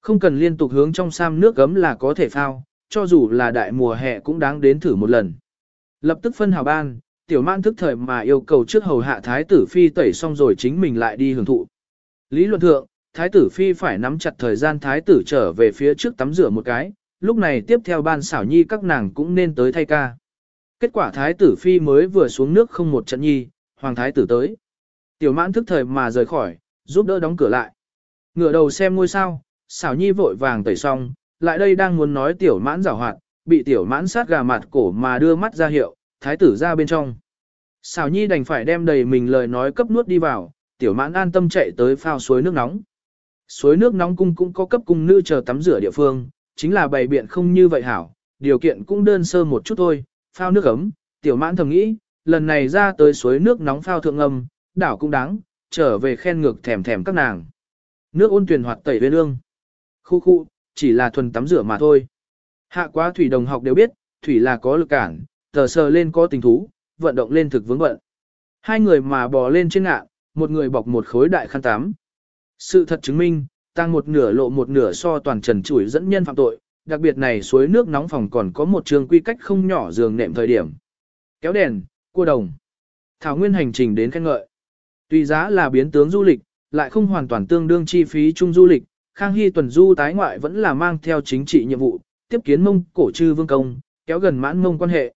Không cần liên tục hướng trong sam nước gấm là có thể phao, cho dù là đại mùa hè cũng đáng đến thử một lần. Lập tức phân hào ban, tiểu mãn thức thời mà yêu cầu trước hầu hạ thái tử phi tẩy xong rồi chính mình lại đi hưởng thụ. Lý luận thượng, thái tử phi phải nắm chặt thời gian thái tử trở về phía trước tắm rửa một cái, lúc này tiếp theo ban xảo nhi các nàng cũng nên tới thay ca. Kết quả thái tử phi mới vừa xuống nước không một trận nhi, hoàng thái tử tới. Tiểu mãn thức thời mà rời khỏi, giúp đỡ đóng cửa lại. Ngửa đầu xem ngôi sao, xảo nhi vội vàng tẩy xong, lại đây đang muốn nói tiểu mãn rào hoạt, bị tiểu mãn sát gà mặt cổ mà đưa mắt ra hiệu, thái tử ra bên trong. xảo nhi đành phải đem đầy mình lời nói cấp nuốt đi vào, tiểu mãn an tâm chạy tới phao suối nước nóng. Suối nước nóng cung cũng có cấp cung nữ chờ tắm rửa địa phương, chính là bày biện không như vậy hảo, điều kiện cũng đơn sơ một chút thôi, phao nước ấm, tiểu mãn thầm nghĩ, lần này ra tới suối nước nóng phao thượng âm, đảo cũng đáng, trở về khen ngược thèm thèm các nàng. Nước ôn tuyển hoạt tẩy bên ương. Khu khu, chỉ là thuần tắm rửa mà thôi. Hạ quá thủy đồng học đều biết, thủy là có lực cản, tờ sờ lên có tình thú, vận động lên thực vướng vận Hai người mà bò lên trên ngạ, một người bọc một khối đại khăn tắm. Sự thật chứng minh, tăng một nửa lộ một nửa so toàn trần chủi dẫn nhân phạm tội, đặc biệt này suối nước nóng phòng còn có một trường quy cách không nhỏ giường nệm thời điểm. Kéo đèn, cua đồng. Thảo nguyên hành trình đến khen ngợi. Tùy giá là biến tướng du lịch, lại không hoàn toàn tương đương chi phí chung du lịch, Khang Hy tuần du tái ngoại vẫn là mang theo chính trị nhiệm vụ, tiếp kiến mông cổ chư vương công, kéo gần mãn mông quan hệ.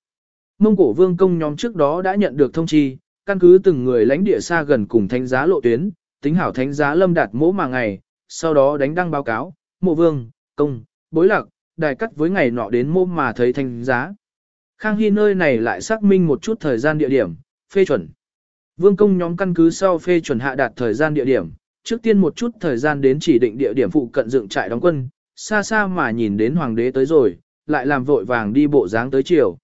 Mông cổ vương công nhóm trước đó đã nhận được thông chi, căn cứ từng người lãnh địa xa gần cùng thánh giá lộ tuyến, tính hảo thánh giá lâm đạt mỗ mà ngày, sau đó đánh đăng báo cáo, mộ vương, công, bối lạc, đài cắt với ngày nọ đến mô mà thấy thánh giá. Khang Hy nơi này lại xác minh một chút thời gian địa điểm, phê chuẩn. Vương công nhóm căn cứ sau phê chuẩn hạ đạt thời gian địa điểm, trước tiên một chút thời gian đến chỉ định địa điểm phụ cận dựng trại đóng quân, xa xa mà nhìn đến hoàng đế tới rồi, lại làm vội vàng đi bộ dáng tới chiều.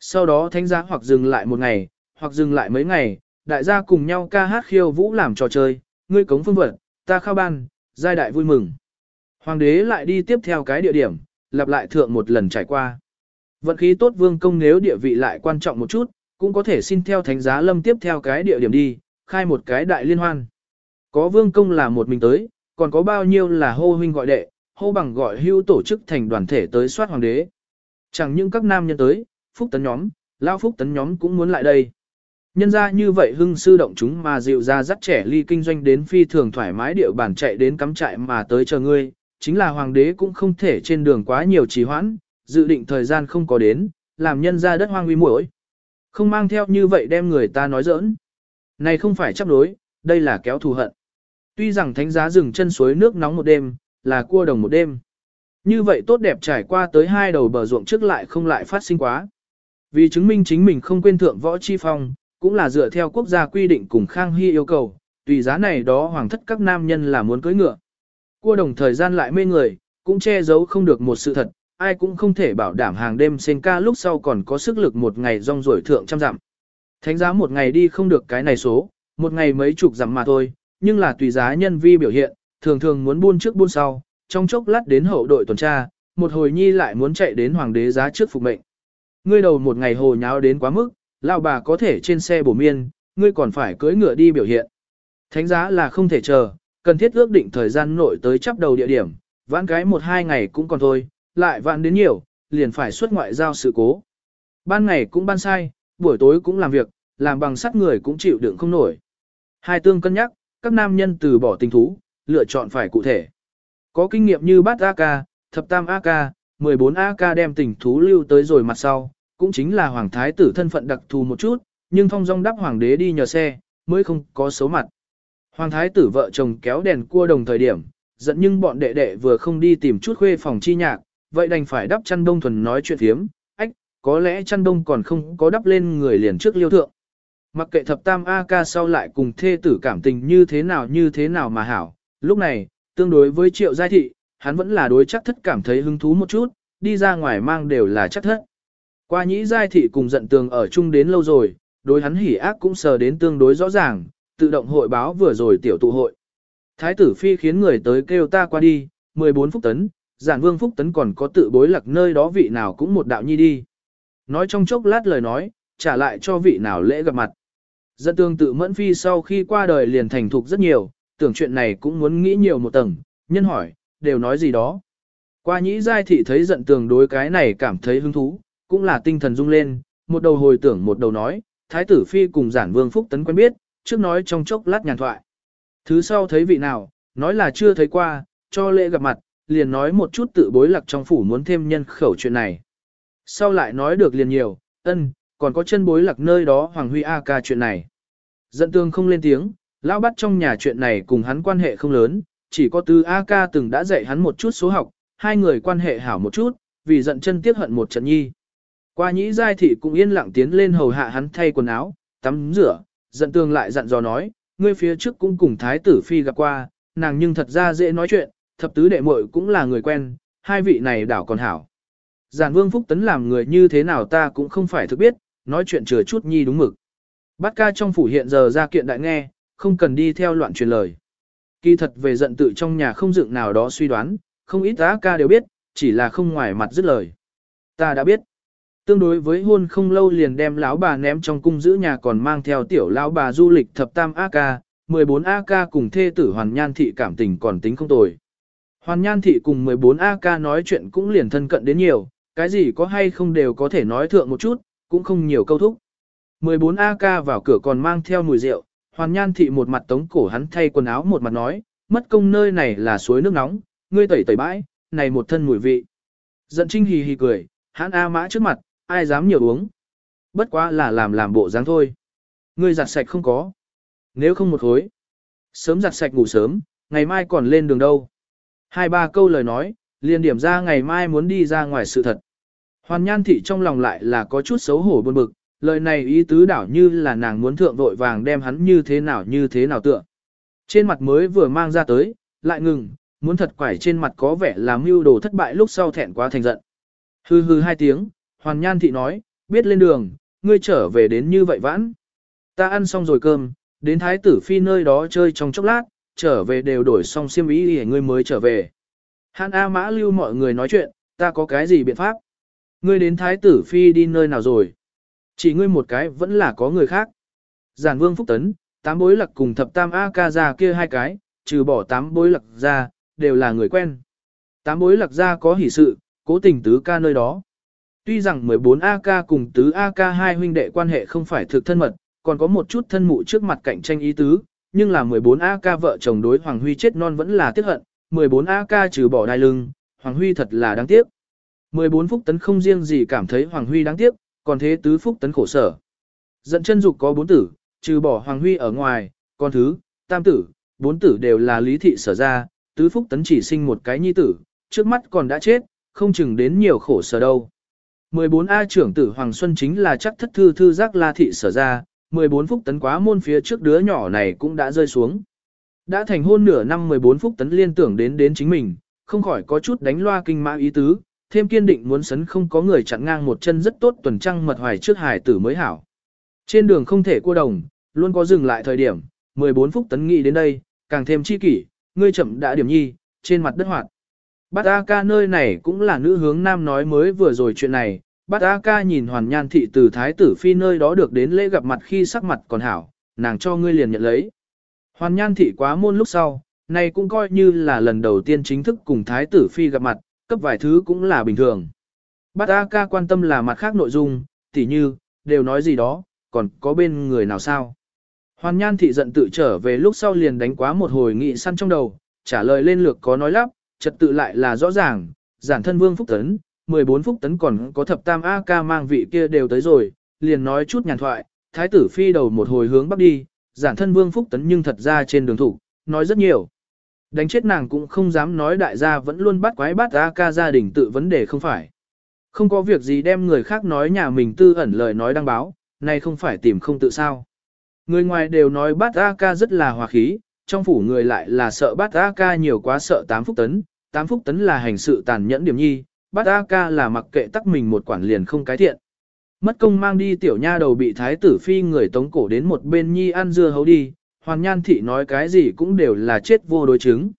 Sau đó thánh giá hoặc dừng lại một ngày, hoặc dừng lại mấy ngày, đại gia cùng nhau ca hát khiêu vũ làm trò chơi, ngươi cống phương vật, ta khao ban, giai đại vui mừng. Hoàng đế lại đi tiếp theo cái địa điểm, lặp lại thượng một lần trải qua. Vận khí tốt vương công nếu địa vị lại quan trọng một chút, cũng có thể xin theo thánh giá lâm tiếp theo cái địa điểm đi, khai một cái đại liên hoan. Có vương công là một mình tới, còn có bao nhiêu là hô huynh gọi đệ, hô bằng gọi hưu tổ chức thành đoàn thể tới soát hoàng đế. Chẳng những các nam nhân tới, phúc tấn nhóm, lao phúc tấn nhóm cũng muốn lại đây. Nhân ra như vậy hưng sư động chúng mà dịu ra dắt trẻ ly kinh doanh đến phi thường thoải mái điệu bản chạy đến cắm trại mà tới chờ ngươi, chính là hoàng đế cũng không thể trên đường quá nhiều trì hoãn, dự định thời gian không có đến, làm nhân ra đất hoang uy muội. Không mang theo như vậy đem người ta nói giỡn. Này không phải chấp đối, đây là kéo thù hận. Tuy rằng thánh giá rừng chân suối nước nóng một đêm, là cua đồng một đêm. Như vậy tốt đẹp trải qua tới hai đầu bờ ruộng trước lại không lại phát sinh quá. Vì chứng minh chính mình không quên thượng võ chi phong, cũng là dựa theo quốc gia quy định cùng Khang Hy yêu cầu, tùy giá này đó hoàng thất các nam nhân là muốn cưới ngựa. Cua đồng thời gian lại mê người, cũng che giấu không được một sự thật, ai cũng không thể bảo đảm hàng đêm sen ca lúc sau còn có sức lực một ngày rong rổi thượng trăm dặm. Thánh giá một ngày đi không được cái này số, một ngày mấy chục dặm mà thôi, nhưng là tùy giá nhân vi biểu hiện, thường thường muốn buôn trước buôn sau, trong chốc lát đến hậu đội tuần tra, một hồi nhi lại muốn chạy đến hoàng đế giá trước phục mệnh. Ngươi đầu một ngày hồ nháo đến quá mức, lão bà có thể trên xe bổ miên, ngươi còn phải cưỡi ngựa đi biểu hiện. Thánh giá là không thể chờ, cần thiết ước định thời gian nội tới chấp đầu địa điểm, vãn cái một hai ngày cũng còn thôi, lại vạn đến nhiều, liền phải xuất ngoại giao sự cố. Ban ngày cũng ban sai, buổi tối cũng làm việc, làm bằng sắt người cũng chịu đựng không nổi. Hai tương cân nhắc, các nam nhân từ bỏ tình thú, lựa chọn phải cụ thể. Có kinh nghiệm như bát AK, thập tam AK, 14 AK đem tình thú lưu tới rồi mặt sau, cũng chính là hoàng thái tử thân phận đặc thù một chút, nhưng thông dong đắp hoàng đế đi nhờ xe, mới không có xấu mặt. Hoàng thái tử vợ chồng kéo đèn cua đồng thời điểm, giận nhưng bọn đệ đệ vừa không đi tìm chút khuê phòng chi nhạc, vậy đành phải đắp chăn đông thuần nói chuyện thiếm, ách, có lẽ chăn đông còn không có đắp lên người liền trước liêu thượng. Mặc kệ thập tam A ca sau lại cùng thê tử cảm tình như thế nào như thế nào mà hảo, lúc này, tương đối với triệu giai thị, hắn vẫn là đối chắc thất cảm thấy hứng thú một chút, đi ra ngoài mang đều là chắc thất. Qua nhĩ giai thị cùng giận tường ở chung đến lâu rồi, đối hắn hỉ ác cũng sờ đến tương đối rõ ràng, tự động hội báo vừa rồi tiểu tụ hội. Thái tử phi khiến người tới kêu ta qua đi, 14 phút tấn, giản vương phúc tấn còn có tự bối lạc nơi đó vị nào cũng một đạo nhi đi. Nói trong chốc lát lời nói, trả lại cho vị nào lễ gặp mặt. Dân tương tự mẫn phi sau khi qua đời liền thành thục rất nhiều, tưởng chuyện này cũng muốn nghĩ nhiều một tầng, nhân hỏi, đều nói gì đó. Qua nhĩ giai thị thấy giận tường đối cái này cảm thấy hứng thú, cũng là tinh thần rung lên, một đầu hồi tưởng một đầu nói, thái tử phi cùng giản vương phúc tấn quen biết, trước nói trong chốc lát nhàn thoại. Thứ sau thấy vị nào, nói là chưa thấy qua, cho lễ gặp mặt, liền nói một chút tự bối lạc trong phủ muốn thêm nhân khẩu chuyện này. Sau lại nói được liền nhiều, ân, còn có chân bối lạc nơi đó Hoàng Huy A ca chuyện này. Dẫn tương không lên tiếng, lão bắt trong nhà chuyện này cùng hắn quan hệ không lớn, chỉ có từ A ca từng đã dạy hắn một chút số học, hai người quan hệ hảo một chút, vì giận chân tiếc hận một trận nhi. Qua nhĩ giai thị cũng yên lặng tiến lên hầu hạ hắn thay quần áo, tắm rửa, giận tương lại dặn dò nói, ngươi phía trước cũng cùng thái tử phi gặp qua, nàng nhưng thật ra dễ nói chuyện, thập tứ đệ muội cũng là người quen, hai vị này đảo còn hảo. Giản vương phúc tấn làm người như thế nào ta cũng không phải thực biết, nói chuyện chừa chút nhi đúng mực. Bát ca trong phủ hiện giờ ra kiện đại nghe, không cần đi theo loạn truyền lời. Kỳ thật về giận tự trong nhà không dựng nào đó suy đoán, không ít á ca đều biết, chỉ là không ngoài mặt dứt lời. Ta đã biết. Tương đối với hôn không lâu liền đem lão bà ném trong cung giữ nhà còn mang theo tiểu lão bà du lịch thập tam AK, 14 ca cùng thê tử Hoàn Nhan Thị cảm tình còn tính không tồi. Hoàn Nhan Thị cùng 14 AK nói chuyện cũng liền thân cận đến nhiều, cái gì có hay không đều có thể nói thượng một chút, cũng không nhiều câu thúc. 14 AK vào cửa còn mang theo mùi rượu, Hoàn Nhan Thị một mặt tống cổ hắn thay quần áo một mặt nói, mất công nơi này là suối nước nóng, ngươi tẩy tẩy bãi, này một thân mùi vị. Giận Trinh hì hì cười, hắn A mã trước mặt, ai dám nhiều uống. Bất quá là làm làm bộ dáng thôi. Ngươi giặt sạch không có. Nếu không một hối. Sớm giặt sạch ngủ sớm, ngày mai còn lên đường đâu. Hai ba câu lời nói, liền điểm ra ngày mai muốn đi ra ngoài sự thật. Hoàn nhan thị trong lòng lại là có chút xấu hổ buồn bực, lời này ý tứ đảo như là nàng muốn thượng vội vàng đem hắn như thế nào như thế nào tựa. Trên mặt mới vừa mang ra tới, lại ngừng, muốn thật quải trên mặt có vẻ là mưu đồ thất bại lúc sau thẹn quá thành giận. Hừ hừ hai tiếng, Hoàn Nhan Thị nói, biết lên đường, ngươi trở về đến như vậy vãn. Ta ăn xong rồi cơm, đến Thái tử Phi nơi đó chơi trong chốc lát, trở về đều đổi xong xiêm ý để ngươi mới trở về. Hàn A Mã lưu mọi người nói chuyện, ta có cái gì biện pháp? Ngươi đến Thái tử Phi đi nơi nào rồi? Chỉ ngươi một cái vẫn là có người khác. Giản Vương Phúc Tấn, tám bối lặc cùng thập tam A ca ra kia hai cái, trừ bỏ tám bối lặc ra, đều là người quen. Tám bối lặc ra có hỷ sự, cố tình tứ ca nơi đó. Tuy rằng 14 AK cùng tứ AK hai huynh đệ quan hệ không phải thực thân mật, còn có một chút thân mụ trước mặt cạnh tranh ý tứ, nhưng là 14 AK vợ chồng đối Hoàng Huy chết non vẫn là tiếc hận, 14 AK trừ bỏ đai lưng, Hoàng Huy thật là đáng tiếc. 14 phúc tấn không riêng gì cảm thấy Hoàng Huy đáng tiếc, còn thế tứ phúc tấn khổ sở. Dẫn chân dục có bốn tử, trừ bỏ Hoàng Huy ở ngoài, còn thứ, tam tử, bốn tử đều là lý thị sở ra, tứ phúc tấn chỉ sinh một cái nhi tử, trước mắt còn đã chết, không chừng đến nhiều khổ sở đâu. 14A trưởng tử Hoàng Xuân chính là chắc thất thư thư giác la thị sở ra, 14 phút tấn quá môn phía trước đứa nhỏ này cũng đã rơi xuống. Đã thành hôn nửa năm 14 phút tấn liên tưởng đến đến chính mình, không khỏi có chút đánh loa kinh mã ý tứ, thêm kiên định muốn sấn không có người chặn ngang một chân rất tốt tuần trăng mật hoài trước hải tử mới hảo. Trên đường không thể cua đồng, luôn có dừng lại thời điểm, 14 phút tấn nghĩ đến đây, càng thêm chi kỷ, ngươi chậm đã điểm nhi, trên mặt đất hoạt. Bát A ca nơi này cũng là nữ hướng nam nói mới vừa rồi chuyện này, bát A ca nhìn hoàn nhan thị từ thái tử phi nơi đó được đến lễ gặp mặt khi sắc mặt còn hảo, nàng cho ngươi liền nhận lấy. Hoàn nhan thị quá môn lúc sau, này cũng coi như là lần đầu tiên chính thức cùng thái tử phi gặp mặt, cấp vài thứ cũng là bình thường. Bát A ca quan tâm là mặt khác nội dung, tỉ như, đều nói gì đó, còn có bên người nào sao. Hoàn nhan thị giận tự trở về lúc sau liền đánh quá một hồi nghị săn trong đầu, trả lời lên lược có nói lắp, trật tự lại là rõ ràng, giản thân vương phúc tấn, 14 phúc tấn còn có thập tam A ca mang vị kia đều tới rồi, liền nói chút nhàn thoại, thái tử phi đầu một hồi hướng bắc đi, giản thân vương phúc tấn nhưng thật ra trên đường thủ, nói rất nhiều. Đánh chết nàng cũng không dám nói đại gia vẫn luôn bắt quái bắt A ca gia đình tự vấn đề không phải. Không có việc gì đem người khác nói nhà mình tư ẩn lời nói đăng báo, này không phải tìm không tự sao. Người ngoài đều nói bát A ca rất là hòa khí, trong phủ người lại là sợ bát A ca nhiều quá sợ tám phúc tấn, tám phúc tấn là hành sự tàn nhẫn điểm nhi, bát A ca là mặc kệ tắc mình một quản liền không cái thiện. Mất công mang đi tiểu nha đầu bị thái tử phi người tống cổ đến một bên nhi ăn dưa hấu đi, hoàn nhan thị nói cái gì cũng đều là chết vô đối chứng.